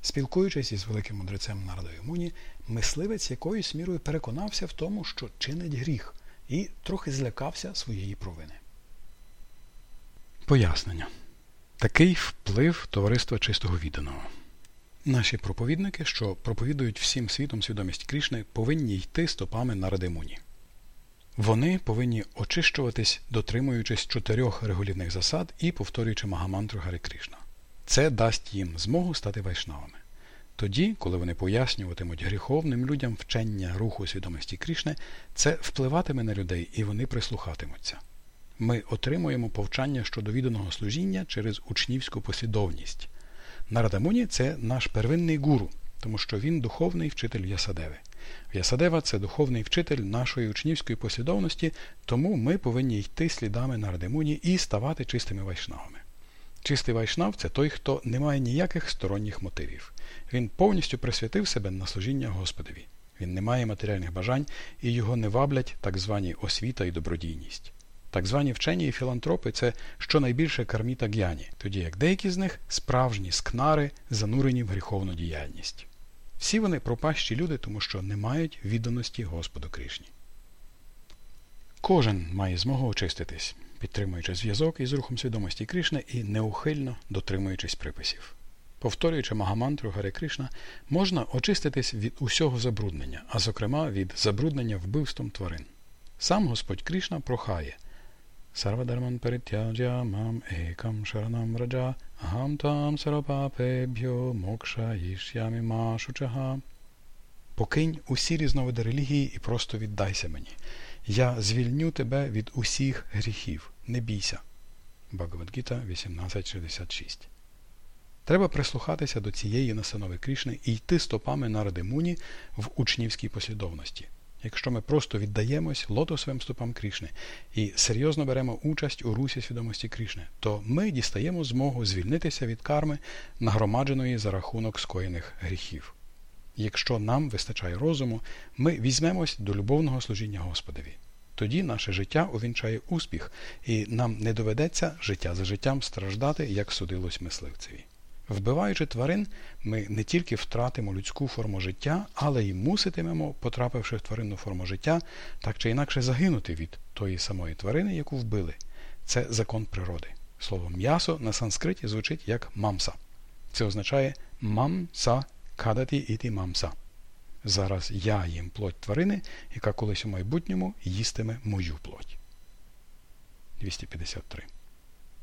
Speaker 2: Спілкуючись із великим мудрецем Нардою Муні, мисливець якоюсь мірою переконався в тому, що чинить гріх, і трохи злякався своєї провини. Пояснення. Такий вплив товариства чистого відданого. Наші проповідники, що проповідують всім світом свідомість Крішни, повинні йти стопами Наради Муні. Вони повинні очищуватись, дотримуючись чотирьох регулівних засад і повторюючи Магамантру Гари Кришна. Це дасть їм змогу стати вайшнавами. Тоді, коли вони пояснюватимуть гріховним людям вчення руху свідомості Крішни, це впливатиме на людей і вони прислухатимуться. Ми отримуємо повчання щодо відданого служіння через учнівську послідовність. Нарадамуні це наш первинний гуру, тому що він духовний вчитель Ясадеви. Ясадева це духовний вчитель нашої учнівської послідовності, тому ми повинні йти слідами Нарадамуні і ставати чистими вайшнавами. Чистий вайшнав це той, хто не має ніяких сторонніх мотивів. Він повністю присвятив себе на служіння Господові. Він не має матеріальних бажань і його не ваблять так звані освіта і добродійність. Так звані вчені і філантропи це щонайбільше кармі та г'яні, тоді як деякі з них справжні скнари, занурені в гріховну діяльність. Всі вони пропащі люди, тому що не мають відданості Господу Кришні. Кожен має змогу очиститись підтримуючи зв'язок із рухом свідомості Кришни і неухильно дотримуючись приписів. Повторюючи Магамантру Гари Кришна, можна очиститись від усього забруднення, а зокрема від забруднення вбивством тварин. Сам Господь Кришна прохає Сарвадарман перитяджя мам екам шаранам враджа ахам там сарапапебьо мокша ішямі машучага. Покинь усі різновиди релігії і просто віддайся мені. Я звільню тебе від усіх гріхів. Не бійся. Багавадгіта 1866 Треба прислухатися до цієї настанови Крішни і йти стопами на Радимуні в учнівській послідовності. Якщо ми просто віддаємось лотосовим стопам Крішни і серйозно беремо участь у русі свідомості Крішни, то ми дістаємо змогу звільнитися від карми, нагромадженої за рахунок скоєних гріхів. Якщо нам вистачає розуму, ми візьмемось до любовного служіння Господові. Тоді наше життя увінчає успіх, і нам не доведеться життя за життям страждати, як судилось мисливцеві. Вбиваючи тварин, ми не тільки втратимо людську форму життя, але й муситимемо, потрапивши в тваринну форму життя, так чи інакше загинути від тої самої тварини, яку вбили. Це закон природи. Слово м'ясо на санскриті звучить як мамса. Це означає мамса кадаті іті мамса. Зараз я їм плоть тварини, яка колись у майбутньому їстиме мою плоть. 253.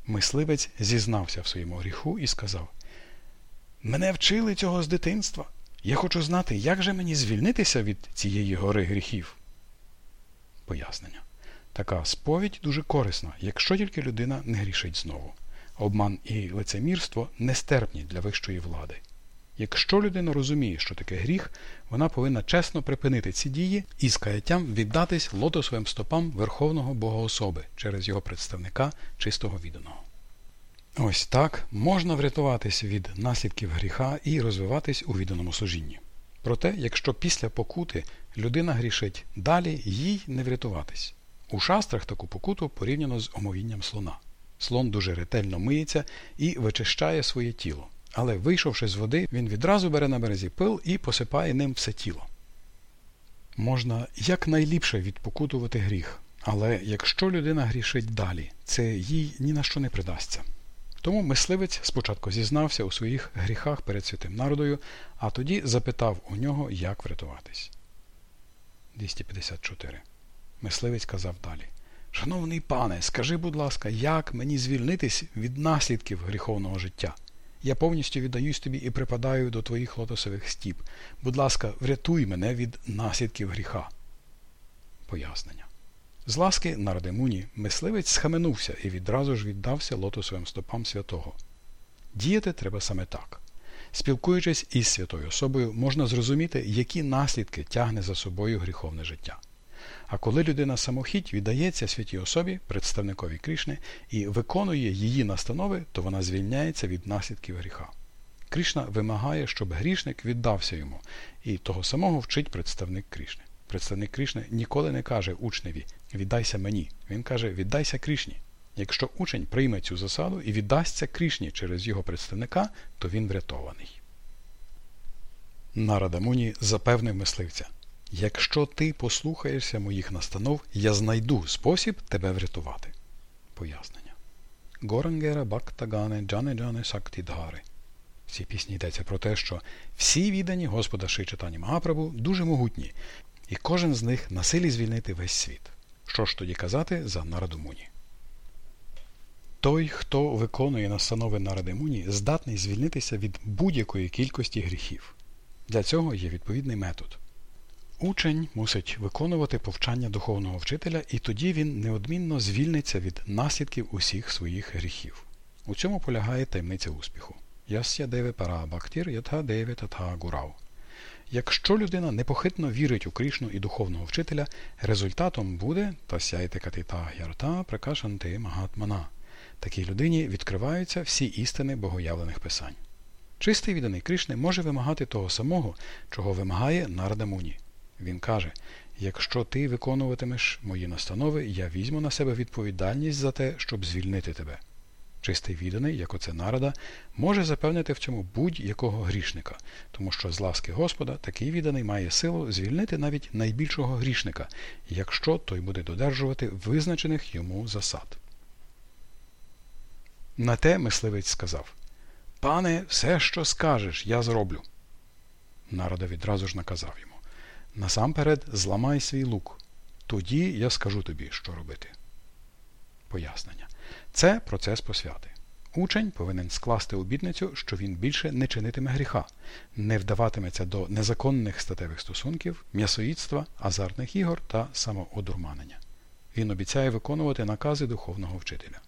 Speaker 2: Мисливець зізнався в своєму гріху і сказав Мене вчили цього з дитинства. Я хочу знати, як же мені звільнитися від цієї гори гріхів. Пояснення. Така сповідь дуже корисна, якщо тільки людина не грішить знову. Обман і лицемірство нестерпні для вищої влади. Якщо людина розуміє, що таке гріх, вона повинна чесно припинити ці дії і з каяттям віддатись лотосовим стопам Верховного Богоособи через його представника чистого відданого. Ось так можна врятуватись від наслідків гріха і розвиватись у відданому служінні. Проте, якщо після покути людина грішить далі, їй не врятуватись. У шастрах таку покуту порівняно з омовінням слона. Слон дуже ретельно миється і вичищає своє тіло. Але, вийшовши з води, він відразу бере на березі пил і посипає ним все тіло. Можна якнайліпше відпокутувати гріх, але якщо людина грішить далі, це їй ні на що не придасться. Тому мисливець спочатку зізнався у своїх гріхах перед святим народою, а тоді запитав у нього, як врятуватись. 254. Мисливець казав далі. Шановний пане, скажи, будь ласка, як мені звільнитись від наслідків гріховного життя? Я повністю віддаюсь тобі і припадаю до твоїх лотосових стіп. Будь ласка, врятуй мене від наслідків гріха. Пояснення. З ласки на Радимуні мисливець схаменувся і відразу ж віддався лотосовим стопам святого. Діяти треба саме так. Спілкуючись із святою особою, можна зрозуміти, які наслідки тягне за собою гріховне життя. А коли людина самохідь віддається святій особі, представникові Крішни, і виконує її настанови, то вона звільняється від наслідків гріха. Кришна вимагає, щоб грішник віддався йому, і того самого вчить представник Крішни. Представник Крішни ніколи не каже учневі віддайся мені. Він каже, віддайся Крішні. Якщо учень прийме цю засаду і віддасться Крішні через його представника, то він врятований. Нарада Муні запевнив мисливця Якщо ти послухаєшся моїх настанов, я знайду спосіб тебе врятувати. Пояснення. Горангера Бактагане Джане Джане Сактідгари. В цій пісні йдеться про те, що всі віддані Господа Шичатані Магапрабу дуже могутні, і кожен з них на силі звільнити весь світ. Що ж тоді казати за Нарадумуні? Той, хто виконує настанови Нарадимуні, здатний звільнитися від будь-якої кількості гріхів. Для цього є відповідний метод. Учень мусить виконувати повчання духовного вчителя, і тоді він неодмінно звільниться від наслідків усіх своїх гріхів. У цьому полягає таємниця успіху. Якщо людина непохитно вірить у Крішну і духовного вчителя, результатом буде тасяйте катита гярта. Такій людині відкриваються всі істини богоявлених писань. Чистий відданий Кришни може вимагати того самого, чого вимагає Нарда Муні. Він каже: якщо ти виконуватимеш мої настанови, я візьму на себе відповідальність за те, щоб звільнити тебе. Чистий відданий, як оце нарада, може запевнити в цьому будь-якого грішника, тому що з ласки Господа такий відданий має силу звільнити навіть найбільшого грішника, якщо той буде додержувати визначених йому засад. На те мисливець сказав Пане, все, що скажеш, я зроблю. Нарада відразу ж наказав йому Насамперед зламай свій лук. тоді я скажу тобі, що робити. Пояснення. Це процес посвяти. Учень повинен скласти обітницю, що він більше не чинитиме гріха, не вдаватиметься до незаконних статевих стосунків, м'ясоїдства, азартних ігор та самоодурманення. Він обіцяє виконувати накази духовного вчителя.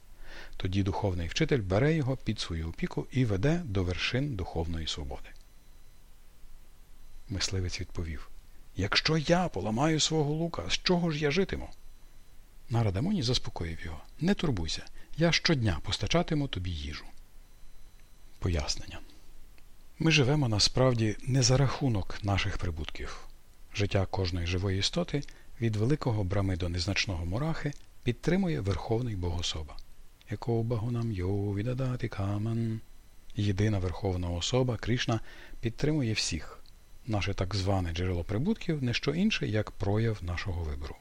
Speaker 2: Тоді духовний вчитель бере його під свою опіку і веде до вершин духовної свободи. Мисливець відповів Якщо я поламаю свого лука, з чого ж я житиму? Нарадамоні заспокоїв його Не турбуйся, я щодня постачатиму тобі їжу. Пояснення. Ми живемо насправді не за рахунок наших прибутків. Життя кожної живої істоти від великого брами до незначного мурахи підтримує Верховний Богособа, якого багунам йо віддадати каман. Єдина Верховна особа Кришна підтримує всіх. Наше так зване джерело прибутків не що інше, як прояв нашого вибору.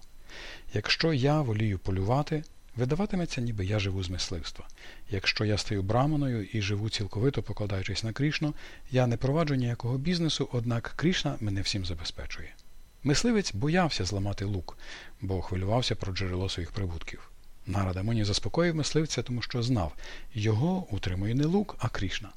Speaker 2: Якщо я волію полювати, видаватиметься, ніби я живу з мисливства. Якщо я стаю браманою і живу цілковито покладаючись на Крішну, я не проваджу ніякого бізнесу, однак Крішна мене всім забезпечує. Мисливець боявся зламати лук, бо хвилювався про джерело своїх прибутків. Нарада Муні заспокоїв мисливця, тому що знав, його утримує не лук, а Крішна.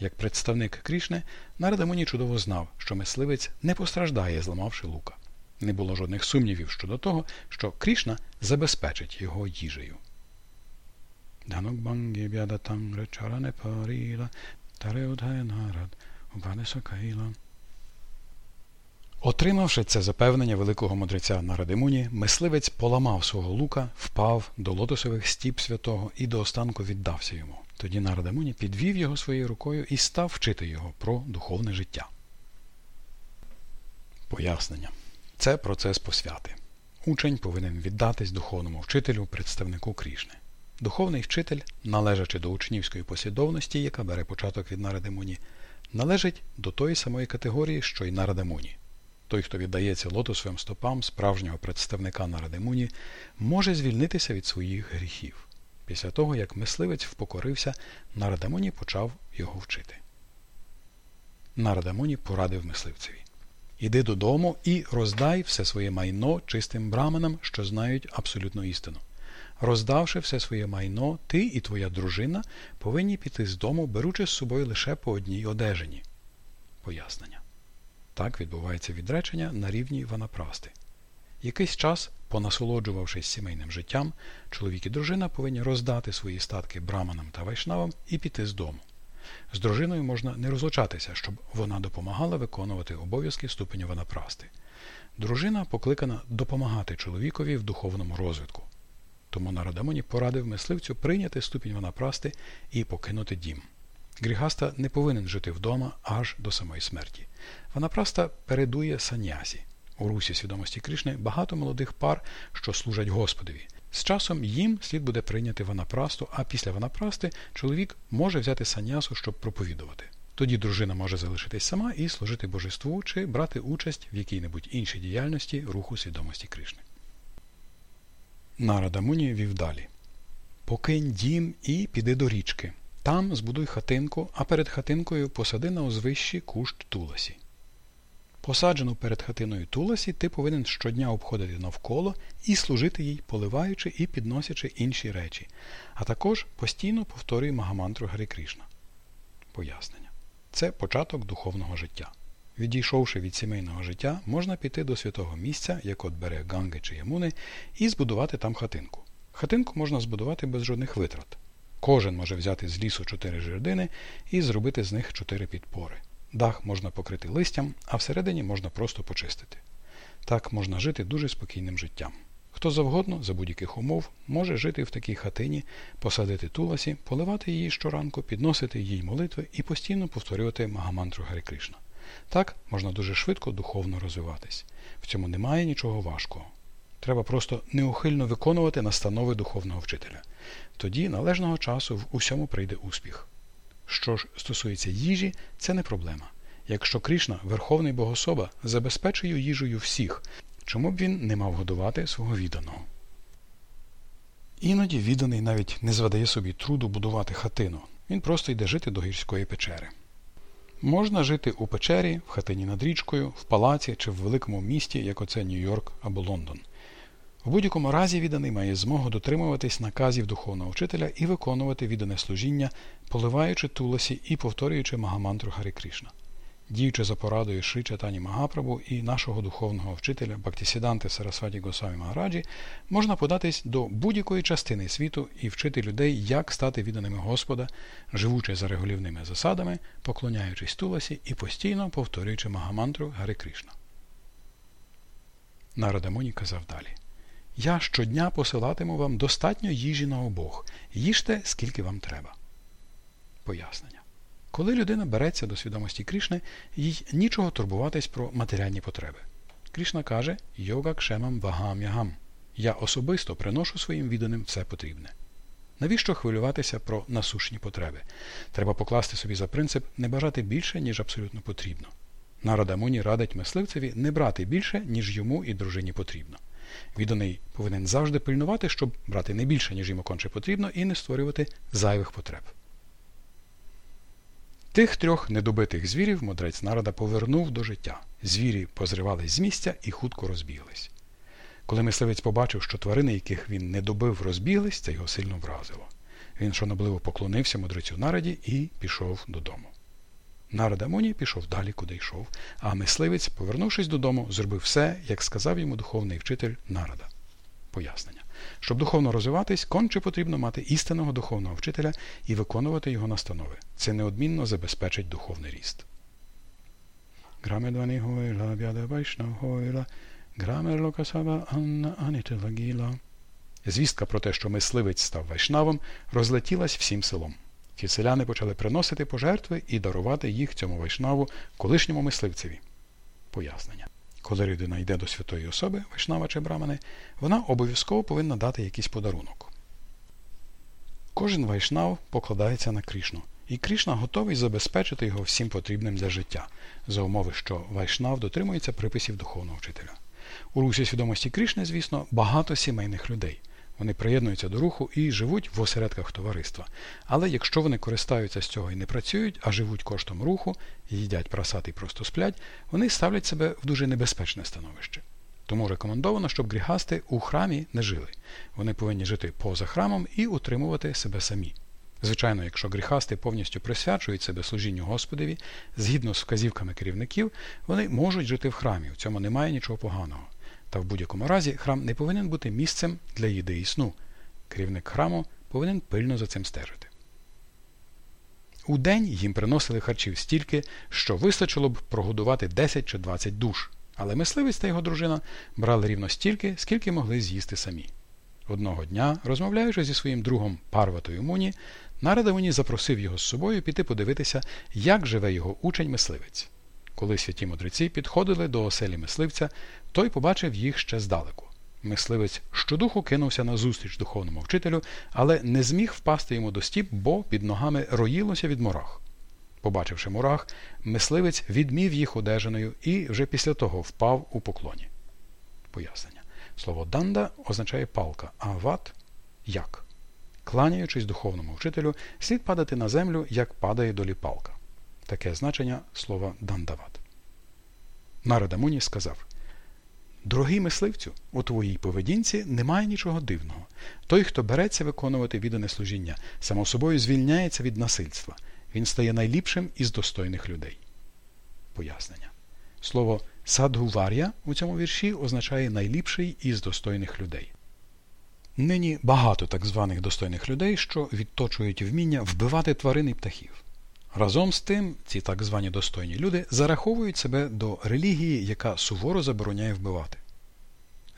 Speaker 2: Як представник Крішни, Нарада Муні чудово знав, що мисливець не постраждає, зламавши лука. Не було жодних сумнівів щодо того, що Крішна забезпечить його їжею. Отримавши це запевнення великого мудреця Нарадимуні, мисливець поламав свого лука, впав до лотосових стіп святого і до останку віддався йому. Тоді Нарадимуні підвів його своєю рукою і став вчити його про духовне життя. Пояснення. Це процес посвяти. Учень повинен віддатись духовному вчителю, представнику Крішни. Духовний вчитель, належачи до учнівської послідовності, яка бере початок від Нарадимуні, належить до тої самої категорії, що й Нарадимуні. Той, хто віддається лотосовим стопам справжнього представника Нарадимуні, може звільнитися від своїх гріхів. Після того, як мисливець впокорився, Нарадамуні почав його вчити. Нарадамуні порадив мисливцеві. Іди додому і роздай все своє майно чистим браманам, що знають абсолютну істину. Роздавши все своє майно, ти і твоя дружина повинні піти з дому, беручи з собою лише по одній одежині. Пояснення. Так відбувається відречення на рівні ванапрасти. Якийсь час, понасолоджувавшись сімейним життям, чоловік і дружина повинні роздати свої статки браманам та вайшнавам і піти з дому. З дружиною можна не розлучатися, щоб вона допомагала виконувати обов'язки ступеню ванапрасти. Дружина покликана допомагати чоловікові в духовному розвитку. Тому Нарадамоні порадив мисливцю прийняти ступінь ванапрасти і покинути дім. Грігаста не повинен жити вдома аж до самої смерті. Ванапраста передує санясі. У русі свідомості Кришни багато молодих пар, що служать Господові. З часом їм слід буде прийняти ванапрасту, а після ванапрасти чоловік може взяти санясу, щоб проповідувати. Тоді дружина може залишитись сама і служити божеству чи брати участь в якій-небудь іншій діяльності руху свідомості Кришни. Нарада Муні вів далі. Покинь дім і піди до річки. Там збудуй хатинку, а перед хатинкою посади на узвищі кущ туласі. Посаджену перед хатиною Туласі ти повинен щодня обходити навколо і служити їй, поливаючи і підносячи інші речі, а також постійно повторюй Магамантру Гарі Кришна. Пояснення. Це початок духовного життя. Відійшовши від сімейного життя, можна піти до святого місця, як от берег Ганги чи Ямуни, і збудувати там хатинку. Хатинку можна збудувати без жодних витрат. Кожен може взяти з лісу чотири жердини і зробити з них чотири підпори. Дах можна покрити листям, а всередині можна просто почистити. Так можна жити дуже спокійним життям. Хто завгодно, за будь-яких умов, може жити в такій хатині, посадити туласі, поливати її щоранку, підносити їй молитви і постійно повторювати Магамантру Гарі Кришна. Так можна дуже швидко духовно розвиватись. В цьому немає нічого важкого. Треба просто неухильно виконувати настанови духовного вчителя. Тоді належного часу в усьому прийде успіх. Що ж стосується їжі, це не проблема. Якщо Кришна, Верховний Богособа, забезпечує їжею всіх, чому б він не мав годувати свого відданого? Іноді відданий навіть не зведає собі труду будувати хатину. Він просто йде жити до гірської печери. Можна жити у печері, в хатині над річкою, в палаці чи в великому місті, як оце Нью-Йорк або Лондон. У будь-якому разі відданий має змогу дотримуватись наказів духовного вчителя і виконувати віддане служіння, поливаючи туласі і повторюючи Магамантру Гарі Кришна. Діючи за порадою Шри Чатані Магапрабу і нашого духовного вчителя Бактісіданти Сарасваті Госамі Магараджі, можна податись до будь-якої частини світу і вчити людей, як стати відданими Господа, живучи за регулівними засадами, поклоняючись туласі і постійно повторюючи Магамантру Гари Кришна. Нарада Муні казав далі. Я щодня посилатиму вам достатньо їжі на обох. Їжте, скільки вам треба. Пояснення. Коли людина береться до свідомості Крішни, їй нічого турбуватись про матеріальні потреби. Крішна каже йога кшемам вагам ягам. Я особисто приношу своїм відданим все потрібне. Навіщо хвилюватися про насушні потреби? Треба покласти собі за принцип не бажати більше, ніж абсолютно потрібно. Нарада Муні радить мисливцеві не брати більше, ніж йому і дружині потрібно. Відданий повинен завжди пильнувати, щоб брати не більше, ніж йому конче потрібно, і не створювати зайвих потреб. Тих трьох недобитих звірів мудрець народа повернув до життя. Звірі позривались з місця і хутко розбіглись. Коли мисливець побачив, що тварини, яких він не добив, розбіглись, це його сильно вразило. Він шанобливо поклонився мудрецю нараді і пішов додому. Нарада Муні пішов далі, куди йшов, а мисливець, повернувшись додому, зробив все, як сказав йому духовний вчитель нарада. Пояснення. Щоб духовно розвиватись, конче потрібно мати істинного духовного вчителя і виконувати його настанови. Це неодмінно забезпечить духовний ріст. Звістка про те, що мисливець став вайшнавом, розлетілась всім селом. Ті селяни почали приносити пожертви і дарувати їх цьому вайшнаву колишньому мисливцеві. Пояснення. Коли людина йде до святої особи, вайшнава чи брамани, вона обов'язково повинна дати якийсь подарунок. Кожен вайшнав покладається на Крішну, і Крішна готовий забезпечити його всім потрібним для життя, за умови, що вайшнав дотримується приписів духовного вчителя. У русі свідомості Крішни, звісно, багато сімейних людей. Вони приєднуються до руху і живуть в осередках товариства. Але якщо вони користаються з цього і не працюють, а живуть коштом руху, їдять прасат і просто сплять, вони ставлять себе в дуже небезпечне становище. Тому рекомендовано, щоб гріхасти у храмі не жили. Вони повинні жити поза храмом і утримувати себе самі. Звичайно, якщо гріхасти повністю присвячують себе служінню Господові, згідно з вказівками керівників, вони можуть жити в храмі, у цьому немає нічого поганого. Та в будь-якому разі храм не повинен бути місцем для їди і сну. Керівник храму повинен пильно за цим стежити. У день їм приносили харчів стільки, що вистачило б прогодувати 10 чи 20 душ, але мисливець та його дружина брали рівно стільки, скільки могли з'їсти самі. Одного дня, розмовляючи зі своїм другом Парватою Муні, Нарада Муні запросив його з собою піти подивитися, як живе його учень мисливець. Коли святі мудреці підходили до оселі мисливця, той побачив їх ще здалеку. Мисливець щодуху кинувся на зустріч духовному вчителю, але не зміг впасти йому до стіп, бо під ногами роїлося від мурах. Побачивши мурах, мисливець відмів їх одежиною і вже після того впав у поклоні. Пояснення. Слово данда означає палка, а ват як. Кланяючись духовному вчителю, слід падати на землю, як падає долі палка таке значення слова дандават. Нарада Муні сказав Дорогий мисливцю, у твоїй поведінці немає нічого дивного. Той, хто береться виконувати віддане служіння, само собою звільняється від насильства. Він стає найліпшим із достойних людей. Пояснення. Слово садгувар'я у цьому вірші означає найліпший із достойних людей. Нині багато так званих достойних людей, що відточують вміння вбивати тварин і птахів. Разом з тим, ці так звані достойні люди зараховують себе до релігії, яка суворо забороняє вбивати.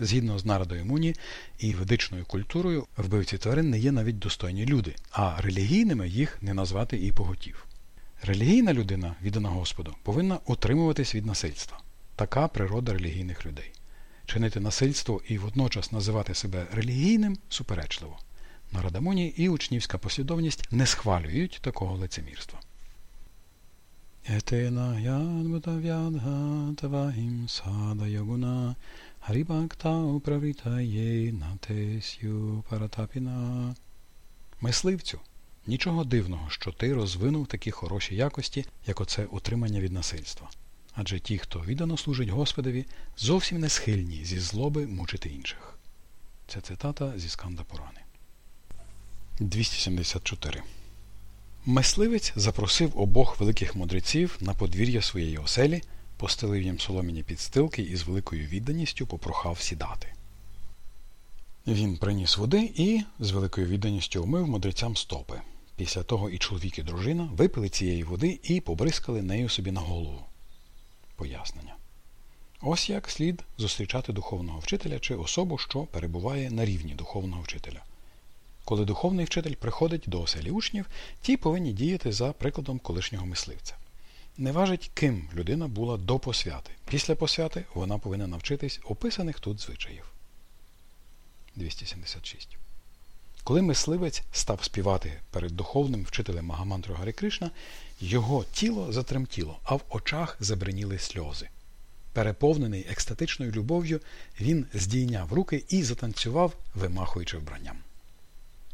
Speaker 2: Згідно з народою Муні і ведичною культурою, вбивці тварин не є навіть достойні люди, а релігійними їх не назвати і поготів. Релігійна людина, віддана Господу, повинна утримуватись від насильства. Така природа релігійних людей. Чинити насильство і водночас називати себе релігійним суперечливо. Нарада Муні і учнівська послідовність не схвалюють такого лицемірства. Ядбутав'ядга тавахім садайогуна Харібакта управітає натесю паратапіна. Мисливцю, нічого дивного, що ти розвинув такі хороші якості, як оце утримання від насильства. Адже ті, хто віддано служить Господові, зовсім не схильні зі злоби мучити інших. Це цитата зі Сканда Пурани. 274. Мисливець запросив обох великих мудреців на подвір'я своєї оселі, постелив їм соломіні підстилки і з великою відданістю попрохав сідати. Він приніс води і з великою відданістю умив мудрецям стопи. Після того і чоловік, і дружина випили цієї води і побризкали нею собі на голову. Пояснення. Ось як слід зустрічати духовного вчителя чи особу, що перебуває на рівні духовного вчителя. Коли духовний вчитель приходить до оселі учнів, ті повинні діяти за прикладом колишнього мисливця. Не важить, ким людина була до посвяти. Після посвяти вона повинна навчитись описаних тут звичаїв. 276. Коли мисливець став співати перед духовним вчителем Магамантру Гарі Кришна, його тіло затремтіло, а в очах забриніли сльози. Переповнений екстатичною любов'ю, він здійняв руки і затанцював, вимахуючи вбранням.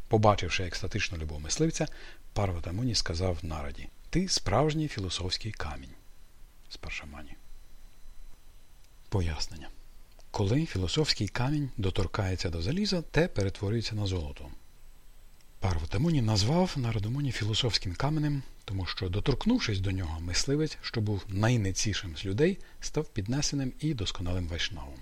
Speaker 2: Побачивши екстатичну любов мисливця, Парватамуні сказав нараді Ти справжній філософський камінь. Спаршамані. Пояснення. Коли філософський камінь доторкається до заліза, те перетворюється на золото. Парватамуні назвав Нарадомуні філософським каменем, тому що, доторкнувшись до нього, мисливець, що був найнецішим з людей, став піднесеним і досконалим вайшнавом.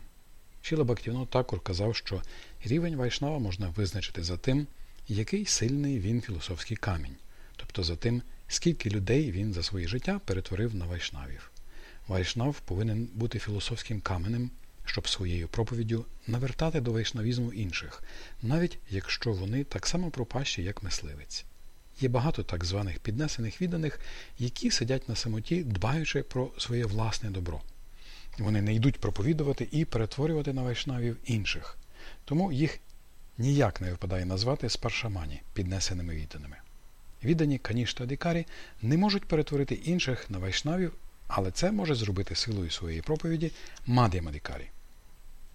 Speaker 2: Шіла Бактівно також казав, що рівень вайшнава можна визначити за тим, який сильний він філософський камінь, тобто за тим, скільки людей він за своє життя перетворив на вайшнавів. Вайшнав повинен бути філософським каменем, щоб своєю проповіддю навертати до вайшнавізму інших, навіть якщо вони так само пропащі, як мисливець. Є багато так званих піднесених відданих, які сидять на самоті, дбаючи про своє власне добро. Вони не йдуть проповідувати і перетворювати на вайшнавів інших, тому їх ніяк не випадає назвати спаршамані, піднесеними відданими. Віддані Канішта Дикарі не можуть перетворити інших на вайшнавів, але це може зробити силою своєї проповіді Мад'я Мадикарі.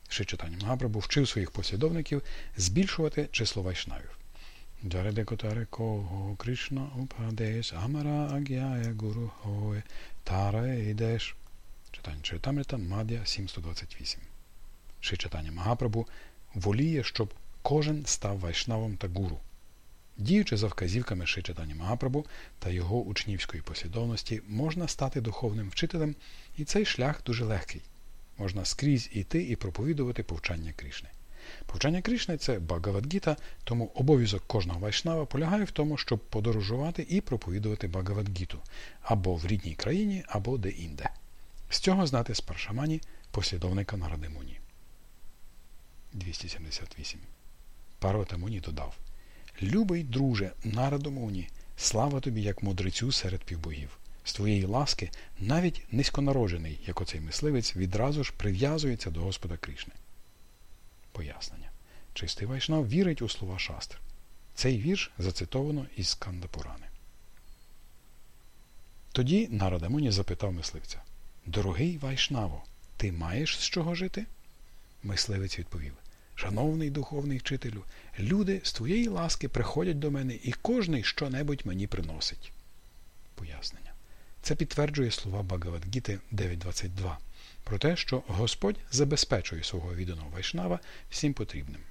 Speaker 2: Ще читання Магапрабу вчив своїх послідовників збільшувати число вайшнавів. Кришна упадеш, амара агяя гуру хое, тара ідеш. Читання Чайтамрита, Мад'я 728. Ще читання Магапрабу воліє, щоб кожен став вайшнавом та гуру. Діючи за вказівками Шичатані Магапрабу та його учнівської послідовності, можна стати духовним вчителем, і цей шлях дуже легкий. Можна скрізь іти і проповідувати повчання Крішни. Повчання Крішни це Багавадгіта, тому обов'язок кожного вайшнава полягає в тому, щоб подорожувати і проповідувати Багавадгіту або в рідній країні, або де-інде. З цього знати з Паршамані послідовника Нарадимуні. 278 Парвата Муні додав Любий друже, Нарадомуні, слава тобі, як мудрецю серед півбогів. З твоєї ласки навіть низьконароджений, як оцей мисливець, відразу ж прив'язується до Господа Кришни. Пояснення. Чистий Вайшнав вірить у слова шастр. Цей вірш зацитовано із Скандапурани. Тоді Нарадамуні запитав мисливця Дорогий Вайшнаво, ти маєш з чого жити? Мисливець відповів Шановний духовний вчителю, люди з твоєї ласки приходять до мене і кожний що-небудь мені приносить. Пояснення. Це підтверджує слова Багавадгіти 9.22 про те, що Господь забезпечує свого відданого Вайшнава всім потрібним.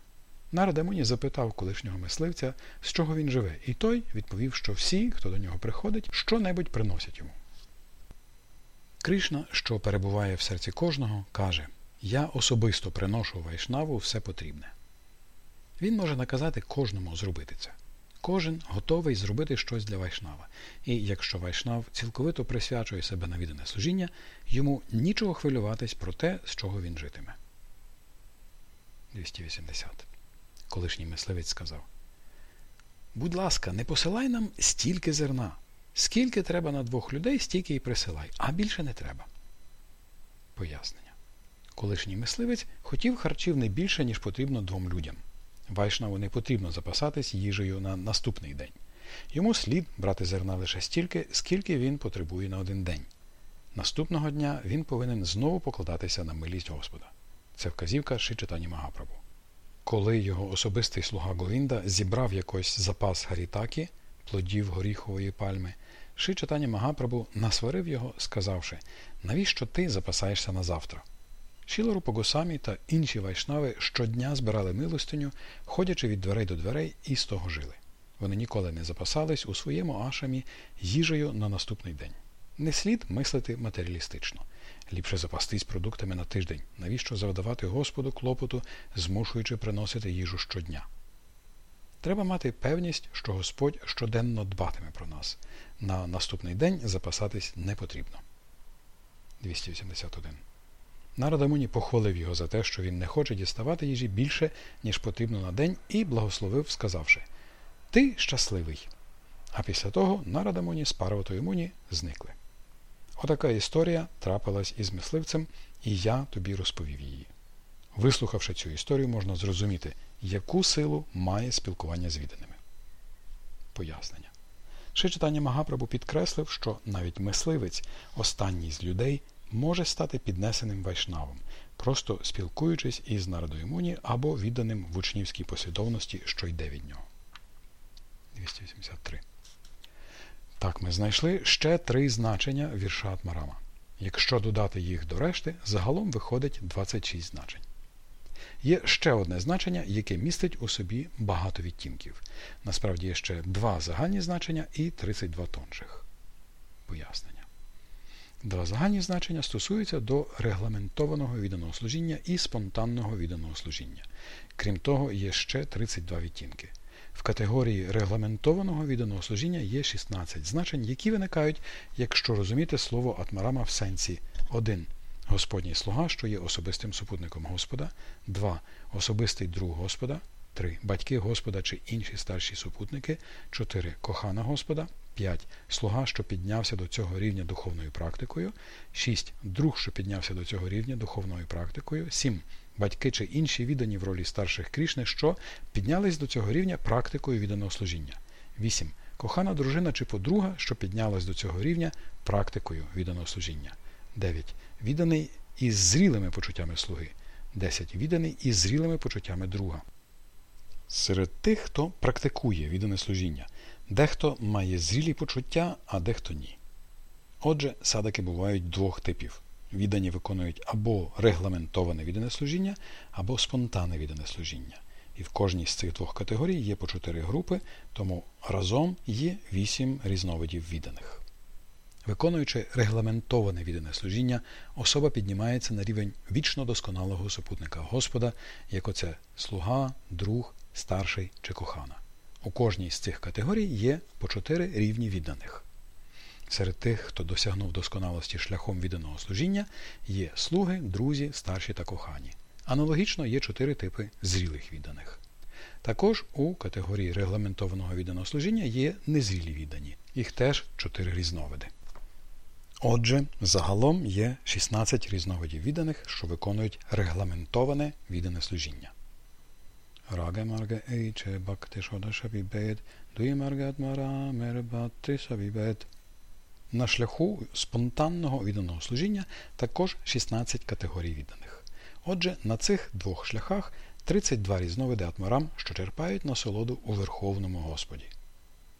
Speaker 2: Нарадамуні запитав колишнього мисливця, з чого він живе, і той відповів, що всі, хто до нього приходить, що-небудь приносять йому. Кришна, що перебуває в серці кожного, каже Я особисто приношу Вайшнаву все потрібне. Він може наказати кожному зробити це. Кожен готовий зробити щось для Вайшнава. І якщо Вайшнав цілковито присвячує себе на віддане служіння, йому нічого хвилюватись про те, з чого він житиме. 280. Колишній мисливець сказав Будь ласка, не посилай нам стільки зерна. Скільки треба на двох людей, стільки і присилай, а більше не треба. Пояснення. Колишній мисливець хотів харчів не більше, ніж потрібно двом людям. Вайшнаву не потрібно запасатись їжею на наступний день. Йому слід брати зерна лише стільки, скільки він потребує на один день. Наступного дня він повинен знову покладатися на милість Господа. Це вказівка Шичатані Магапрабу. Коли його особистий слуга Говінда зібрав якось запас гарітакі, плодів горіхової пальми, Шичатані Магапрабу насварив його, сказавши, навіщо ти запасаєшся на завтра? Шілару Погосамі та інші вайшнави щодня збирали милостиню, ходячи від дверей до дверей і з того жили. Вони ніколи не запасались у своєму ашамі їжею на наступний день. Не слід мислити матеріалістично. Ліпше запастись продуктами на тиждень, навіщо завдавати Господу клопоту, змушуючи приносити їжу щодня. Треба мати певність, що Господь щоденно дбатиме про нас. На наступний день запасатись не потрібно. 281. Нарада Муні похвалив його за те, що він не хоче діставати їжі більше, ніж потрібно на день, і благословив, сказавши Ти щасливий. А після того Нарада Муні з Парватою зникли. Отака історія трапилась із мисливцем, і я тобі розповів її. Вислухавши цю історію, можна зрозуміти, яку силу має спілкування з відданими. Пояснення. Ще читання Магапрабу підкреслив, що навіть мисливець, останній з людей, може стати піднесеним вайшнавом, просто спілкуючись із Нарадоймуні або відданим в учнівській послідовності, що йде від нього. 283. Так, ми знайшли ще три значення вірша Атмарама. Якщо додати їх до решти, загалом виходить 26 значень. Є ще одне значення, яке містить у собі багато відтінків. Насправді є ще два загальні значення і 32 тонших. Пояснення. Два загальні значення стосуються до регламентованого відданого служіння і спонтанного відданого служіння. Крім того, є ще 32 відтінки. В категорії регламентованого відданого служіння є 16 значень, які виникають, якщо розуміти слово атмарама в сенсі 1. Господній слуга, що є особистим супутником Господа, 2. Особистий друг Господа, 3. Батьки Господа чи інші старші супутники, 4. Кохана Господа, 5. Слуга, що піднявся до цього рівня духовною практикою, 6. Друг, що піднявся до цього рівня духовною практикою, 7 батьки чи інші віддані в ролі старших Крішни, що піднялись до цього рівня практикою відданого служіння. 8. Кохана дружина чи подруга, що піднялась до цього рівня практикою відданого служіння. 9. Відданий із зрілими почуттями слуги. 10. Відданий із зрілими почуттями друга. Серед тих, хто практикує віддане служіння, дехто має зрілі почуття, а дехто ні. Отже, садаки бувають двох типів віддані виконують або регламентоване віддане служіння, або спонтанне віддане служіння. І в кожній з цих двох категорій є по чотири групи, тому разом є вісім різновидів відданих. Виконуючи регламентоване віддане служіння, особа піднімається на рівень вічно досконалого супутника Господа, як оце слуга, друг, старший чи кохана. У кожній з цих категорій є по чотири рівні відданих. Серед тих, хто досягнув досконалості шляхом відданого служіння, є слуги, друзі, старші та кохані. Аналогічно є чотири типи зрілих відданих. Також у категорії регламентованого відданого служіння є незрілі віддані, їх теж чотири різновиди. Отже, загалом є 16 різновидів відданих, що виконують регламентоване віддане служіння. Марге ейче бакти шодаша бібед, дує марге атмара мербати сабібед – на шляху спонтанного відданого служіння також 16 категорій відданих. Отже, на цих двох шляхах 32 різновиди атмарам, що черпають насолоду у Верховному Господі.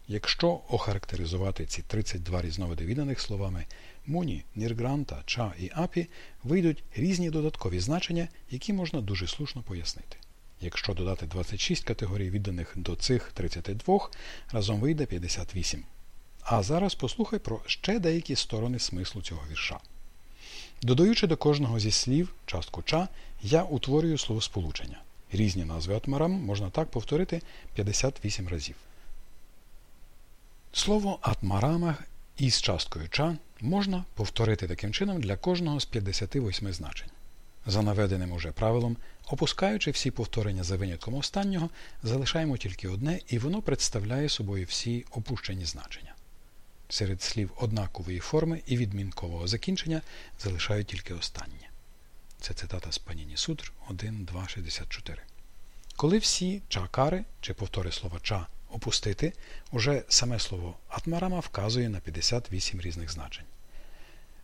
Speaker 2: Якщо охарактеризувати ці 32 різновиди відданих словами муні, ніргранта, ча і апі, вийдуть різні додаткові значення, які можна дуже слушно пояснити. Якщо додати 26 категорій відданих до цих 32, разом вийде 58. А зараз послухай про ще деякі сторони смислу цього вірша. Додаючи до кожного зі слів частку ча, я утворюю словосполучення. Різні назви атмарам можна так повторити 58 разів. Слово атмарама із часткою ча можна повторити таким чином для кожного з 58 значень. За наведеним уже правилом, опускаючи всі повторення за винятком останнього, залишаємо тільки одне, і воно представляє собою всі опущені значення серед слів однакової форми і відмінкового закінчення залишають тільки останнє. Це цитата з Паніні Сутр 1.2.64. Коли всі чакари чи повтори слова ча опустити, уже саме слово атмарама вказує на 58 різних значень.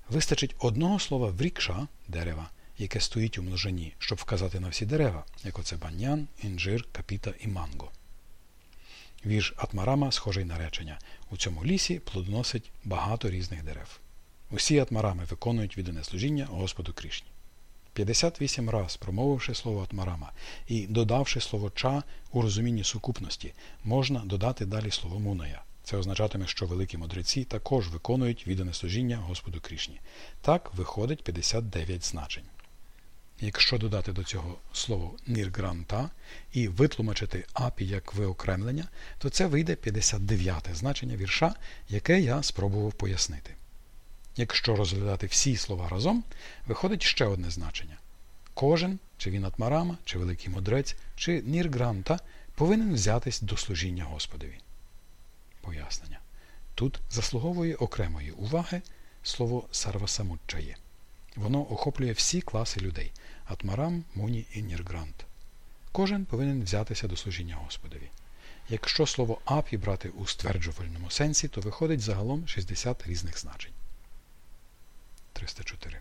Speaker 2: Вистачить одного слова врікша дерева, яке стоїть у множині, щоб вказати на всі дерева, як оце баньян, інжир, капіта і манго. Вірш Атмарама схожий на речення. У цьому лісі плодоносить багато різних дерев. Усі атмарами виконують віддане служіння Господу Кришні. 58 раз промовивши слово Атмарама і додавши слово ча у розумінні сукупності, можна додати далі слово муная. Це означатиме, що великі мудреці також виконують віддане служіння Господу Крішні. Так виходить 59 значень. Якщо додати до цього слово ніргранта і витлумачити апі як виокремлення, то це вийде 59 значення вірша, яке я спробував пояснити. Якщо розглядати всі слова разом, виходить ще одне значення. Кожен, чи він атмарама, чи великий мудрець, чи ніргранта, повинен взятись до служіння Господові. Пояснення. Тут заслуговує окремої уваги слово сарвасамуччає. Воно охоплює всі класи людей атмарам, муні і ніргрант. Кожен повинен взятися до служіння Господові. Якщо слово апі брати у стверджувальному сенсі, то виходить загалом 60 різних значень. 304.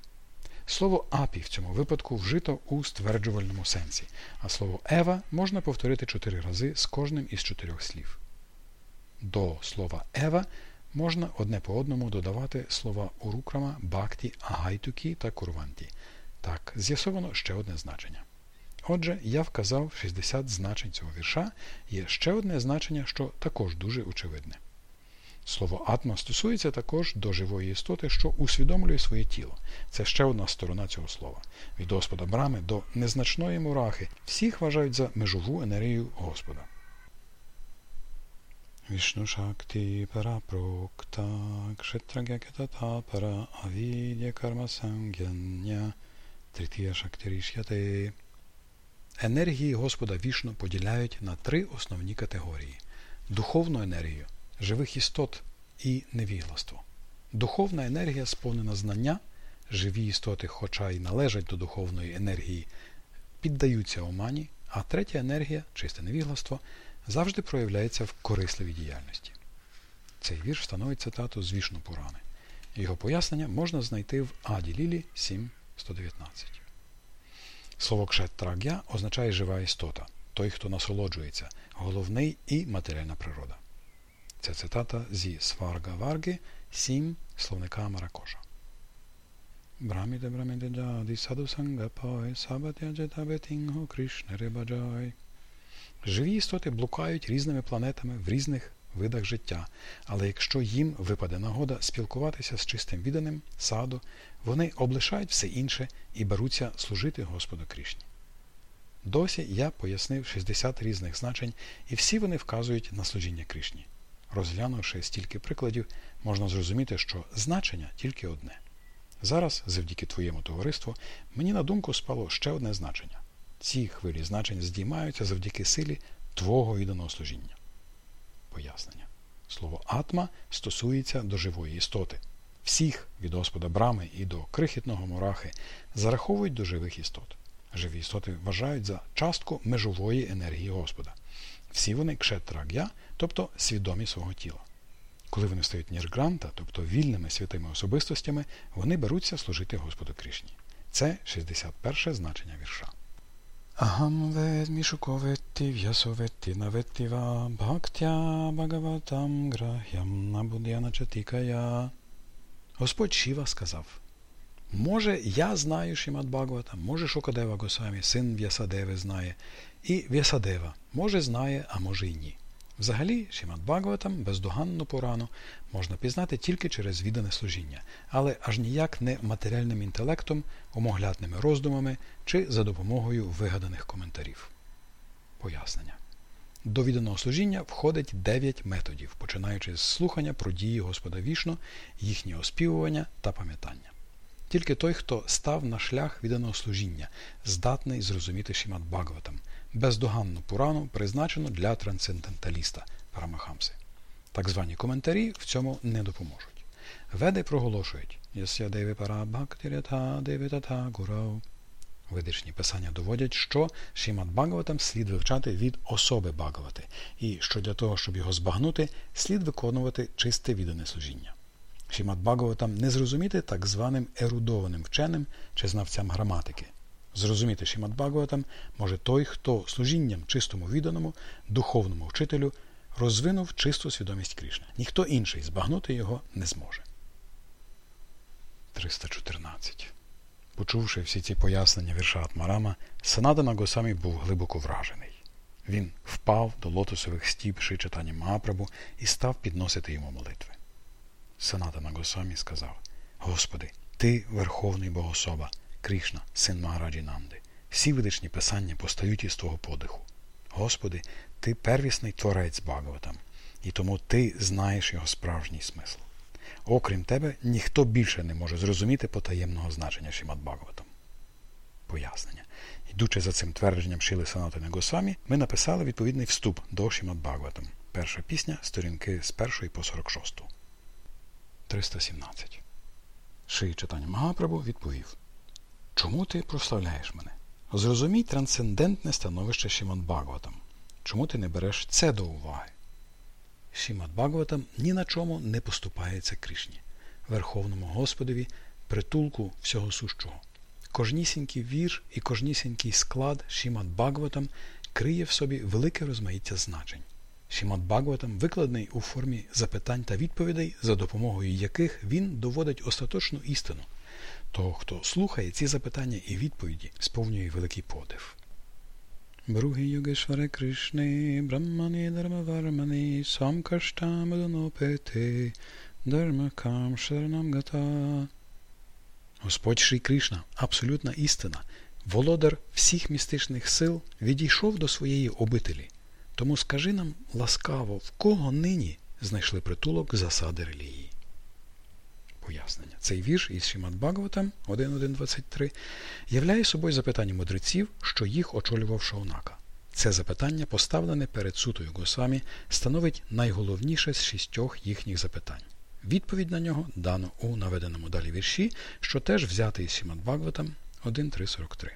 Speaker 2: Слово апі в цьому випадку вжито у стверджувальному сенсі, а слово ева можна повторити чотири рази з кожним із чотирьох слів. До слова ева можна одне по одному додавати слова урукрама, бакті, агайтукі та курванті. Так, з'ясовано ще одне значення. Отже, я вказав 60 значень цього вірша, є ще одне значення, що також дуже очевидне. Слово атма стосується також до живої істоти, що усвідомлює своє тіло. Це ще одна сторона цього слова. Від Господа Брами до незначної мурахи всіх вважають за межову енергію Господа. Вішну Шакти пара прокта, кшетрагякетата пара авідя карма сангяння, тритія шактирішяти. Енергії Господа вішну поділяють на три основні категорії: духовну енергію живих істот і невігластво. Духовна енергія сповнена знання, живі істоти, хоча й належать до духовної енергії, піддаються омані, а третя енергія, чисте невігластво, завжди проявляється в корисливій діяльності. Цей вірш становить цитату з Вішну Пурани. Його пояснення можна знайти в Аді Лілі 7.119. Слово кшетраг'я означає жива істота, той, хто насолоджується, головний і матеріальна природа. Це цитата зі Сварга Варги 7 словника Амаракоша. Браміте браміте джаді саду санга пай саба тяджі табе тінго Крішнере баджай. Живі істоти блукають різними планетами в різних видах життя, але якщо їм випаде нагода спілкуватися з чистим відданим саду, вони облишають все інше і беруться служити Господу Крішні. Досі я пояснив 60 різних значень, і всі вони вказують на служіння Крішні. Розглянувши стільки прикладів, можна зрозуміти, що значення тільки одне. Зараз, завдяки твоєму товариству, мені на думку спало ще одне значення. Ці хвилі значень здіймаються завдяки силі твого відданого служіння. Пояснення. Слово атма стосується до живої істоти. Всіх від Господа Брами і до крихітного мурахи зараховують до живих істот. Живі істоти вважають за частку межової енергії Господа. Всі вони кшетраг'я, тобто свідомі свого тіла. Коли вони стають ніргранта, тобто вільними святими особистостями, вони беруться служити Господу Кришні. Це 61 значення вірша. Ахам вед мішуковетті в'ясоветті наветті va бхактя bhagavatam грахям набудяна чатікая. Господь Шіва сказав, може, я знаю Шімат Бхагавата, може Шукадева Госамі, син В'ясадеви знає, і В'ясадева, може знає, а може й ні. Взагалі, Шімат Бхагаватам бездоганну порану можна пізнати тільки через віддане служіння, але аж ніяк не матеріальним інтелектом, омоглятними роздумами чи за допомогою вигаданих коментарів. Пояснення. До відданого служіння входить дев'ять методів, починаючи з слухання про дії Господа Вішну, їхнє оспівування та пам'ятання. Тільки той, хто став на шлях відданого служіння, здатний зрозуміти Шімат Бхагаватам, бездоганну пурану, призначену для трансценденталіста Парамахамси. Так звані коментарі в цьому не допоможуть. Веди проголошують Ясya Деви Парабхактирята Девитата Гурау. Видишні писання доводять, що Шімат Бхагаватам слід вивчати від особи Бхагавати, і що для того, щоб його збагнути, слід виконувати чисте віддане служіння. Шімат Бхагаватам не зрозуміти так званим ерудованим вченим чи знавцям граматики. Зрозуміти Шімат Бхагаватам може той, хто служінням чистому відданому, духовному вчителю розвинув чисту свідомість Крішни. Ніхто інший збагнути його не зможе. 314. Почувши всі ці пояснення вірша Атмарама, Санадана Госамі був глибоко вражений. Він впав до лотосових стіп Шичатані Магапрабу і став підносити йому молитви. Санатана Госамі сказав Господи, Ти Верховний Богособа, Кришна, син Магараджі Нанди. Всі видичні писання постають із Твого подиху. Господи, Ти первісний творець Багаватам, і тому Ти знаєш його справжній смисл. Окрім тебе, ніхто більше не може зрозуміти потаємного значення Шімат Багаватам. Пояснення. Йдучи за цим твердженням Шили Санатини Госамі, ми написали відповідний вступ до Шімат Багаватам. Перша пісня, сторінки з 1 по 46. 317. Ши читання Магапрабу відповів Чому ти прославляєш мене? Зрозумій трансцендентне становище Шімат Багаватам. Чому ти не береш це до уваги? Шімат Багаватам ні на чому не поступається Кришні, Верховному Господові, притулку всього сущого. Кожнісінький вір і кожнісінький склад Шімат Багаватам криє в собі велике розмаїття значень. Шімат Багаватам викладений у формі запитань та відповідей, за допомогою яких він доводить остаточну істину. Того, хто слухає ці запитання і відповіді, сповнює великий подив. Бруги Йогешваре Кришни, Браммани Дармавармани, Самкаштамадонопети, Дармакам Шаранам Гата. Господь Шрі Кришна, абсолютна істина, володар всіх містичних сил, відійшов до своєї обителі. Тому скажи нам ласкаво, в кого нині знайшли притулок засади релігії. Пояснення. Цей вірш із Шімат Багаватам 1.1.23 являє собою запитання мудреців, що їх очолював Шаунака. Це запитання, поставлене перед сутою Госвамі, становить найголовніше з шістьох їхніх запитань. Відповідь на нього дано у наведеному далі вірші, що теж взятий із Шімат Багаватам 1.3.43.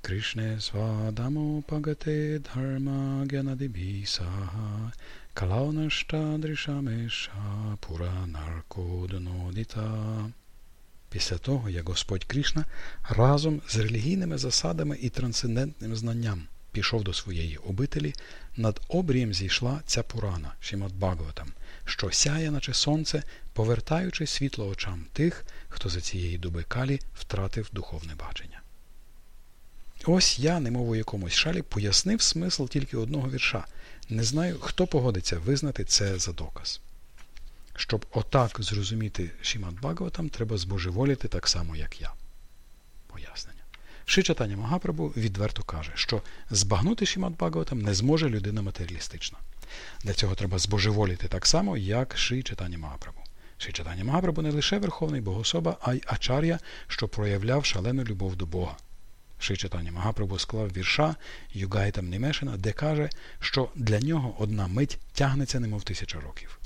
Speaker 2: Кришне свадамопагате дharma гянадибісага калаунаштадришамеша пура наркодонодіта. Після того, як Господь Кришна разом з релігійними засадами і трансцендентним знанням пішов до своєї обителі, над обрієм зійшла ця Пурана Шімат Бхагаватам, що сяє, наче сонце, повертаючи світло очам тих, хто за цієї дуби калі втратив духовне бачення. Ось я, немов у якомусь шалі, пояснив смисл тільки одного вірша. Не знаю, хто погодиться визнати це за доказ. Щоб отак зрозуміти Шімат Бхагаватам, треба збожеволіти так само, як я. Пояснення. Шичатаня Магапрабу відверто каже, що збагнути Шімат Бхагаватам не зможе людина матеріалістична. Для цього треба збожеволіти так само, як Ши Читання Магапрабу. Ши Читання Магапрабу не лише Верховний Богособа, а й Ачар'я, що проявляв шалену любов до Бога. Ши читання Магапрабу склав вірша Югайтам Німешина, де каже, що для нього одна мить тягнеться немов тисяча років.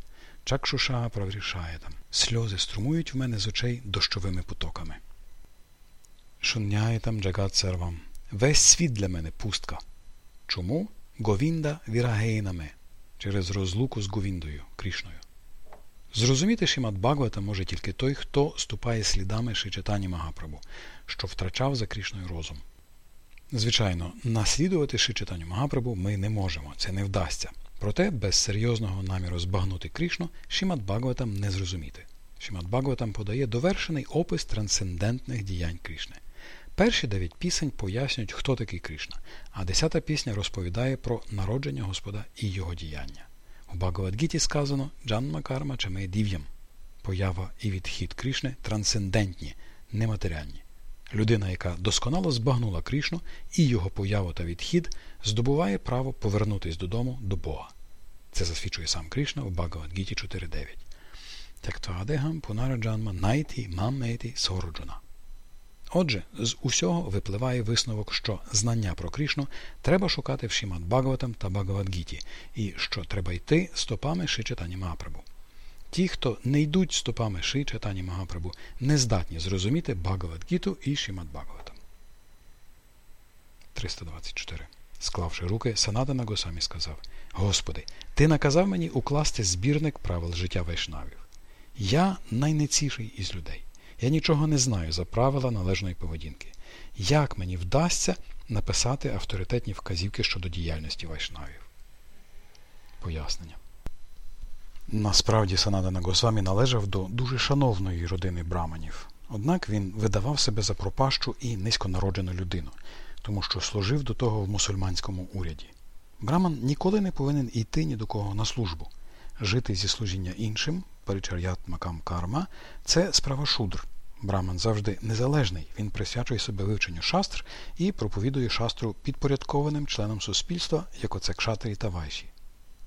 Speaker 2: Чакшуша проврішає там. Сльози струмують в мене з очей дощовими потоками. Шунняє там джагат сервам. Весь світ для мене пустка. Чому? Говінда вірагейнаме через розлуку з Говіндою, Крішною. Зрозуміти Шимат Бхагавата може тільки той, хто ступає слідами Шичатані Магапрабу, що втрачав за Крішною розум. Звичайно, наслідувати Шичатаню Магапрабу ми не можемо, це не вдасться. Проте без серйозного наміру збагнути Крішну Шимат Бхагаватам не зрозуміти. Шимат Бхагаватам подає довершений опис трансцендентних діянь Крішни. Перші дев'ять пісень пояснюють, хто такий Кришна, а десята пісня розповідає про народження Господа і його діяння. У Багавадгіті сказано Джанма карма чаме дів'ям. Поява і відхід Крішни трансцендентні, нематеріальні. Людина, яка досконало збагнула Крішну і його появу та відхід, здобуває право повернутися додому до Бога. Це засвідчує сам Кришна у Багавадгіті 4.9. Тектвадегам пунараджанма найті маммейті сороджуна. Отже, з усього випливає висновок, що знання про Крішну треба шукати в Шімат Багаватам та Багавадгіті, і що треба йти стопами Ши Читані Магапрабу. Ті, хто не йдуть стопами Ши Читані Магапрабу, не здатні зрозуміти Багавадгіту і Шімат Багаватам. 324. Склавши руки, Санадана Госамі сказав Господи, Ти наказав мені укласти збірник правил життя вайшнавів. Я найнеціший із людей. Я нічого не знаю за правила належної поведінки. Як мені вдасться написати авторитетні вказівки щодо діяльності вайшнавів? Пояснення. Насправді Санадана Госвамі належав до дуже шановної родини браманів. Однак він видавав себе за пропащу і низьконароджену людину, тому що служив до того в мусульманському уряді. Браман ніколи не повинен йти ні до кого на службу. Жити зі служіння іншим, перечар'ят макам карма, це справа шудр. Браман завжди незалежний, він присвячує себе вивченню шастр і проповідує шастру підпорядкованим членам суспільства, як оце кшатері та вайші.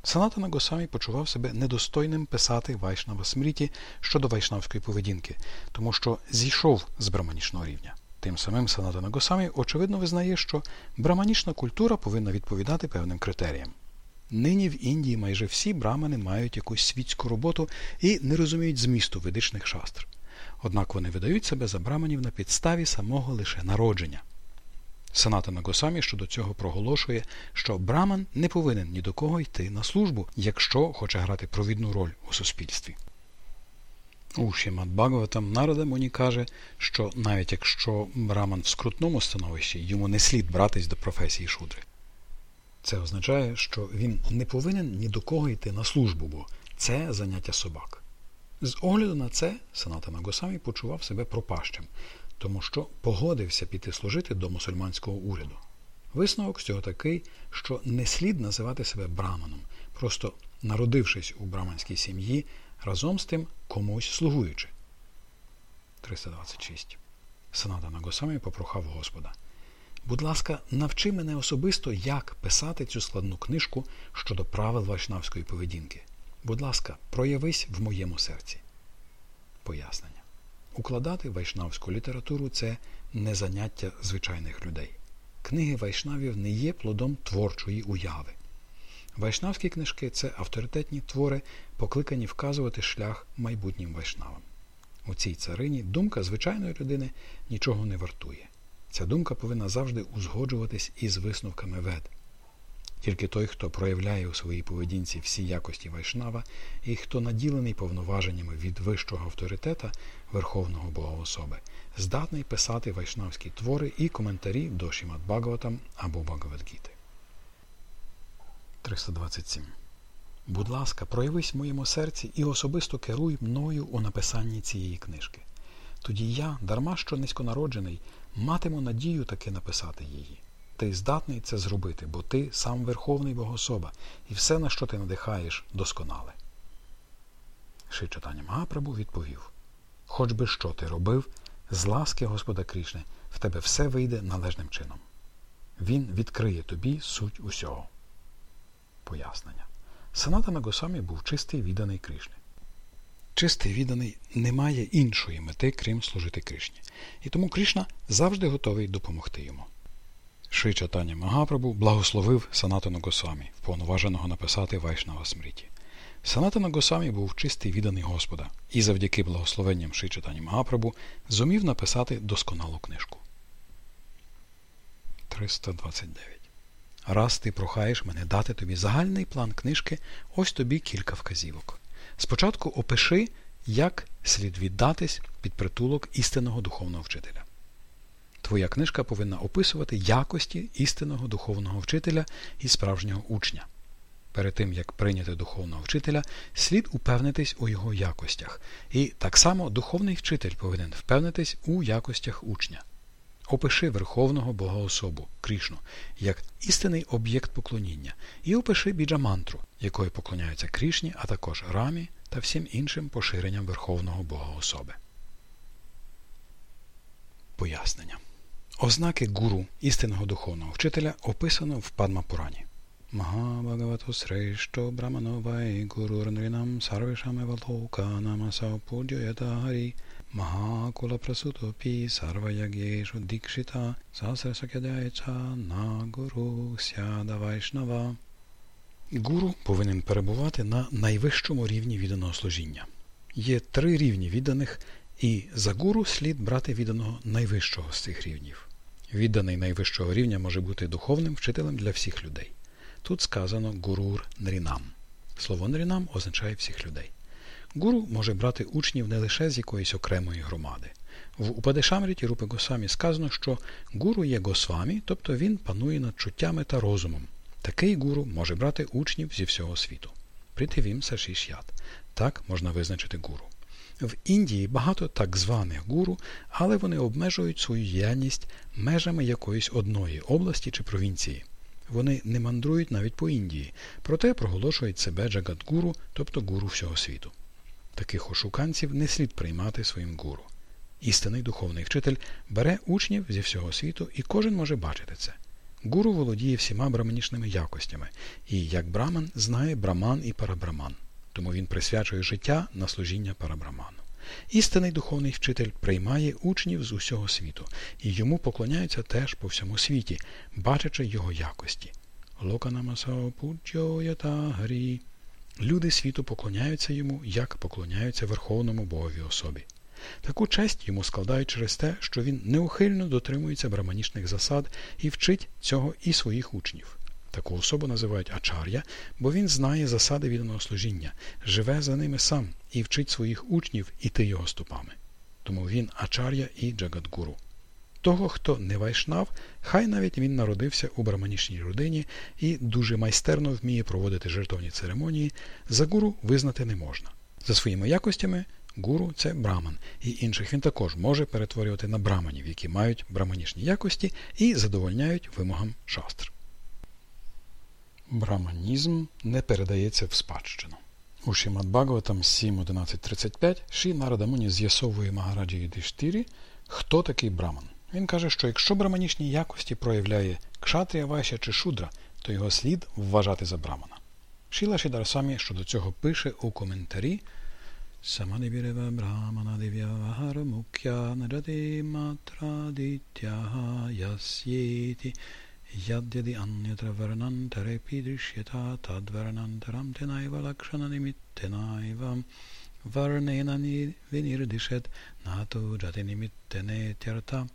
Speaker 2: Санатана Госамі почував себе недостойним писати Вайшнава Смріті щодо вайшнавської поведінки, тому що зійшов з браманічного рівня. Тим самим Санатана Госамі очевидно визнає, що браманічна культура повинна відповідати певним критеріям. Нині в Індії майже всі брамани мають якусь світську роботу і не розуміють змісту ведичних шастр. Однак вони видають себе за браманів на підставі самого лише народження. Санатана Госамі щодо цього проголошує, що Браман не повинен ні до кого йти на службу, якщо хоче грати провідну роль у суспільстві. У Шімат Бхагаватам Нарада Муні каже, що навіть якщо Браман в скрутному становищі, йому не слід братись до професії шудри. Це означає, що він не повинен ні до кого йти на службу, бо це заняття собак. З огляду на це Санатана Госамі почував себе пропащим, тому що погодився піти служити до мусульманського уряду. Висновок з цього такий, що не слід називати себе браманом, просто народившись у браманській сім'ї, разом з тим комусь слугуючи. 326. Санатана Госамі попрохав Господа. Будь ласка, навчи мене особисто, як писати цю складну книжку щодо правил вайшнавської поведінки. Будь ласка, проявись в моєму серці. Пояснення. Укладати вайшнавську літературу це не заняття звичайних людей. Книги вайшнавів не є плодом творчої уяви. Вайшнавські книжки це авторитетні твори, покликані вказувати шлях майбутнім вайшнавам. У цій царині думка звичайної людини нічого не вартує. Ця думка повинна завжди узгоджуватись із висновками вед. Тільки той, хто проявляє у своїй поведінці всі якості вайшнава і хто наділений повноваженнями від вищого авторитета Верховного Богоособи, здатний писати вайшнавські твори і коментарі до Шімат Бхагаватам або Бхагавадгіти. 327. Будь ласка, проявись в моєму серці і особисто керуй мною у написанні цієї книжки. Тоді я, дарма що низьконароджений, матиму надію таки написати її. Ти здатний це зробити, бо ти сам Верховний Богособа, і все, на що ти надихаєш, досконале. Ши читання Магапрабу відповів Хоч би що ти робив, з ласки Господа Крішни, в тебе все вийде належним чином. Він відкриє тобі суть усього. Пояснення. Санатана Госамі був чистий відданий Кришні. Чистий відданий не має іншої мети, крім служити Кришні. І тому Кришна завжди готовий допомогти йому. Ши Чатаня Магапрабу благословив Санатану Госамі, вповноваженого написати Вайшнава Смріті. Санатана Госамі був чистий відданий Господа і завдяки благословенням Ши Чатані Магапрабу зумів написати досконалу книжку. 329. Раз ти прохаєш мене дати тобі загальний план книжки, ось тобі кілька вказівок. Спочатку опиши, як слід віддатись під притулок істинного духовного вчителя. Твоя книжка повинна описувати якості істинного духовного вчителя і справжнього учня. Перед тим, як прийняти духовного вчителя, слід упевнитись у його якостях. І так само духовний вчитель повинен впевнитись у якостях учня. Опиши Верховного Богоособу Крішну як істинний об'єкт поклоніння, і опиши біджамантру, якою поклоняються Крішні, а також рамі та всім іншим поширенням Верховного Богоособи. Пояснення. Ознаки гуру істинного духовного вчителя описано в Падмапурані. Mahabhagavato Sreshto Brahmanovai Gururnrinam Sarveshameva Lokanam Asau Pujyayata Hari Mahakula Prasutopi Sarvayagyeshu Dikshita Sasrasakyadyaycha на гуру сяда Гуру повинен перебувати на найвищому рівні відданого служіння. Є три рівні відданих, і за гуру слід брати відданого найвищого з цих рівнів. Відданий найвищого рівня може бути духовним вчителем для всіх людей. Тут сказано гурур нрінам. Слово нрінам означає всіх людей. Гуру може брати учнів не лише з якоїсь окремої громади. В Упадешамріті Рупи Госвамі сказано, що гуру є Госвамі, тобто він панує над чуттями та розумом. Такий гуру може брати учнів зі всього світу. Притивім Сашішят. Так можна визначити гуру. В Індії багато так званих гуру, але вони обмежують свою діяльність межами якоїсь одної області чи провінції. Вони не мандрують навіть по Індії, проте проголошують себе джагадгуру, тобто гуру всього світу. Таких ошуканців не слід приймати своїм гуру. Істинний духовний вчитель бере учнів зі всього світу, і кожен може бачити це. Гуру володіє всіма браманічними якостями, і як браман знає браман і парабраман, тому він присвячує життя на служіння парабраману. Істинний духовний вчитель приймає учнів з усього світу, і йому поклоняються теж по всьому світі, бачачи його якості. Люди світу поклоняються йому, як поклоняються Верховному Богові особі. Таку честь йому складають через те, що він неухильно дотримується браманічних засад і вчить цього і своїх учнів. Таку особу називають ачар'я, бо він знає засади відданого служіння, живе за ними сам і вчить своїх учнів іти його стопами. Тому він ачар'я і джагадгуру. Того, хто не вайшнав, хай навіть він народився у браманічній родині і дуже майстерно вміє проводити жертовні церемонії, за гуру визнати не можна. За своїми якостями Гуру це браман, і інших він також може перетворювати на браманів, які мають браманічні якості і задовольняють вимогам шастр. Браманізм не передається в спадщину. У Шімад Бхагаватам 7.11.35 Ші Нарадамуні з'ясовує Магараджі Юдиштирі, хто такий браман. Він каже, що якщо браманічні якості проявляє кшатрія Вайся чи шудра, то його слід вважати за брамана. Шіла Шідарсамі щодо цього пише у коментарі Samadibireva brahmana divyavahara mukhya narade matradityaha yasyeti yadyadi anyatra varnantarepi drishyata tadvarnantaram tenaiva lakshana nimittenaiva varnena vinirdishet natu jati nimittene тярта.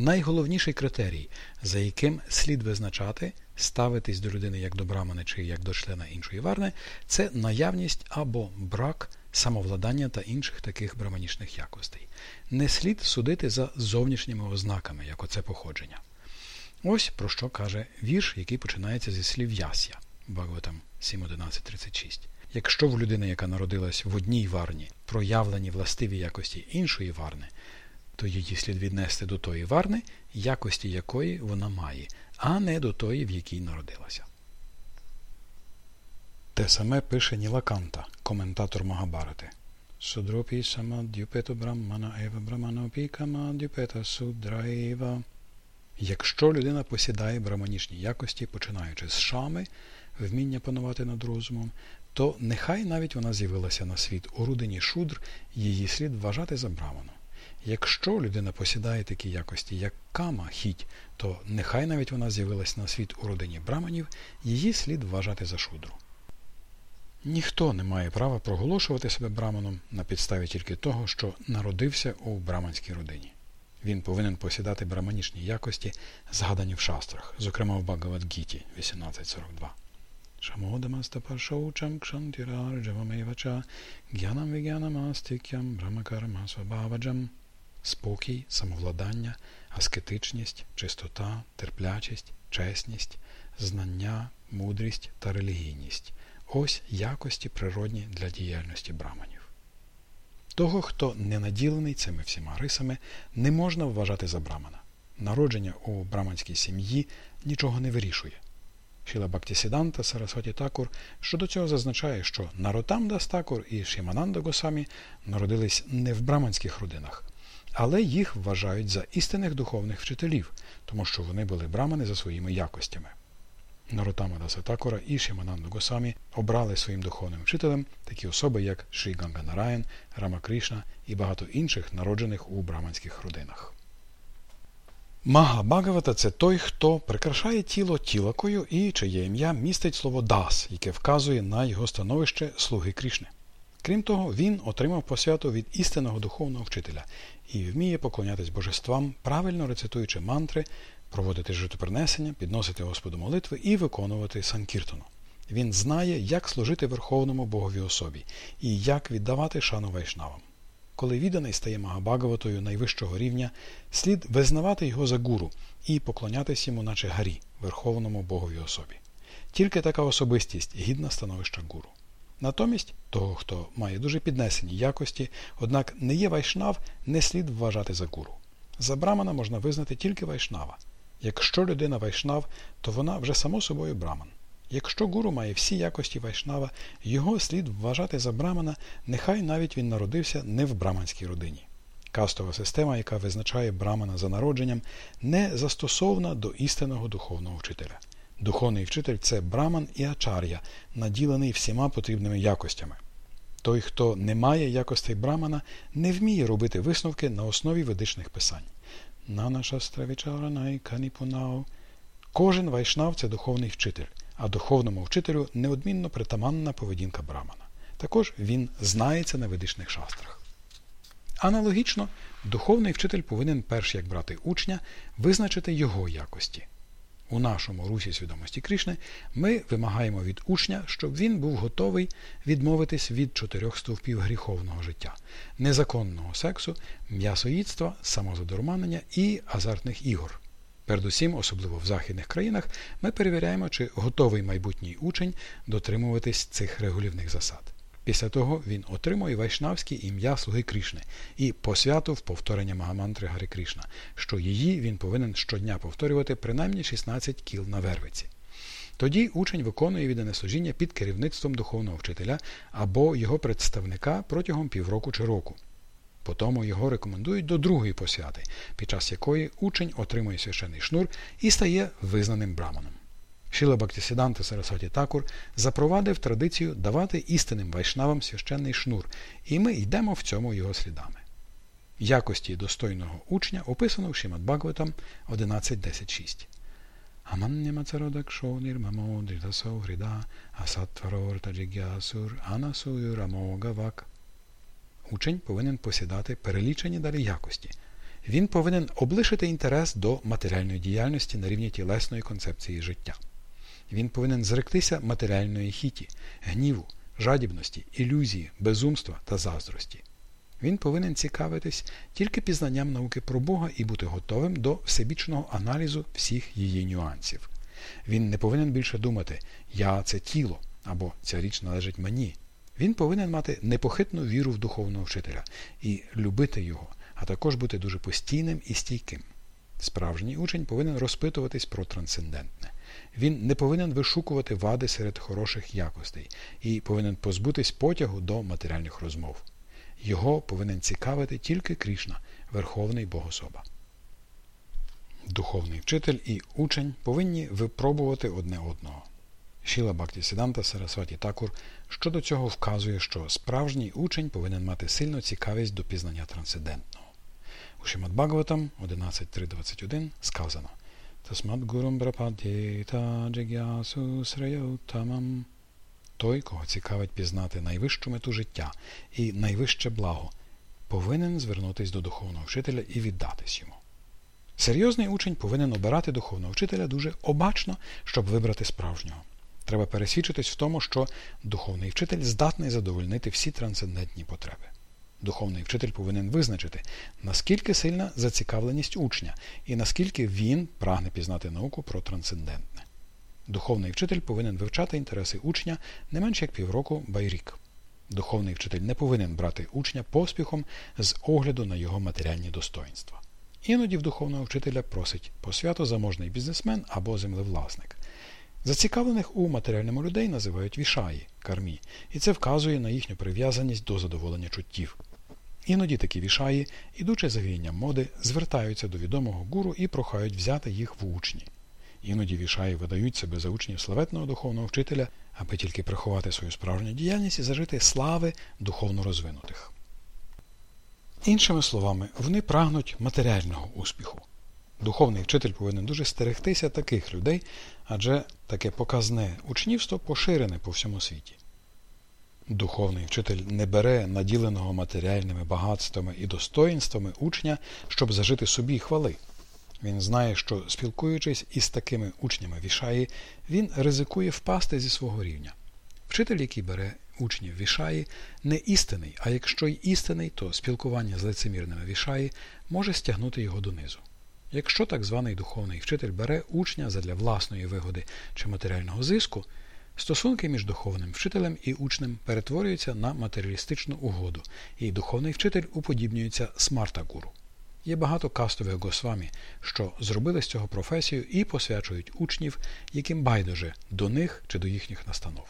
Speaker 2: Найголовніший критерій, за яким слід визначати, ставитись до людини як до брамани чи як до члена іншої варни, це наявність або брак самовладання та інших таких браманічних якостей. Не слід судити за зовнішніми ознаками, як оце походження. Ось про що каже вірш, який починається зі слів ясya, Бхагаватам 7.11.36. Якщо в людини, яка народилась в одній варні, проявлені властиві якості іншої варни, то її слід віднести до тої варни, якості якої вона має, а не до тої, в якій народилася. Те саме пише Нілаканта, коментатор Магабарати. Судропі самадюпето брамана ева браманопі камадюпета судраєва. Якщо людина посідає браманічні якості, починаючи з шами, вміння панувати над розумом, то нехай навіть вона з'явилася на світ у рудині шудр, її слід вважати за браману. Якщо людина посідає такі якості, як кама, хіть, то нехай навіть вона з'явилася на світ у родині браманів, її слід вважати за шудру. Ніхто не має права проголошувати себе браманом на підставі тільки того, що народився у браманській родині. Він повинен посідати браманічні якості, згадані в шастрах, зокрема в Багавадгіті 18.42. Шамодамастапашоучам кшантірарджавамейвача гянам вігянамастикям брамакарма свабаваджам спокій, самовладання, аскетичність, чистота, терплячість, чесність, знання, мудрість та релігійність. Ось якості природні для діяльності браманів. Того, хто не наділений цими всіма рисами, не можна вважати за брамана. Народження у браманській сім'ї нічого не вирішує. Шіла Бактісіданта Сарасваті Такур щодо цього зазначає, що Наротамда Такур і Шімананда Госамі народились не в браманських родинах, але їх вважають за істинних духовних вчителів, тому що вони були брамани за своїми якостями. Нарутама Дасатакура і Шимананду Госамі обрали своїм духовним вчителем такі особи, як Шрі Ганганараyan, Рама Кришна і багато інших, народжених у браманських родинах. Мага Багавата це той, хто прикрашає тіло тілакою і чиє ім'я містить слово Дас, яке вказує на його становище слуги Крішни. Крім того, він отримав посвяту від істинного духовного вчителя і вміє поклонятись божествам, правильно рецитуючи мантри, проводити житопринесення, підносити Господу молитви і виконувати санкіртону. Він знає, як служити Верховному Богові особі і як віддавати шану вайшнавам. Коли відданий стає Магабагаватою найвищого рівня, слід визнавати його за гуру і поклонятись йому, наче гарі, Верховному Богові особі. Тільки така особистість гідна становища гуру. Натомість того, хто має дуже піднесені якості, однак не є вайшнав, не слід вважати за гуру. За брамана можна визнати тільки вайшнава. Якщо людина вайшнав, то вона вже само собою браман. Якщо гуру має всі якості вайшнава, його слід вважати за брамана, нехай навіть він народився не в браманській родині. Кастова система, яка визначає брамана за народженням, не застосована до істинного духовного вчителя. Духовний вчитель це браман і ачар'я, наділений всіма потрібними якостями. Той, хто не має якостей брамана, не вміє робити висновки на основі ведичних писань. Кожен вайшнав це духовний вчитель, а духовному вчителю неодмінно притаманна поведінка брамана. Також він знається на ведичних шастрах. Аналогічно, духовний вчитель повинен, перш як брати учня, визначити його якості. У нашому русі свідомості Кришни ми вимагаємо від учня, щоб він був готовий відмовитись від чотирьох стовпів гріховного життя, незаконного сексу, м'ясоїдства, самозадурманення і азартних ігор. Передусім, особливо в західних країнах, ми перевіряємо, чи готовий майбутній учень дотримуватись цих регулівних засад. Після того він отримує вайшнавське ім'я слуги Крішни і посвяту в повторення Магамантри Гари Крішна, що її він повинен щодня повторювати принаймні 16 кіл на вервиці. Тоді учень виконує віддане служіння під керівництвом духовного вчителя або його представника протягом півроку чи року. Потому його рекомендують до другої посвяти, під час якої учень отримує священний шнур і стає визнаним браманом. Шіла Бактісіданта Сарасваті Такур запровадив традицію давати істинним вайшнавам священний шнур, і ми йдемо в цьому його слідами. Якості достойного учня описано в Шимат Бхагаватам 11.10.6. Аманнямацародакшонір мамо дритасо грида асаттварорта джигясур анасуюр амогавак. Учень повинен посідати перелічені далі якості. Він повинен облишити інтерес до матеріальної діяльності на рівні тілесної концепції життя. Він повинен зректися матеріальної хіті, гніву, жадібності, ілюзії, безумства та заздрості. Він повинен цікавитись тільки пізнанням науки про Бога і бути готовим до всебічного аналізу всіх її нюансів. Він не повинен більше думати Я це тіло або ця річ належить мені. Він повинен мати непохитну віру в духовного вчителя і любити його, а також бути дуже постійним і стійким. Справжній учень повинен розпитуватись про трансцендентне. Він не повинен вишукувати вади серед хороших якостей і повинен позбутись потягу до матеріальних розмов. Його повинен цікавити тільки Крішна, Верховний Богособа. Духовний вчитель і учень повинні випробувати одне одного. Шіла Бакті Сіданта Сарасваті Такур щодо цього вказує, що справжній учень повинен мати сильну цікавість до пізнання трансцендентного. У Шимат Бхагаватам 11.3.21 сказано Тасмадгурум брападєта джигясу среютамам. Той, кого цікавить пізнати найвищу мету життя і найвище благо, повинен звернутися до духовного вчителя і віддатись йому. Серйозний учень повинен обирати духовного вчителя дуже обачно, щоб вибрати справжнього. Треба пересвідчитись в тому, що духовний вчитель здатний задовольнити всі трансцендентні потреби. Духовний вчитель повинен визначити, наскільки сильна зацікавленість учня і наскільки він прагне пізнати науку про трансцендентне. Духовний вчитель повинен вивчати інтереси учня не менше як півроку байрік. Духовний вчитель не повинен брати учня поспіхом з огляду на його матеріальні достоинства. Іноді в духовного вчителя просить посвято заможний бізнесмен або землевласник. Зацікавлених у матеріальному людей називають вішаї, кармі, і це вказує на їхню прив'язаність до задоволення чуттів. Іноді такі вішаї, ідучи за віянням моди, звертаються до відомого гуру і прохають взяти їх в учні. Іноді вішаї видають себе за учнів славетного духовного вчителя, аби тільки приховати свою справжню діяльність і зажити слави духовно розвинутих. Іншими словами, вони прагнуть матеріального успіху. Духовний вчитель повинен дуже стерегтися таких людей, адже таке показне учнівство поширене по всьому світі. Духовний вчитель не бере наділеного матеріальними багатствами і достоїнствами учня, щоб зажити собі хвали. Він знає, що, спілкуючись із такими учнями вішаї, він ризикує впасти зі свого рівня. Вчитель, який бере учнів вішаї, не істинний, а якщо й істинний, то спілкування з лицемірними вішаї може стягнути його донизу. Якщо так званий духовний вчитель бере учня задля власної вигоди чи матеріального зиску, Стосунки між духовним вчителем і учнем перетворюються на матеріалістичну угоду, і духовний вчитель уподібнюється смарта-гуру. Є багато кастових госвамі, що зробили з цього професію і посвячують учнів, яким байдуже до них чи до їхніх настанов.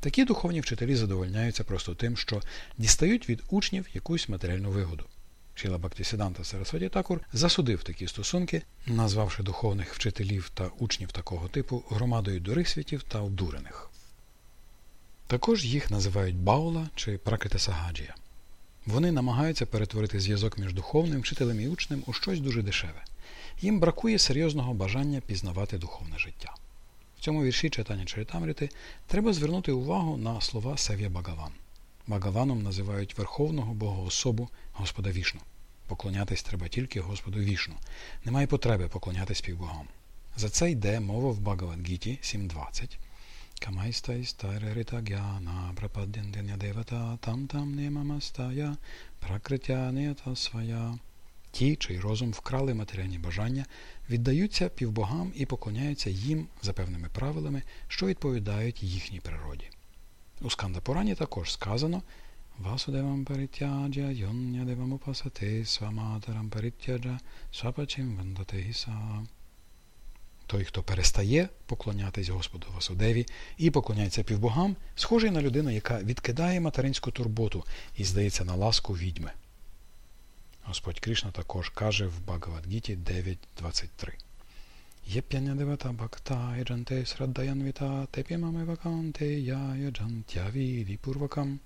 Speaker 2: Такі духовні вчителі задовольняються просто тим, що дістають від учнів якусь матеріальну вигоду. Шіла Бактісіданта Сарасваті Такур засудив такі стосунки, назвавши духовних вчителів та учнів такого типу громадою дурисвітів та обдурених. Також їх називають Баула чи Пракритасагаджія. Вони намагаються перетворити зв'язок між духовним вчителем і учнем у щось дуже дешеве. Їм бракує серйозного бажання пізнавати духовне життя. В цьому вірші читання Чаритамрити треба звернути увагу на слова Сев'я Багаван. Багаваном називають Верховного Богоособу Господа Вішну. Поклонятись треба тільки Господу Вішну. Немає потреби поклонятись півбогам. За це йде мова в Багавадгіті 7.20. Камайстайстайреритагяна прападденденя девата там там немамастая пракриття нета своя. Ті, чий розум вкрали матеріальні бажання, віддаються півбогам і поклоняються їм за певними правилами, що відповідають їхній природі. У Скандапурані також сказано Васудевам паритяджа йоння девам упасати сваматарам паритяджа свапачим вандатегіса. Той, хто перестає поклонятись Господу Васудеві і поклоняється півбогам, схожий на людину, яка відкидає материнську турботу і здається на ласку відьми. Господь Кришна також каже в Багавадгіті 9.23. Бхакта яджанте сраддаянвіта тепімаме ваканте я яджантявіді пурвакам.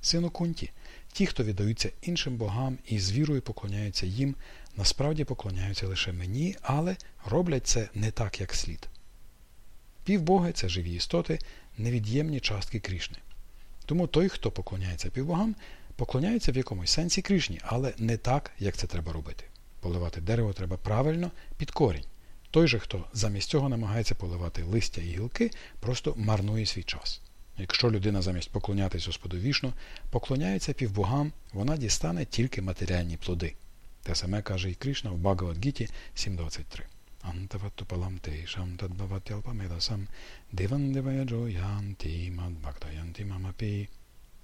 Speaker 2: Сину кунті, ті, хто віддаються іншим богам і з вірою поклоняються їм, насправді поклоняються лише мені, але роблять це не так, як слід. Півбоги це живі істоти, невід'ємні частки Крішни. Тому той, хто поклоняється півбогам, поклоняється в якомусь сенсі Крішні, але не так, як це треба робити. Поливати дерево треба правильно під корінь. Той же, хто замість цього намагається поливати листя і гілки, просто марнує свій час. Якщо людина замість поклонятись Господу вішну, поклоняється півбогам, вона дістане тільки матеріальні плоди. Те саме каже і Кришна в Багавадгіті 7.23. Антаваттупалам тейшам тадбаватялпамедасам диван деваяджоянти мадбактаянти мамапі.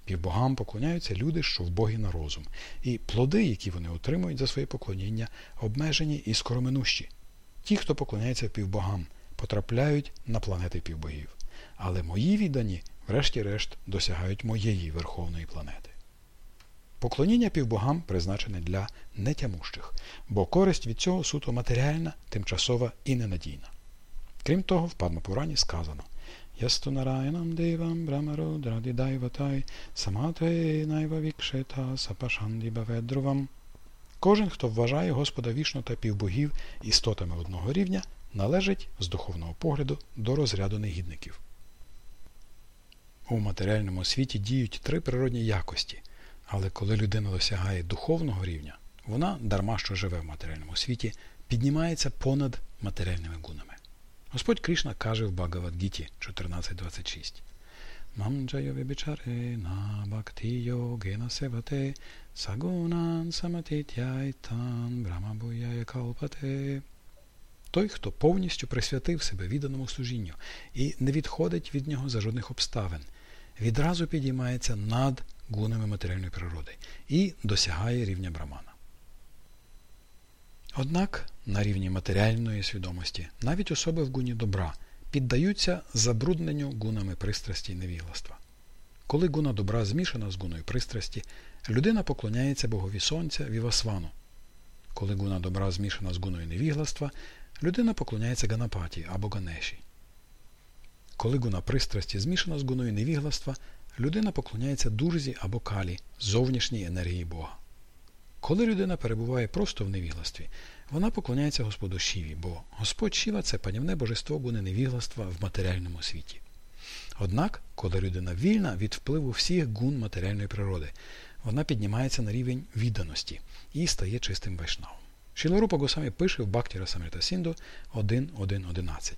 Speaker 2: Півбогам поклоняються люди, що в Богі на розум, і плоди, які вони отримують за своє поклоніння, обмежені і скороминущі. Ті, хто поклоняється півбогам, потрапляють на планети півбогів. Але мої віддані, врешті-решт, досягають моєї верховної планети. Поклоніння півбогам призначене для нетямущих, бо користь від цього суто матеріальна, тимчасова і ненадійна. Крім того, в Падмапурані сказано Ясту нараянам девам брамародраді дайватай самате найва вікшета сапашанді баведрувам. Кожен, хто вважає Господа вішну та півбогів істотами одного рівня, належить з духовного погляду до розряду негідників. У матеріальному світі діють три природні якості, але коли людина досягає духовного рівня, вона, дарма що живе в матеріальному світі, піднімається понад матеріальними гунами. Господь Кришна каже в Багавадгіті 14.26 Сагунан саматитяйтан брамабуяє калпате. Той, хто повністю присвятив себе відданому служінню і не відходить від нього за жодних обставин, відразу підіймається над гунами матеріальної природи і досягає рівня брамана. Однак на рівні матеріальної свідомості навіть особи в гуні добра піддаються забрудненню гунами пристрасті і невігластва. Коли гуна добра змішана з гуною пристрасті, людина поклоняється богові сонця Вівасвану. Коли гуна добра змішана з гуною невігластва, людина поклоняється Ганапаті або Ганеші. Коли гуна пристрасті змішана з гуною невігластва, людина поклоняється дурзі або калі, зовнішній енергії Бога. Коли людина перебуває просто в невігластві, вона поклоняється Господу Шіві, бо Господь Шіва це панівне божество гуни невігластва в матеріальному світі. Однак, коли людина вільна від впливу всіх гун матеріальної природи, вона піднімається на рівень відданості і стає чистим вайшнавом. Шіларупа Госамі пише в Бактіра Самрита Сінду 1.1.11.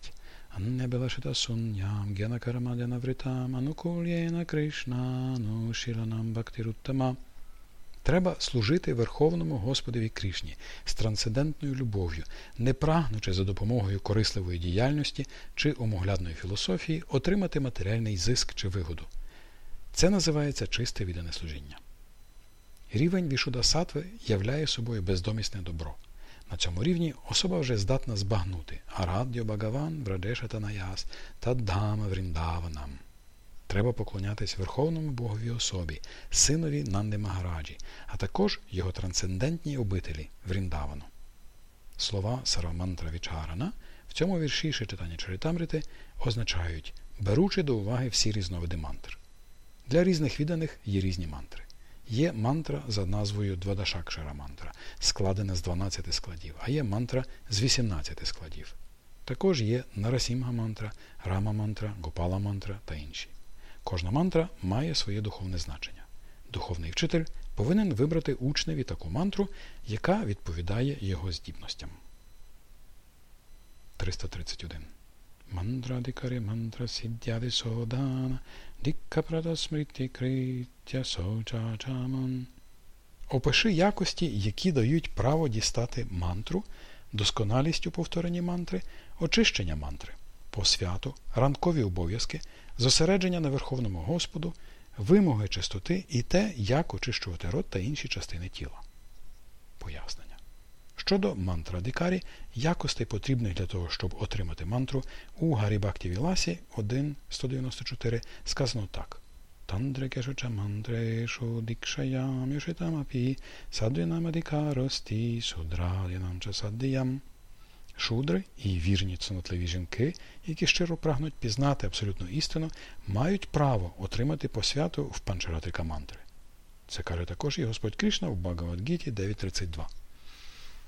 Speaker 2: Аннебелашита сунням гена карамадяна вритам анукульєна Кришна ну бактируттама. Треба служити Верховному Господові Кришні з трансцендентною любов'ю, не прагнучи за допомогою корисливої діяльності чи омоглядної філософії отримати матеріальний зиск чи вигоду. Це називається чисте віддане служіння. Рівень Вішуда Сатви являє собою бездомісне добро. На цьому рівні особа вже здатна збагнути Араддьо Багаван Врадешатанаяс та Дхама Вріндаванам. Треба поклонятись Верховному Богові особі, синові Нанди Магараджі, а також його трансцендентній обителі Вріндавану. Слова Сарамантра Вічарана в цьому вірші читання Чаритамрити означають, беручи до уваги всі різновиди мантр. Для різних відданих є різні мантри. Є мантра за назвою Двадашакшара мантра, складена з 12 складів, а є мантра з 18 складів. Також є Нарасімга мантра, Рама мантра, Гопала мантра та інші. Кожна мантра має своє духовне значення. Духовний вчитель повинен вибрати учневі таку мантру, яка відповідає його здібностям. 331. Мандрадикари мантра сіддяди содана, Опиши якості, які дають право дістати мантру, досконалість у повторенні мантри, очищення мантри, посвяту, ранкові обов'язки, зосередження на Верховному Господу, вимоги чистоти і те, як очищувати рот та інші частини тіла. Пояснення. Щодо мантра Дикарі, якостей потрібних для того, щоб отримати мантру, у Гарібакті Віласі 1.194 сказано так. Тандрекешуча мантрешу дикшаям юшитамапі садвінамадикарості судрадянамча саддіям. Шудри і вірні цнотливі жінки, які щиро прагнуть пізнати абсолютну істину, мають право отримати посвяту в панчаратрика мантри. Це каже також і Господь Кришна в Багавадгіті 9.32.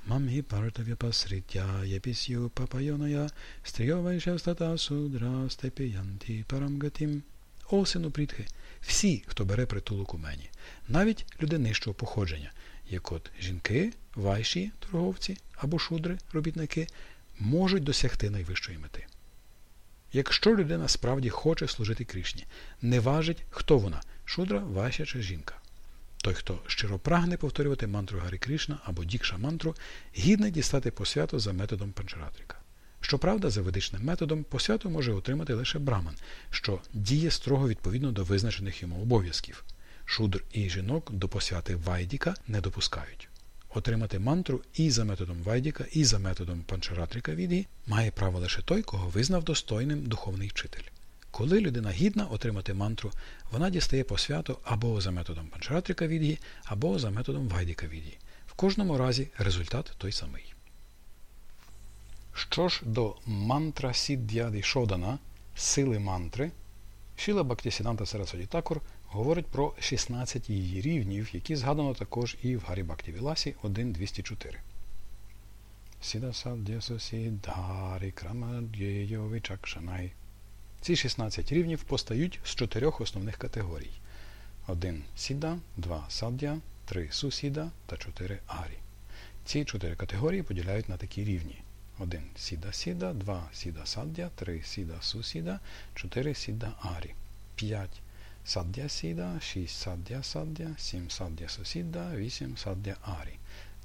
Speaker 2: Мамі партав'япасритя єпісю папайоная стрійовайшастата судра степіянті парамгатім. О, сину прітхи, всі, хто бере притулок у мені, навіть люди нижчого походження, як от жінки, вайші, торговці або шудри, робітники, можуть досягти найвищої мети. Якщо людина справді хоче служити Кришні, не важить, хто вона шудра, вайша чи жінка. Той, хто щиро прагне повторювати мантру Гарі Кришна або Дікша мантру, гідний дістати посвяту за методом панчаратрика. Щоправда, за ведичним методом посвяту може отримати лише браман, що діє строго відповідно до визначених йому обов'язків. Шудр і жінок до посвяти Вайдіка не допускають. Отримати мантру і за методом Вайдіка, і за методом панчаратрика віді має право лише той, кого визнав достойним духовний вчитель. Коли людина гідна отримати мантру, вона дістає посвяту або за методом панчаратрика відгі, або за методом вайдіка відгі. В кожному разі результат той самий. Що ж до мантра Сіддяди Шодана, сили мантри, Шіла Бактісінанта Сарасваді Такур говорить про 16 її рівнів, які згадано також і в Гарі Бакті Віласі 1.204. Сідасаддясу Сіддарі Крамадєйо Вічакшанай ці 16 рівнів постають з чотирьох основних категорій: 1 сіда, 2 саддя, 3 сусіда та 4 арі. Ці чотири категорії поділяють на такі рівні: 1 сіда сіда, 2 сіда саддя, 3 сіда сусіда, 4 сіда арі, 5 саддя сіда, 6 саддя саддя, 7 саддя сусіда, 8 саддя арі,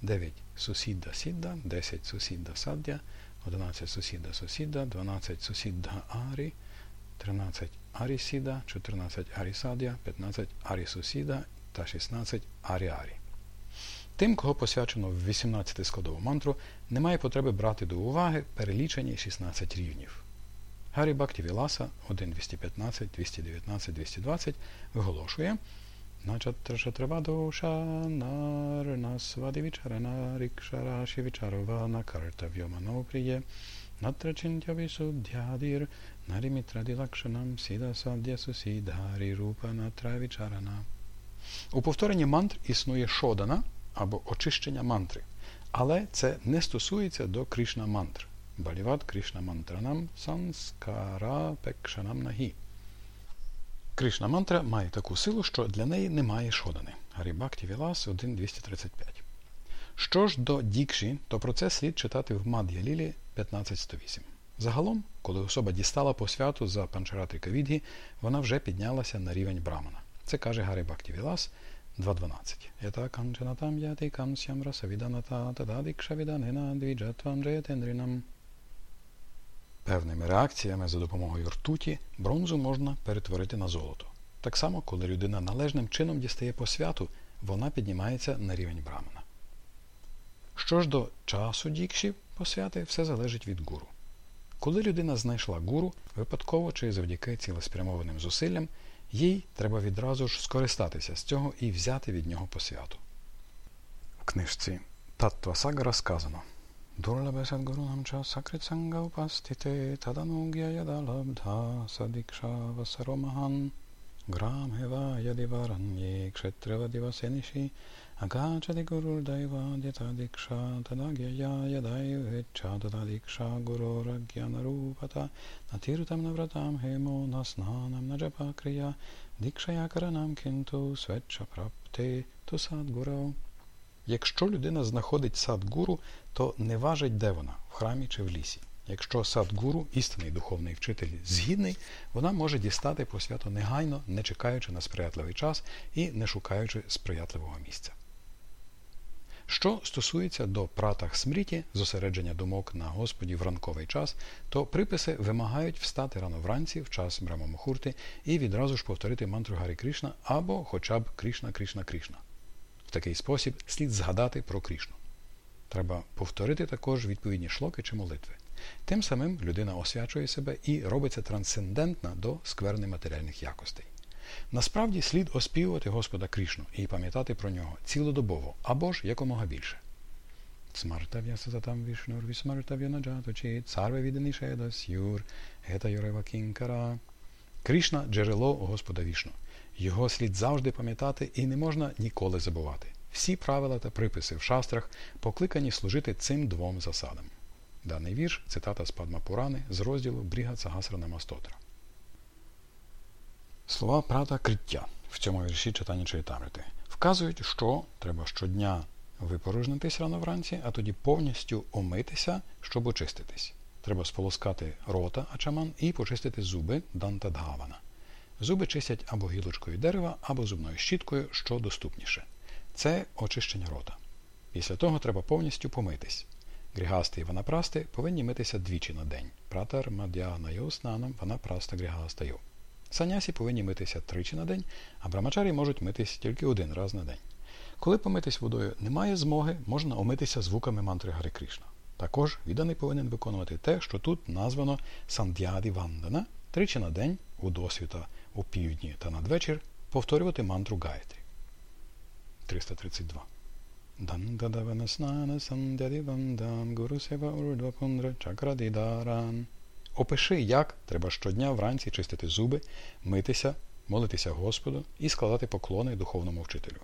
Speaker 2: 9 сусіда сіда, 10 сусіда саддя, 11 сусіда сусіда, 12 сусіда арі. 13 Арісіда, 14 Арісадія, 15 Арісусіда та 16 Аріарі. Тим, кого посвячено в 18 складову мантру, немає потреби брати до уваги перелічені 16 рівнів. Гарі Бакті Віласа 1, 215, 219, 220 виголошує Натрачинтя висуддядір Нарімітраділакшанам сіда саддя сусідгарі рупа. У повторенні мантр існує шодана або очищення мантри. Але це не стосується до Кришна мантр. Баліват Кришна мантранам санскара пекшанам нагі. Кришна мантра має таку силу, що для неї немає шодани. Гарібакті Вілас 1.235. Що ж до Дікші, то про це слід читати в Мад'я Лілі 15.108. Загалом, коли особа дістала посвяту за панчаратрика відгі, вона вже піднялася на рівень брамана. Це каже Гарі 2.12. Тададикшавіданина двіджатвам джеятендрінам. Певними реакціями за допомогою ртуті бронзу можна перетворити на золото. Так само, коли людина належним чином дістає посвяту, вона піднімається на рівень брамана. Що ж до часу дікші посвяти, все залежить від гуру. Коли людина знайшла гуру, випадково чи завдяки цілеспрямованим зусиллям, їй треба відразу ж скористатися з цього і взяти від нього посвяту. В книжці Таттва Сагара сказано Agachati Guru Daiva Dita Diksha Tadagyaya Yadai Vicha Tata Diksha Guru Ragyana Rupata Natirtam Navratam Hemo Nasnanam Najapa Kriya Дикшая Каранам Кінту Свеча Прапте то Садгуру. Якщо людина знаходить садгуру, то не важить, де вона в храмі чи в лісі. Якщо садгуру, істинний духовний вчитель, згідний, вона може дістати посвято негайно, не чекаючи на сприятливий час і не шукаючи сприятливого місця. Що стосується до пратах смріті, зосередження думок на Господі в ранковий час, то приписи вимагають встати рано вранці в час Брамамухурти і відразу ж повторити мантру Гарі Кришна або хоча б Кришна, Кришна, Кришна. В такий спосіб слід згадати про Кришну. Треба повторити також відповідні шлоки чи молитви. Тим самим людина освячує себе і робиться трансцендентна до скверни матеріальних якостей. Насправді слід оспівувати Господа Крішну і пам'ятати про нього цілодобово або ж якомога більше. Смартав'я сататам вішнур, вісмартав'я наджаточі, царве віденішедас юр, гета юрева кінкара. Крішна джерело Господа Вішну. Його слід завжди пам'ятати і не можна ніколи забувати. Всі правила та приписи в шастрах покликані служити цим двом засадам. Даний вірш цитата з Падмапурани з розділу Бріга Цагасрана Мастотра. Слова прата криття в цьому вірші читання Чайтамрити вказують, що треба щодня випорожнитись рано вранці, а тоді повністю омитися, щоб очиститись. Треба сполоскати рота ачаман і почистити зуби дантадгавана. Зуби чистять або гілочкою дерева, або зубною щіткою, що доступніше. Це очищення рота. Після того треба повністю помитись. Грігасти і ванапрасти повинні митися двічі на день. Пратар мадягнайо снанам ванапраста грігастаю. Санясі повинні митися тричі на день, а брамачарі можуть митись тільки один раз на день. Коли помитись водою немає змоги, можна омитися звуками мантри Гари Кришна. Також відданий повинен виконувати те, що тут названо Сандяді Вандана, тричі на день, у досвіта, у півдні та надвечір, повторювати мантру Гайтрі. 332. Дандадавана снана сандяді вандан гуру сева урдва пундра чакрадідаран. Опиши, як треба щодня вранці чистити зуби, митися, молитися Господу і складати поклони духовному вчителю.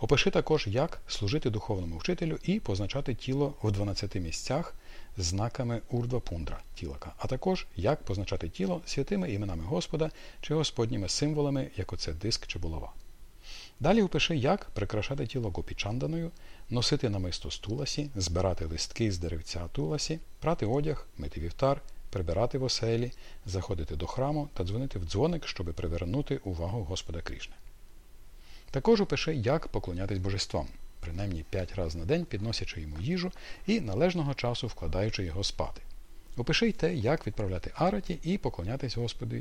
Speaker 2: Опиши також, як служити духовному вчителю і позначати тіло в 12 місцях знаками урдва пундра тілака, а також як позначати тіло святими іменами Господа чи Господніми символами, як оце диск чи булава. Далі опиши, як прикрашати тіло гопічанданою, носити намисто з туласі, збирати листки з деревця туласі, прати одяг, мити вівтар прибирати в оселі, заходити до храму та дзвонити в дзвоник, щоб привернути увагу Господа Крішни. Також опиши, як поклонятись божествам, принаймні 5 разів на день підносячи йому їжу і належного часу вкладаючи його спати. Опиши й те, як відправляти араті і поклонятись Господу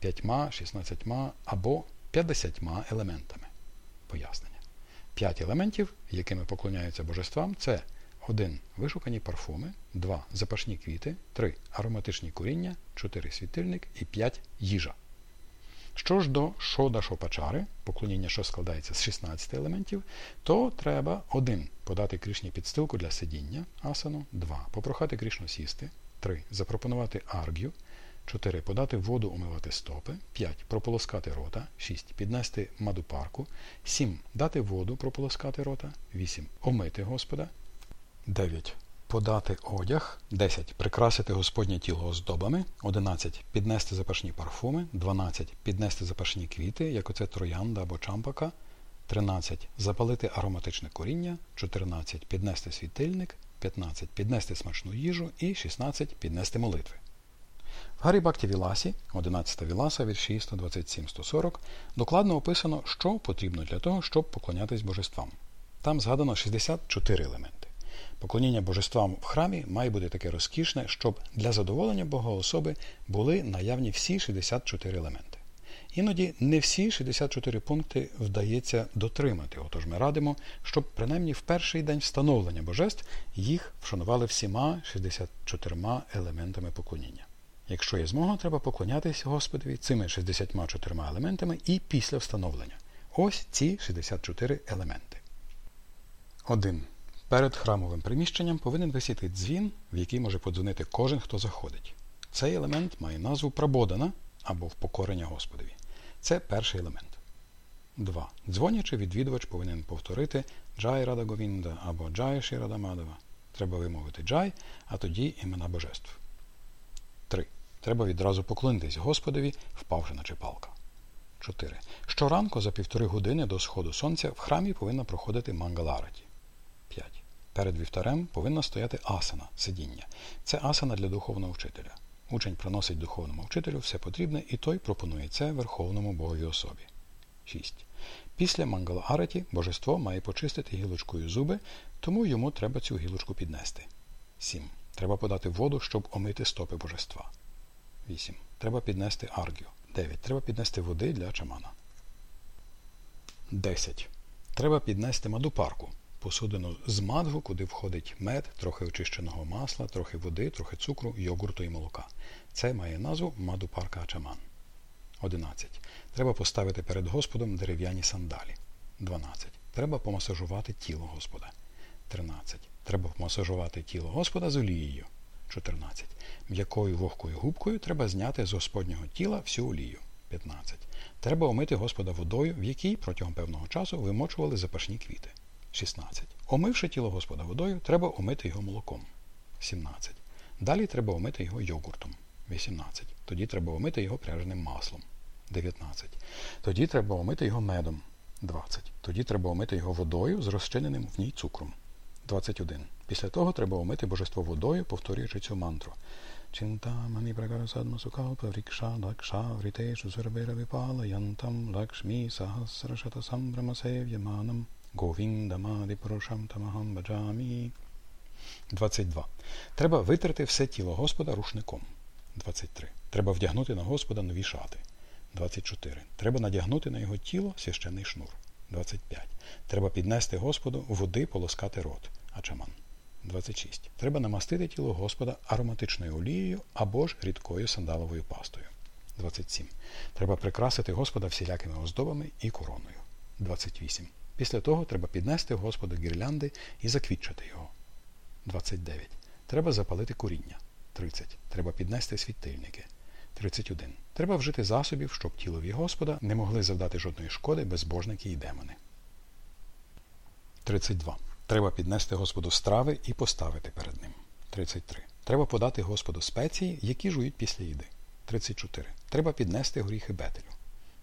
Speaker 2: п'ятьма, 16 або 50 елементами. Пояснення. П'ять елементів, якими поклоняються божествам, це 1. Вишукані парфуми, 2. Запашні квіти, 3. Ароматичні куріння, 4. Світильник і 5. Їжа. Що ж до шода шопачари, поклоніння, що складається з 16 елементів, то треба 1. Подати Кришні підстилку для сидіння асану, 2. Попрохати Кришну сісти, 3. Запропонувати аргю, 4. Подати воду умивати стопи, 5. Прополоскати рота, 6. Піднести мадупарку, 7. Дати воду прополоскати рота, 8. Омити Господа, 9. Подати одяг. 10. Прикрасити Господнє тіло оздобами. 11. Піднести запашні парфуми. 12. Піднести запашні квіти, як оце троянда або чампака. 13. Запалити ароматичне коріння. 14. Піднести світильник. 15. Піднести смачну їжу. І 16. Піднести молитви. В Гарі Бакті Віласі, 11 Віласа, вірші 127-140, докладно описано, що потрібно для того, щоб поклонятись божествам. Там згадано 64 елементи. Поклоніння божествам в храмі має бути таке розкішне, щоб для задоволення Богоособи були наявні всі 64 елементи. Іноді не всі 64 пункти вдається дотримати, отож ми радимо, щоб принаймні в перший день встановлення божеств їх вшанували всіма 64 елементами поклоніння. Якщо є змога, треба поклонятися Господові цими 64 елементами і після встановлення. Ось ці 64 елементи. 1. Перед храмовим приміщенням повинен висіти дзвін, в який може подзвонити кожен, хто заходить. Цей елемент має назву прабодана або впокорення Господові. Це перший елемент. 2. Дзвонячи, відвідувач повинен повторити Джай Рада Говінда або Джай Шірада Мадава. Треба вимовити Джай, а тоді імена божеств. 3. Треба відразу поклонитись Господові, впавши на чепалка. 4. Щоранку за півтори години до сходу сонця в храмі повинна проходити мангалараті. 5. Перед вівтарем повинна стояти асана сидіння. Це асана для духовного вчителя. Учень приносить духовному вчителю все потрібне, і той пропонує це Верховному Богові особі. 6. Після мангала араті божество має почистити гілочкою зуби, тому йому треба цю гілочку піднести. 7. Треба подати воду, щоб омити стопи божества. 8. Треба піднести аргію. 9. Треба піднести води для чамана. 10. Треба піднести мадупарку посудину з мадгу, куди входить мед, трохи очищеного масла, трохи води, трохи цукру, йогурту і молока. Це має назву мадупарка Ачаман. 11. Треба поставити перед Господом дерев'яні сандалі. 12. Треба помасажувати тіло Господа. 13. Треба помасажувати тіло Господа з олією. 14. М'якою вогкою губкою треба зняти з Господнього тіла всю олію. 15. Треба омити Господа водою, в якій протягом певного часу вимочували запашні квіти. 16. Омивши тіло Господа водою, треба омити його молоком. 17. Далі треба омити його йогуртом. 18. Тоді треба омити його пряженим маслом. 19. Тоді треба омити його медом. 20. Тоді треба омити його водою з розчиненим в ній цукром. 21. Після того треба омити божество водою, повторюючи цю мантру. Чинтамани прагарасадма сукалпа врікша лакша врітешу сурбира випала янтам лакшмі сахасрашата самбрама сев'яманам Говіндамади Пурушам Тамагам Баджамі. 22. Треба витерти все тіло Господа рушником. 23. Треба вдягнути на Господа нові шати. 24. Треба надягнути на його тіло священний шнур. 25. Треба піднести Господу води полоскати рот. Ачаман. 26. Треба намастити тіло Господа ароматичною олією або ж рідкою сандаловою пастою. 27. Треба прикрасити Господа всілякими оздобами і короною. 28. Після того треба піднести Господу гірлянди і заквітчити його. 29. Треба запалити куріння. 30. Треба піднести світильники. 31. Треба вжити засобів, щоб тілові Господа не могли завдати жодної шкоди безбожники і демони. 32. Треба піднести Господу страви і поставити перед ним. 33. Треба подати Господу спеції, які жують після їди. 34. Треба піднести горіхи бетелю.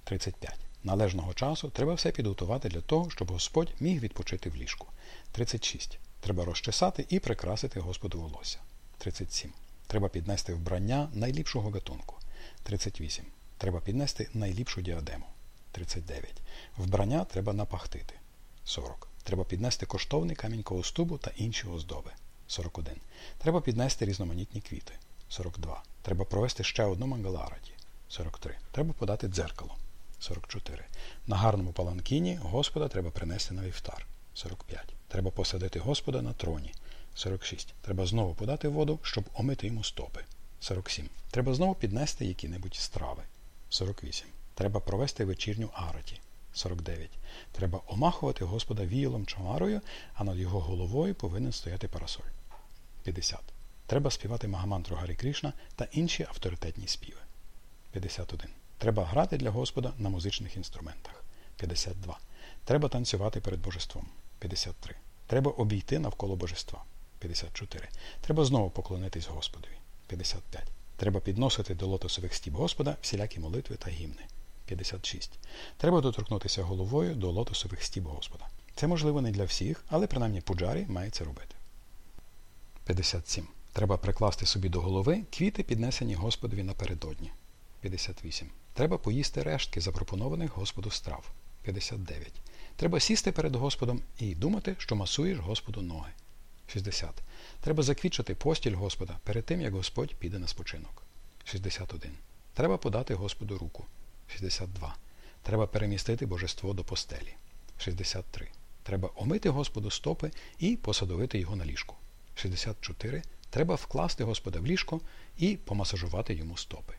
Speaker 2: 35. Належного часу треба все підготувати для того, щоб Господь міг відпочити в ліжку. 36. Треба розчесати і прикрасити Господу волосся. 37. Треба піднести вбрання найліпшого гатунку. 38. Треба піднести найліпшу діадему. 39. Вбрання треба напахтити. 40. Треба піднести коштовний камінь коостубу та інші оздоби. 41. Треба піднести різноманітні квіти. 42. Треба провести ще одну мангалараті. 43. Треба подати дзеркало. 44. На гарному паланкіні Господа треба принести на вівтар. 45. Треба посадити Господа на троні. 46. Треба знову подати воду, щоб омити йому стопи. 47. Треба знову піднести які-небудь страви. 48. Треба провести вечірню араті. 49. Треба омахувати Господа віялом чамарою, а над його головою повинен стояти парасоль. 50. Треба співати Магамантру Гарі Кришна та інші авторитетні співи. 51. Треба грати для Господа на музичних інструментах. 52. Треба танцювати перед божеством. 53. Треба обійти навколо божества. 54. Треба знову поклонитись Господові. 55. Треба підносити до лотосових стіп Господа всілякі молитви та гімни. 56. Треба доторкнутися головою до лотосових стіп Господа. Це можливо не для всіх, але принаймні пуджарі має це робити. 57. Треба прикласти собі до голови квіти, піднесені Господові напередодні. 58. Треба поїсти рештки запропонованих Господу страв. 59. Треба сісти перед Господом і думати, що масуєш Господу ноги. 60. Треба заквічати постіль Господа перед тим, як Господь піде на спочинок. 61. Треба подати Господу руку. 62. Треба перемістити божество до постелі. 63. Треба омити Господу стопи і посадовити його на ліжку. 64. Треба вкласти Господа в ліжко і помасажувати йому стопи.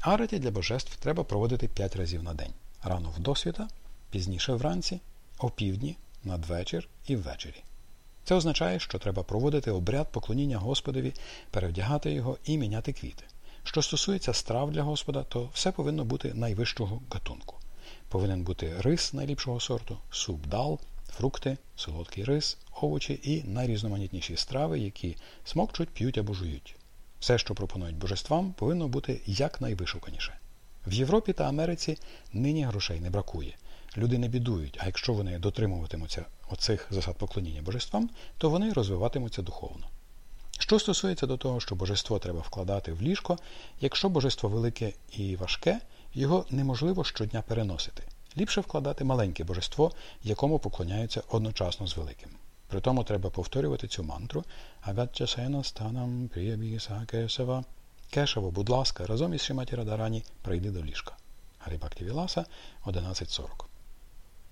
Speaker 2: Араті для божеств треба проводити 5 разів на день. Рано в досвіта, пізніше вранці, опівдні, надвечір і ввечері. Це означає, що треба проводити обряд поклоніння Господові, перевдягати його і міняти квіти. Що стосується страв для Господа, то все повинно бути найвищого гатунку. Повинен бути рис найліпшого сорту, суп дал, фрукти, солодкий рис, овочі і найрізноманітніші страви, які смокчуть, п'ють або жують. Все, що пропонують божествам, повинно бути якнайвишуканіше. В Європі та Америці нині грошей не бракує. Люди не бідують, а якщо вони дотримуватимуться оцих засад поклоніння божествам, то вони розвиватимуться духовно. Що стосується до того, що божество треба вкладати в ліжко, якщо божество велике і важке, його неможливо щодня переносити. Ліпше вкладати маленьке божество, якому поклоняються одночасно з великим. При тому треба повторювати цю мантру Агатчасена станам приябіса кесава. Кешево, будь ласка, разом із Шиматі Радарані прийди до ліжка. Гарібакті Віласа 11.40.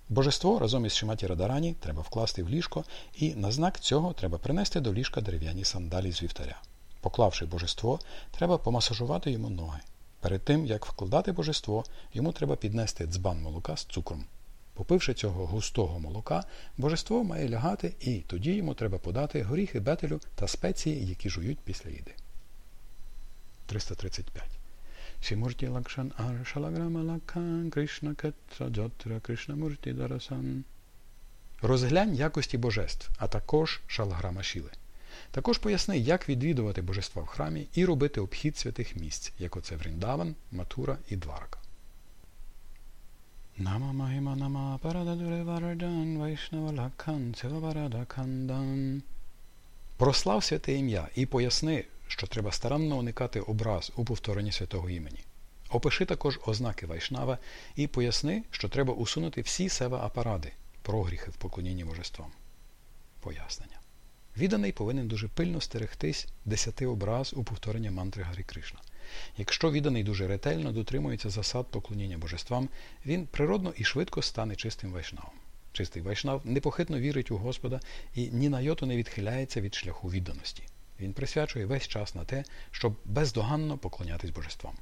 Speaker 2: Божество разом із Шиматі Радарані треба вкласти в ліжко, і на знак цього треба принести до ліжка дерев'яні сандалі з вівтаря. Поклавши божество, треба помасажувати йому ноги. Перед тим, як вкладати божество, йому треба піднести дзбан молока з цукром. Попивши цього густого молока, божество має лягати, і тоді йому треба подати горіхи бетелю та спеції, які жують після їди. 335. Шимурті Лакшан Аршалаграма Лакан Кришна Кетра Кришна Мурті Дарасан. Розглянь якості божеств, а також шалаграма Шіли. Також поясни, як відвідувати божества в храмі і робити обхід святих місць, як оце Вріндаван, Матура і Дварака. Махима Нама Парададуре Варадан Вайшнава Лакан Севаварадакандан. Прослав святе ім'я і поясни, що треба старанно уникати образ у повторенні святого імені. Опиши також ознаки Вайшнава і поясни, що треба усунути всі сева апаради, прогріхи в поклонінні божествам. Пояснення. Відданий повинен дуже пильно стерегтись десяти образ у повторення мантри Гарі Кришна. Якщо відданий дуже ретельно дотримується засад поклоніння божествам, він природно і швидко стане чистим вайшнавом. Чистий вайшнав непохитно вірить у Господа і ні на йоту не відхиляється від шляху відданості. Він присвячує весь час на те, щоб бездоганно поклонятись божествам.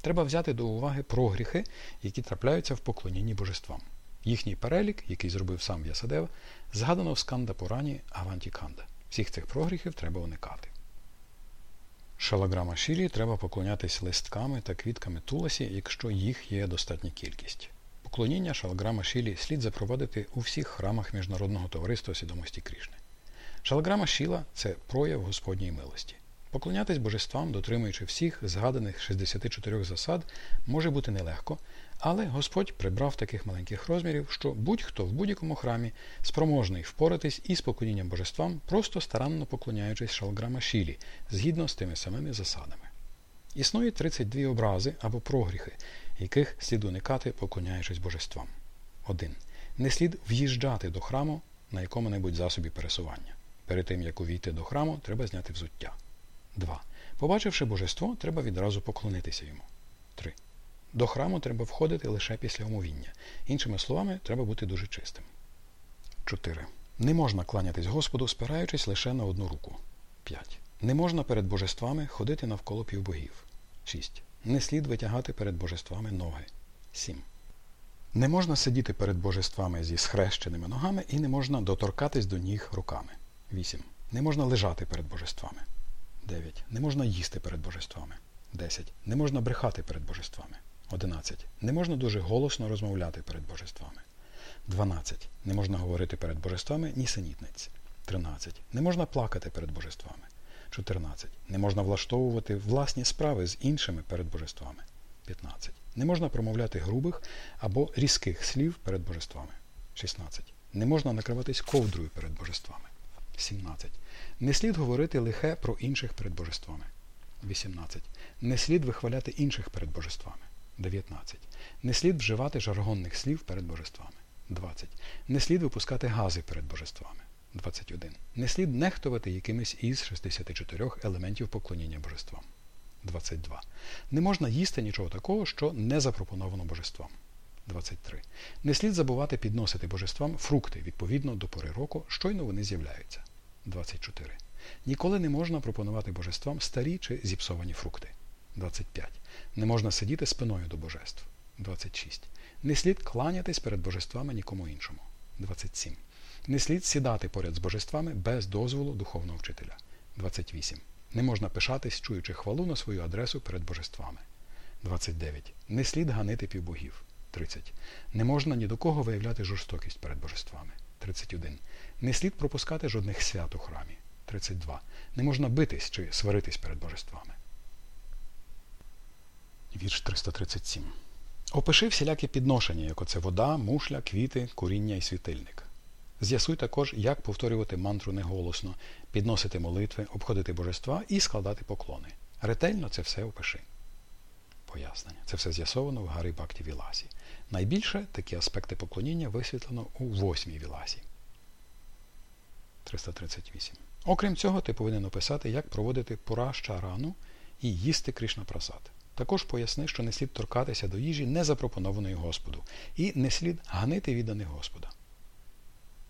Speaker 2: Треба взяти до уваги прогріхи, які трапляються в поклонінні божествам. Їхній перелік, який зробив сам В'ясадев, згадано в Сканда Порані Аванті Канда. Всіх цих прогріхів треба уникати. Шалаграма Шілі треба поклонятись листками та квітками туласі, якщо їх є достатня кількість. Поклоніння Шалаграма Шілі слід запровадити у всіх храмах Міжнародного товариства свідомості Крішни. Шалаграма Шіла це прояв Господньої милості. Поклонятись божествам, дотримуючи всіх згаданих 64 засад, може бути нелегко, але Господь прибрав таких маленьких розмірів, що будь-хто в будь-якому храмі спроможний впоратись із поклонінням божествам, просто старанно поклоняючись шалграма Шілі, згідно з тими самими засадами. Існує 32 образи або прогріхи, яких слід уникати, поклоняючись божествам. 1. Не слід в'їжджати до храму на якому-небудь засобі пересування. Перед тим, як увійти до храму, треба зняти взуття. 2. Побачивши божество, треба відразу поклонитися йому. 3. До храму треба входити лише після омовіння. Іншими словами, треба бути дуже чистим. 4. Не можна кланятись Господу, спираючись лише на одну руку. 5. Не можна перед божествами ходити навколо півбогів. 6. Не слід витягати перед божествами ноги. 7. Не можна сидіти перед божествами зі схрещеними ногами і не можна доторкатись до ніг руками. 8. Не можна лежати перед божествами. 9. Не можна їсти перед божествами. 10. Не можна брехати перед божествами. 11. Не можна дуже голосно розмовляти перед божествами. 12. Не можна говорити перед божествами нісенітниць. 13. Не можна плакати перед божествами. 14. Не можна влаштовувати власні справи з іншими перед божествами. 15. Не можна промовляти грубих або різких слів перед божествами. 16. Не можна накриватись ковдрою перед божествами. 17. Не слід говорити лихе про інших перед божествами. 18. Не слід вихваляти інших перед божествами. 19. Не слід вживати жаргонних слів перед божествами. 20. Не слід випускати гази перед божествами. 21. Не слід нехтувати якимись із 64 елементів поклоніння божествам. 22. Не можна їсти нічого такого, що не запропоновано божествам. 23. Не слід забувати підносити божествам фрукти відповідно до пори року, щойно вони з'являються. 24. Ніколи не можна пропонувати божествам старі чи зіпсовані фрукти. 25. Не можна сидіти спиною до божеств. 26. Не слід кланятись перед божествами нікому іншому. 27. Не слід сідати поряд з божествами без дозволу духовного вчителя. 28. Не можна пишатись, чуючи хвалу на свою адресу перед божествами. 29. Не слід ганити півбогів. 30. Не можна ні до кого виявляти жорстокість перед божествами. 31. Не слід пропускати жодних свят у храмі. 32. Не можна битись чи сваритись перед божествами. Вірш 337. Опиши всілякі підношення, як оце вода, мушля, квіти, куріння і світильник. З'ясуй також, як повторювати мантру неголосно, підносити молитви, обходити божества і складати поклони. Ретельно це все опиши. Пояснення. Це все з'ясовано в Гарі Бакті Віласі. Найбільше такі аспекти поклоніння висвітлено у восьмій Віласі. 338. Окрім цього, ти повинен описати, як проводити пураща рану і їсти Кришна прасад. Також поясни, що не слід торкатися до їжі, не запропонованої Господу, і не слід ганити відданих Господа.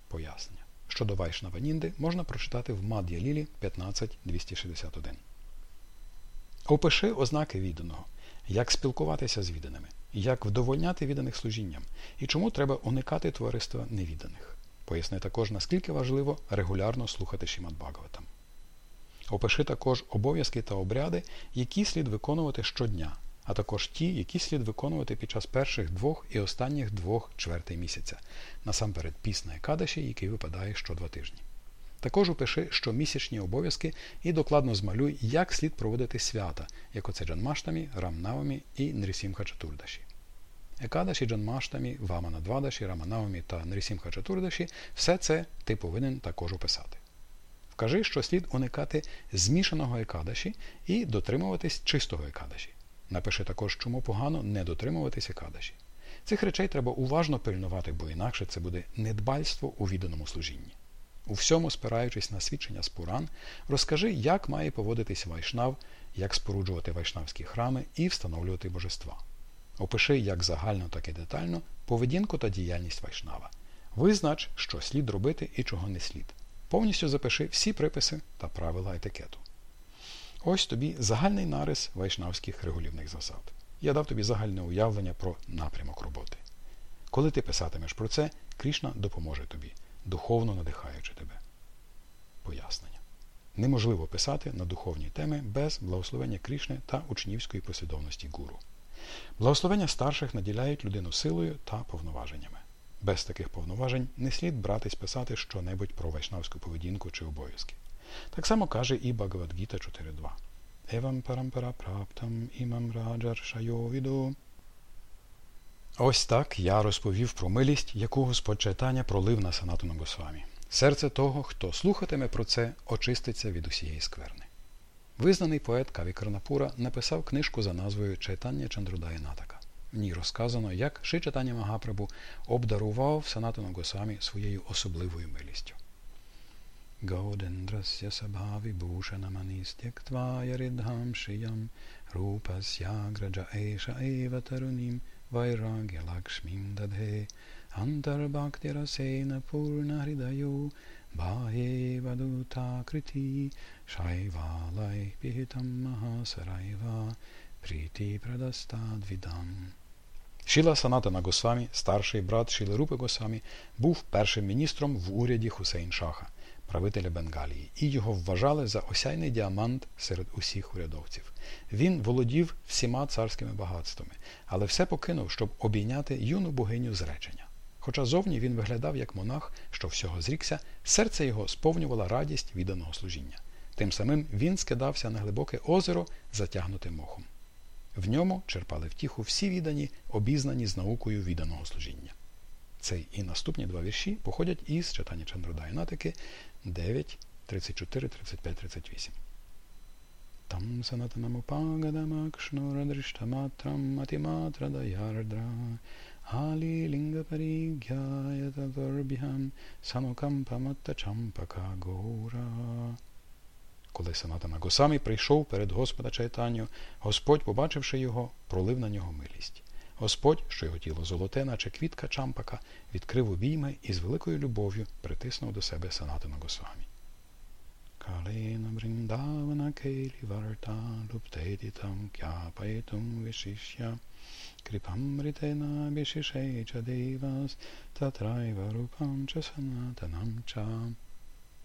Speaker 2: Пояснення. Щодо Вайшнава Нінди можна прочитати в Мад'я Лілі 15.261. Опиши ознаки відданого, як спілкуватися з відданими, як вдовольняти відданих служінням і чому треба уникати товариства невідданих. Поясни також, наскільки важливо регулярно слухати Шімат Бхагаватам. Опиши також обов'язки та обряди, які слід виконувати щодня, а також ті, які слід виконувати під час перших двох і останніх двох чвертей місяця, насамперед пісна Екадаші, який випадає що два тижні. Також опиши щомісячні обов'язки і докладно змалюй, як слід проводити свята, як оце Джанмаштамі, Рамнавамі і Нрісімха Чатурдаші. Екадаші, Джанмаштамі, Вамана Двадаші, Раманавамі та Нрісімха Чатурдаші все це ти повинен також описати. Вкажи, що слід уникати змішаного екадаші і дотримуватись чистого екадаші. Напиши також, чому погано не дотримуватись екадаші. Цих речей треба уважно пильнувати, бо інакше це буде недбальство у відданому служінні. У всьому, спираючись на свідчення з Пуран, розкажи, як має поводитись вайшнав, як споруджувати вайшнавські храми і встановлювати божества. Опиши як загально, так і детально поведінку та діяльність вайшнава. Визнач, що слід робити і чого не слід. Повністю запиши всі приписи та правила етикету. Ось тобі загальний нарис вайшнавських регулівних засад. Я дав тобі загальне уявлення про напрямок роботи. Коли ти писатимеш про це, Крішна допоможе тобі, духовно надихаючи тебе. Пояснення. Неможливо писати на духовні теми без благословення Крішни та учнівської послідовності гуру. Благословення старших наділяють людину силою та повноваженнями. Без таких повноважень не слід братись писати що-небудь про вайшнавську поведінку чи обов'язки. Так само каже і Багавадгіта 4.2. Евам парампара праптам імам раджар шайовіду. Ось так я розповів про милість, яку Господь читання пролив на Санату Госвамі. Серце того, хто слухатиме про це, очиститься від усієї скверни. Визнаний поет Каві Карнапура написав книжку за назвою Чайтання Чандрудая Натака. В ній розказано, як Ши Чатані Магапрабу обдарував Санатану Госамі своєю особливою милістю. Гаудендрасya sabhavi bhushanamanistyaktvayarидham shiyam rupasya graja esha eva tarunim vairagya lakshmim dadhe antarbhakti rasena purna hridayo bhaye vaduta kriti shaivalai pihitam mahasaraiva priti pradastad vidam Шіла Санатана Госвамі, старший брат Шіли Рупи Госвамі, був першим міністром в уряді Хусейн Шаха правителя Бенгалії, і його вважали за осяйний діамант серед усіх урядовців. Він володів всіма царськими багатствами, але все покинув, щоб обійняти юну богиню зречення. Хоча зовні він виглядав як монах, що всього зрікся, серце його сповнювала радість відданого служіння. Тим самим він скидався на глибоке озеро, затягнуте мохом. В ньому черпали втіху всі віддані, обізнані з наукою відданого служіння. Цей і наступні два вірші походять із читання Чандродайнатики 9, 34, 35, 38. Там санатанамупагадамакшнурадріштаматрам атиматрадаяrdра Али линга паригьяя татарбхям санукампаматта чампака гора. Коли Санатана Госамі прийшов перед Господа Чайтаню, Господь, побачивши його, пролив на нього милість. Господь, що його тіло золоте, наче квітка чампака, відкрив обійми і з великою любов'ю притиснув до себе Санатана Госвамі. Калина Бриндавана Кейлі Варта Луптедітам Кяпаєтум Вишишя Крипамритена Бішишейча Девас Татрайва Рупам Часанатанам Ча.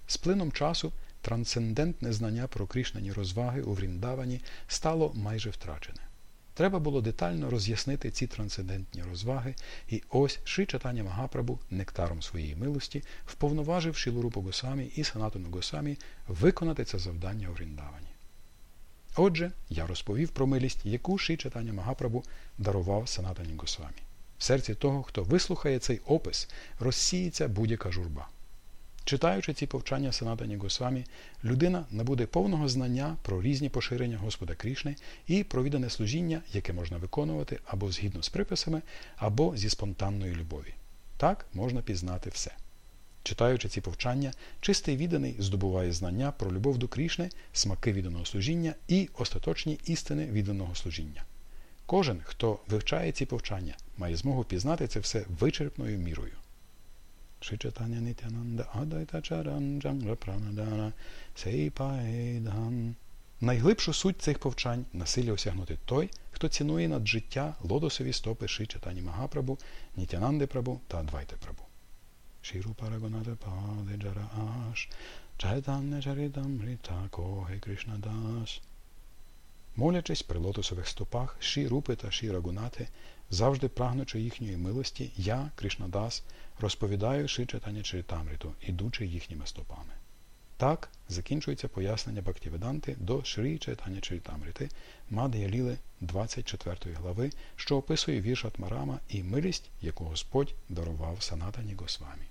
Speaker 2: З плином часу трансцендентне знання про крішнані розваги у Вріндавані стало майже втрачене. Треба було детально роз'яснити ці трансцендентні розваги, і ось Ши Чатаня Магапрабу нектаром своєї милості вповноважив Шілурупу Госамі і Санатону Госамі виконати це завдання у Вріндавані. Отже, я розповів про милість, яку Ши Чатаня Магапрабу дарував Санатані Госвамі. В серці того, хто вислухає цей опис, розсіється будь-яка журба. Читаючи ці повчання Санатані Госвамі, людина набуде повного знання про різні поширення Господа Крішни і про віддане служіння, яке можна виконувати або згідно з приписами, або зі спонтанної любові. Так можна пізнати все. Читаючи ці повчання, чистий відданий здобуває знання про любов до Крішни, смаки відданого служіння і остаточні істини відданого служіння. Кожен, хто вивчає ці повчання, має змогу пізнати це все вичерпною мірою. Шичатання Нитянанда Адайта Чаранджам Пранадана Сейпаедан. Найглибшу суть цих повчань насилля осягнути той, хто цінує над життя лотосові стопи Ши Чатані Магапрабу, Нітянанди Прабу та Адвайти Прабу. Шіру Парагонада Паде Джара Аш, Чайтанне Чаридам Ріта Коге Кришнадас. Молячись при лотосових стопах Ші Рупи та Ші Рагунати, завжди прагнучи їхньої милості, я, Кришнадас, розповідаю Ши Читання Чаритамриту, ідучи їхніми стопами. Так закінчується пояснення Бхактіведанти до Шрі Чайтані Чаритамрити, Мад'я Ліли 24 глави, що описує вірш Атмарама і милість, яку Господь дарував Санатані Госвамі.